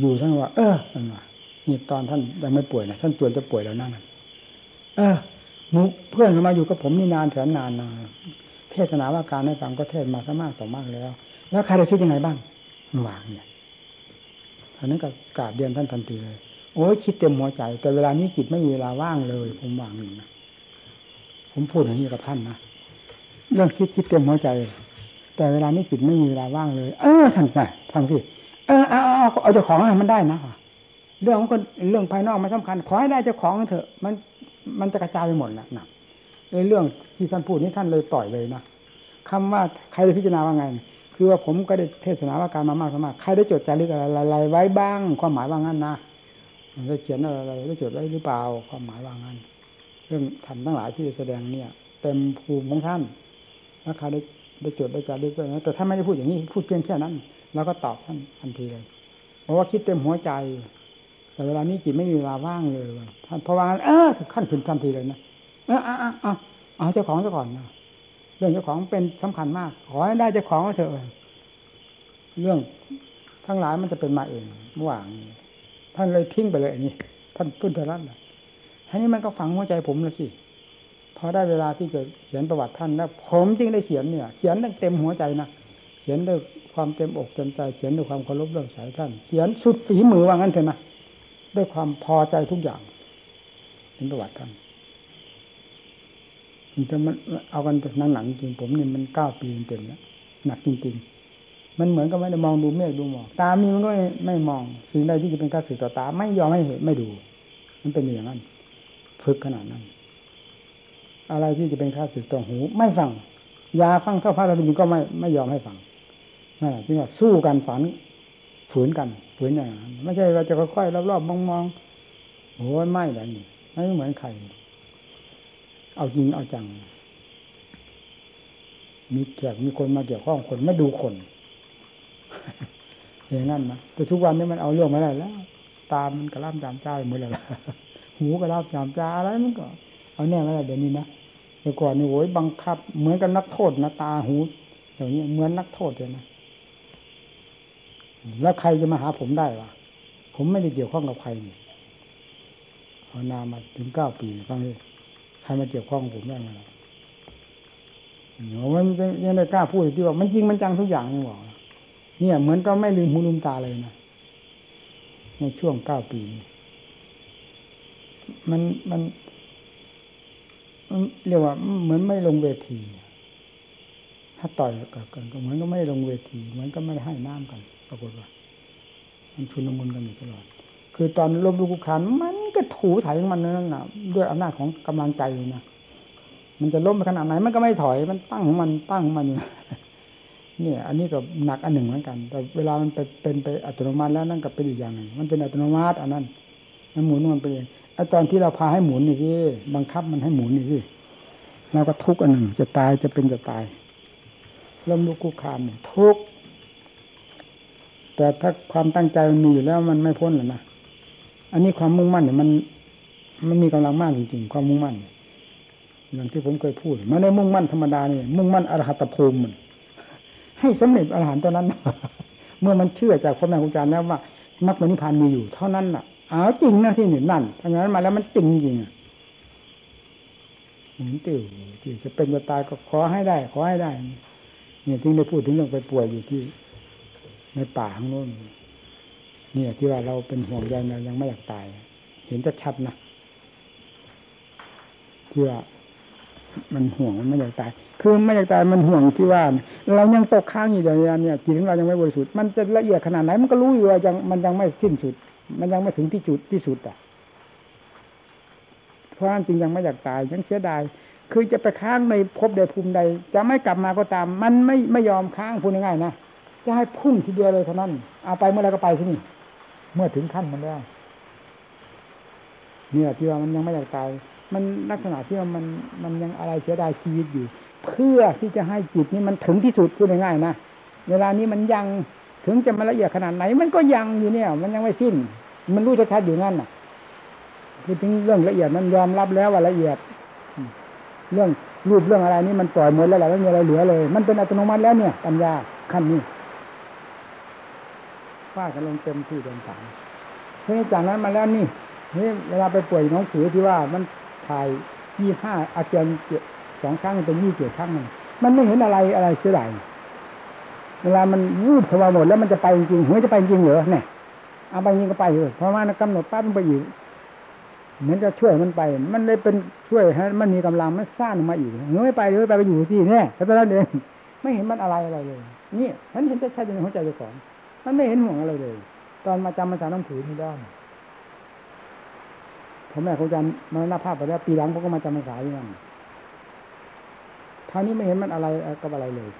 อยู่ๆท่านว่า เออท่านว่านี่ตอนท่านยังไม่ป่วยนะท่านจวนจะป่วยแล้วนั่นเออมูเพื่อนมาอยู่กับผมนี่นานแสนนานนะเทศนาว่าการให้ฟังก็เทศมาซะมากต่อมากแล้ว แล้วใครจะคิดยังไงบ้างวางเนี่ยท่านนั้นก็กราบเรียนท่านทันทีเลยโอ้ยคิดเต็มหัวใจ แต่เวลานี้จิตไม่มีเวลาว่างเลย ผมวางอยู่นะผมพูดอย่างนี้กับท่านนะเรื่องคิดคิดเต็มหัวใจ แต่เวลานี้จิตไม่มีเวลาว่างเลย เออท่านไงฟังสิเออเอาเอาเอาเจ้าของมันได้นะเรื่องของคนเรื่องภายนอกไม่สำคัญ ขอให้ได้เจ้าของเถอะ มันมันจะกระจายไปหมดนะนะเรื่องที่ท่านพูดนี้ท่านเลยปล่อยเลยนะคำว่าใครจะพิจารณาว่าไง คือว่าผมก็ได้เทศนาว่าการมามากสมากใครได้จดจารึกอะไรไรไว้บ้าง ความหมายว่างั้นนะมันจะเขียนอะไรได้จดไว้หรือเปล่าความหมายว่างั้น เรื่องธรรมทั้งหลายที่แสดงเนี่ย เต็มภูมิของท่านถ้าใครได้ ได้จดได้จารึกไว้นะแต่ถ้าไม่ได้พูดอย่างนี้พูดเพียงแค่นั้นเราก็ตอบท่านทันทีเลยเพราะว่าคิดเต็มหัวใจ แต่เวลานี้จิตไม่มีเวลาว่างเลยท่านเพราะว่าเออขั้นขึ้นทันทีเลยนะเออเอาเอาเอาเอาเจ้าของเจ้าก่อนนะเรื่องเจ้าของเป็นสำคัญมาก ขอให้ได้เจ้าของเถอะเรื่องทั้งหลายมันจะเป็นมาเองเมื่อวานท่านเลยทิ้งไปเลยอันนี้ท่านพุทธรัตน์ทีนี้มันก็ฝังหัวใจผมแล้วสิ อได้เวลาที่จะเขียนประวัติท่านแล้วผมจึงได้เขียนเนี่ย เขียนเต็มหัวใจนะเขียนด้วยความเต็มอกเต็มใจ เขียนด้วยความเคารพเรื่องสายท่าน เขียนสุดฝีมือว่างั้นเถอะนะด้วยความพอใจทุกอย่างเป็นประวัติท่านจะมันเอากันจากหนังจริงผมเนี่ยมันเก้าปีเต็มแล้วหนักจริง ๆ มันเหมือนกับไม่ได้มองดูเมฆดูหมอกตามีมันก็ไม่ไม่มองสิ่งใดที่จะเป็นข้าศึกต่อตา ไม่ยอมไม่เห็นไม่ดู มันเป็นอย่างนั้น ฝึกขนาดนั้น อะไรที่จะเป็นข้าศึกต่อหู ไม่ฟัง ยาฟังเท่าพระราชินก็ไม่ไม่ยอมให้ฟังนั่นแหละจึงว่าสู้กันฝันฝืนกันฝืนอย่างนั้นไม่ใช่เราจะค่อยๆรอบๆมองๆโอ้ยไม่แบบนี้ไม่เหมือนใครเอาจริงเอาจัง มีแขกมีคนมาเกี่ยวข้องคนไม่ดูคนอย่างนั้นนะแต่ทุกวันนี้มันเอาเรื่องไม่ได้แล้วตามันกระล่ำจามจ้าเหมือนอะไรหูกระล่ำจามจ้าอะไรมันก็ เอาแน่ไม่ได้เดี๋ยวนี้นะ เมื่อก่อนนี่โอ้ยบังคับ เหมือนกับนักโทษนะตาหูอย่างนี้เหมือนนักโทษเลยนะแล้วใครจะมาหาผมได้วะผมไม่ได้เกี่ยวข้องกับใครนี่ภาวนามาถึงเก้าปีฟังดิใครมาเกี่ยวข้องผมได้ไหมล่ะมันยังได้กล้าพูดที่ว่ามันจริงมันจังทุกอย่างนี่บอกเนี่ยเหมือนก็ไม่ลืมหูลืมตาเลยนะในช่วงเก้าปี มันมัน เรียกว่าเหมือนไม่ลงเวที ถ้าต่อยกันก็เหมือนก็ไม่ลงเวทีเหมือนก็ไม่ให้น้ำกัน ปรากฏว่า มันชุนมุนกันอยู่ตลอด คือตอนลบลูกุคานมันก็ถูถ่ายของมันนั่นน่ะ ด้วยอำนาจของกำลังใจนะมันจะล้มไปขนาดไหนมันก็ไม่ถอยมันตั้งของมันตั้งของมันเนี่ย อันนี้ก็หนักอันหนึ่งเหมือนกัน แต่เวลามันไปเป็นไปอัตโนมัติแล้วนั่นก็เป็นอีกอย่างหนึ่งมันเป็นอัตโนมัติอันนั้นมันหมุนมันไปเอง ตอนที่เราพาให้หมุนนี่สิบังคับมันให้หมุนนี่สิเราก็ทุกข์อันหนึ่งจะตายจะเป็นจะตายล้มลุกคุกคานทุกข์แต่ถ้าความตั้งใจมันมีอยู่แล้วมันไม่พ้นหรอกนะอันนี้ความมุ่งมั่นเนี่ยมัน มันมีกำลังมากจริงๆความมุ่งมั่นอย่างที่ผมเคยพูดมันในมุ่งมั่นธรรมดานี่มุ่งมั่นอรหัตภูมิมันให้สำเร็จอรหันต์ตัวนั้น เมื่อมันเชื่อจากพ่อแม่ครูอาจารย์แล้วว่ามรรคผลนิพพานมีอยู่ เท่านั้นน่ะ อ้าจริงนะที่หนี่งนั่นถ้างั้นมาแล้วมันจริงจริงอะหืมติวที่จะเป็นจะตายก็ขอให้ได้ ขอให้ได้ เนี่ยที่ได้พูดถึงเรื่องไปป่วยอยู่ที่ ในป่าข้างโน้นเนี่ยที่ว่าเราเป็นห่วงใยเรายังไม่อยากตาย เห็นชัดๆนะที่ว่ามันห่วงมันไม่อยากตาย คือไม่อยากตายมันห่วงที่ว่า เรายังตกค้างอยู่อย่างนี้เนี่ยจิตของเรายังไม่บริสุทธิ์มันจะละเอียดขนาดไหนมันก็รู้อยู่ว่ายังมันยังไม่สิ้นสุด มันยังไม่ถึงที่จุดที่สุดอะเพราะนั้นจึงยังไม่อยากตายยังเสียดายคือจะไปค้างในภพใดภูมิใด จะไม่กลับมาก็ตาม มันไม่ไม่ยอมค้างพูดง่ายๆนะจะให้พุ่งทีเดียวเลยเท่านั้น เอาไปเมื่อไรก็ไปที่นี่ เมื่อถึงขั้นมันแล้วเนี่ยที่ว่ามันยังไม่อยากตาย มันลักษณะที่ว่ามันมันยังอะไรเสียดายชีวิตอยู่ เพื่อที่จะให้จิตนี้มันถึงที่สุดพูดง่ายๆนะเวลานี้มันยังถึงจะมาละเอียดขนาดไหน มันก็ยังอยู่เนี่ย มันยังไม่สิ้น มันรู้ชัดๆอยู่นั่นน่ะพูดถึงเรื่องละเอียดมันยอมรับแล้วว่าละเอียด เรื่องรูปเรื่องอะไรนี่มันปล่อยหมดแล้วแหละไม่มีอะไรเหลือเลย มันเป็นอัตโนมัติแล้วเนี่ยปัญญาขั้นนี้ฟาดกันลงเต็มที่เต็มฐานทีนี้จากนั้นมาแล้วนี่นี่เวลาไปป่วยน้องผือที่ว่ามันถ่ายยี่ห้าอาเจียนสองครั้งเป็นยี่เจ็ดครั้งหนึ่งมันไม่เห็นอะไรอะไรเสียดายเวลามันวูบเข้ามาหมดแล้วมันจะไปจริงหัวจะไปจริงเหรอเนี่ย เอาไปจริงก็ไปเลยเพราะว่ามันกำหนดปั๊บมันไปอยู่เหมือนจะช่วยมันไป มันเลยเป็นช่วยให้มันมีกำลังมันสร้างมาอีกเงยไม่ไปเลยไปก็อยู่สิเนี่ยแค่นั้นเองไม่เห็นมันอะไรอะไรเลย นี่ฉันเห็นชัดๆในหัวใจเจ้าของมันไม่เห็นห่วงอะไรเลย ตอนมาจำมาจากน้ำผืนที่ด้านพ่อแม่เขาจำมาหน้าภาพไปแล้ว ปีหลังเขาก็มาจำมาสายอยู่นั่นคราวนี้ไม่เห็นมันอะไรกับอะไรเลย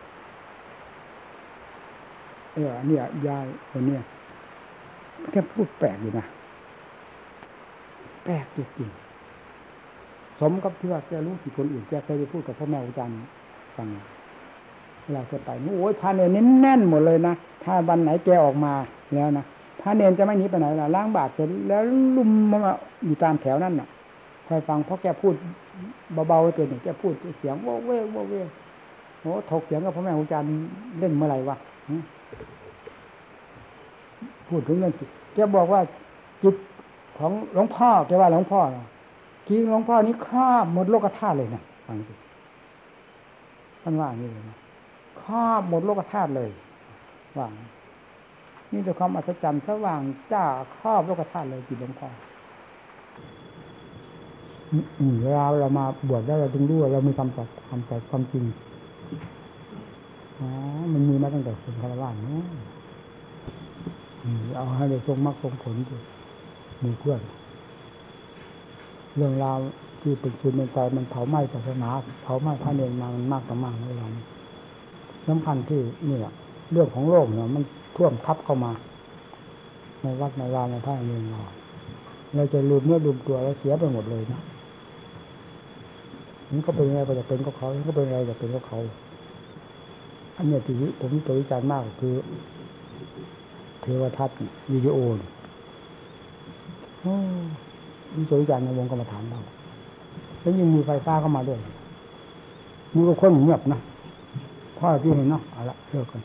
เออเนี่ยยายคนเนี้ย แกพูดแปลกอยู่นะ แปลกจริงๆสมกับที่ว่าแกรู้สิคนอื่นแกเคยไปพูดกับพ่อแม่อาจารย์ฟังเวลาแกไปโอ้ยพาเนรแน่นหมดเลยนะถ้าวันไหนแกออกมาแล้วนะพระเนรจะไม่หนีไปไหนล่ะล้างบาตรเสร็จแล้วลุมมาอยู่ตามแถวนั่นน่ะคอยฟังเพราะแกพูดเบาๆตัวหนึ่งแกพูดเสียงว่าเว้ว่าเว้โอ้ถกเสียงกับพ่อแม่อาจารย์เล่นเมื่อไหร่วะ พูดถึงเรื่องจิตแกบอกว่าจิตของหลวงพ่อแกว่าหลวงพ่อนะจิตหลวงพ่อนี้ครอบหมดโลกธาตุเลยนะฟังสิท่านว่าอย่างนี้เลยนะครอบหมดโลกธาตุเลยว่านี่เป็นความอัศจรรย์สว่างจ้าครอบโลกธาตุเลยจิตหลวงพ่อเวลาเรามาบวชแล้วเราถึงรู้ว่าเรามีคำตอบคำตอบความจริงอ๋อมันมีมาตั้งแต่คนคารวะเนาะ เอาให้ได้ทรงมรรคทรงผลด้วยมีเพื่อน เรื่องราวที่เป็นชุนเป็นใจมันเผาไหม้ศาสนาเผาไหม้พระเนรมามันมากต่อมากเวลานี้สำคัญที่นี่แหละเรื่องของโลกเนี่ย มันท่วมทับเข้ามา ในวัดในวาในพระเนรเราเราจะลืมเนื้อลืมตัวแล้วเสียไปหมดเลยนะมันก็เป็นยังไงก็จะเป็นก็เขามันก็เป็นอะไรจะเป็นก็เขา อันเนี้ยที่ผมตัววิจารณ์มากคือ เทวทัศน์วิดีโอโอ้วิจารในวงกรรมฐานเราแล้วยังมีไฟฟ้าเข้ามาด้วยมันก็คนเงียบนะพ่อที่เห็นเนาะเอาละเลิกกัน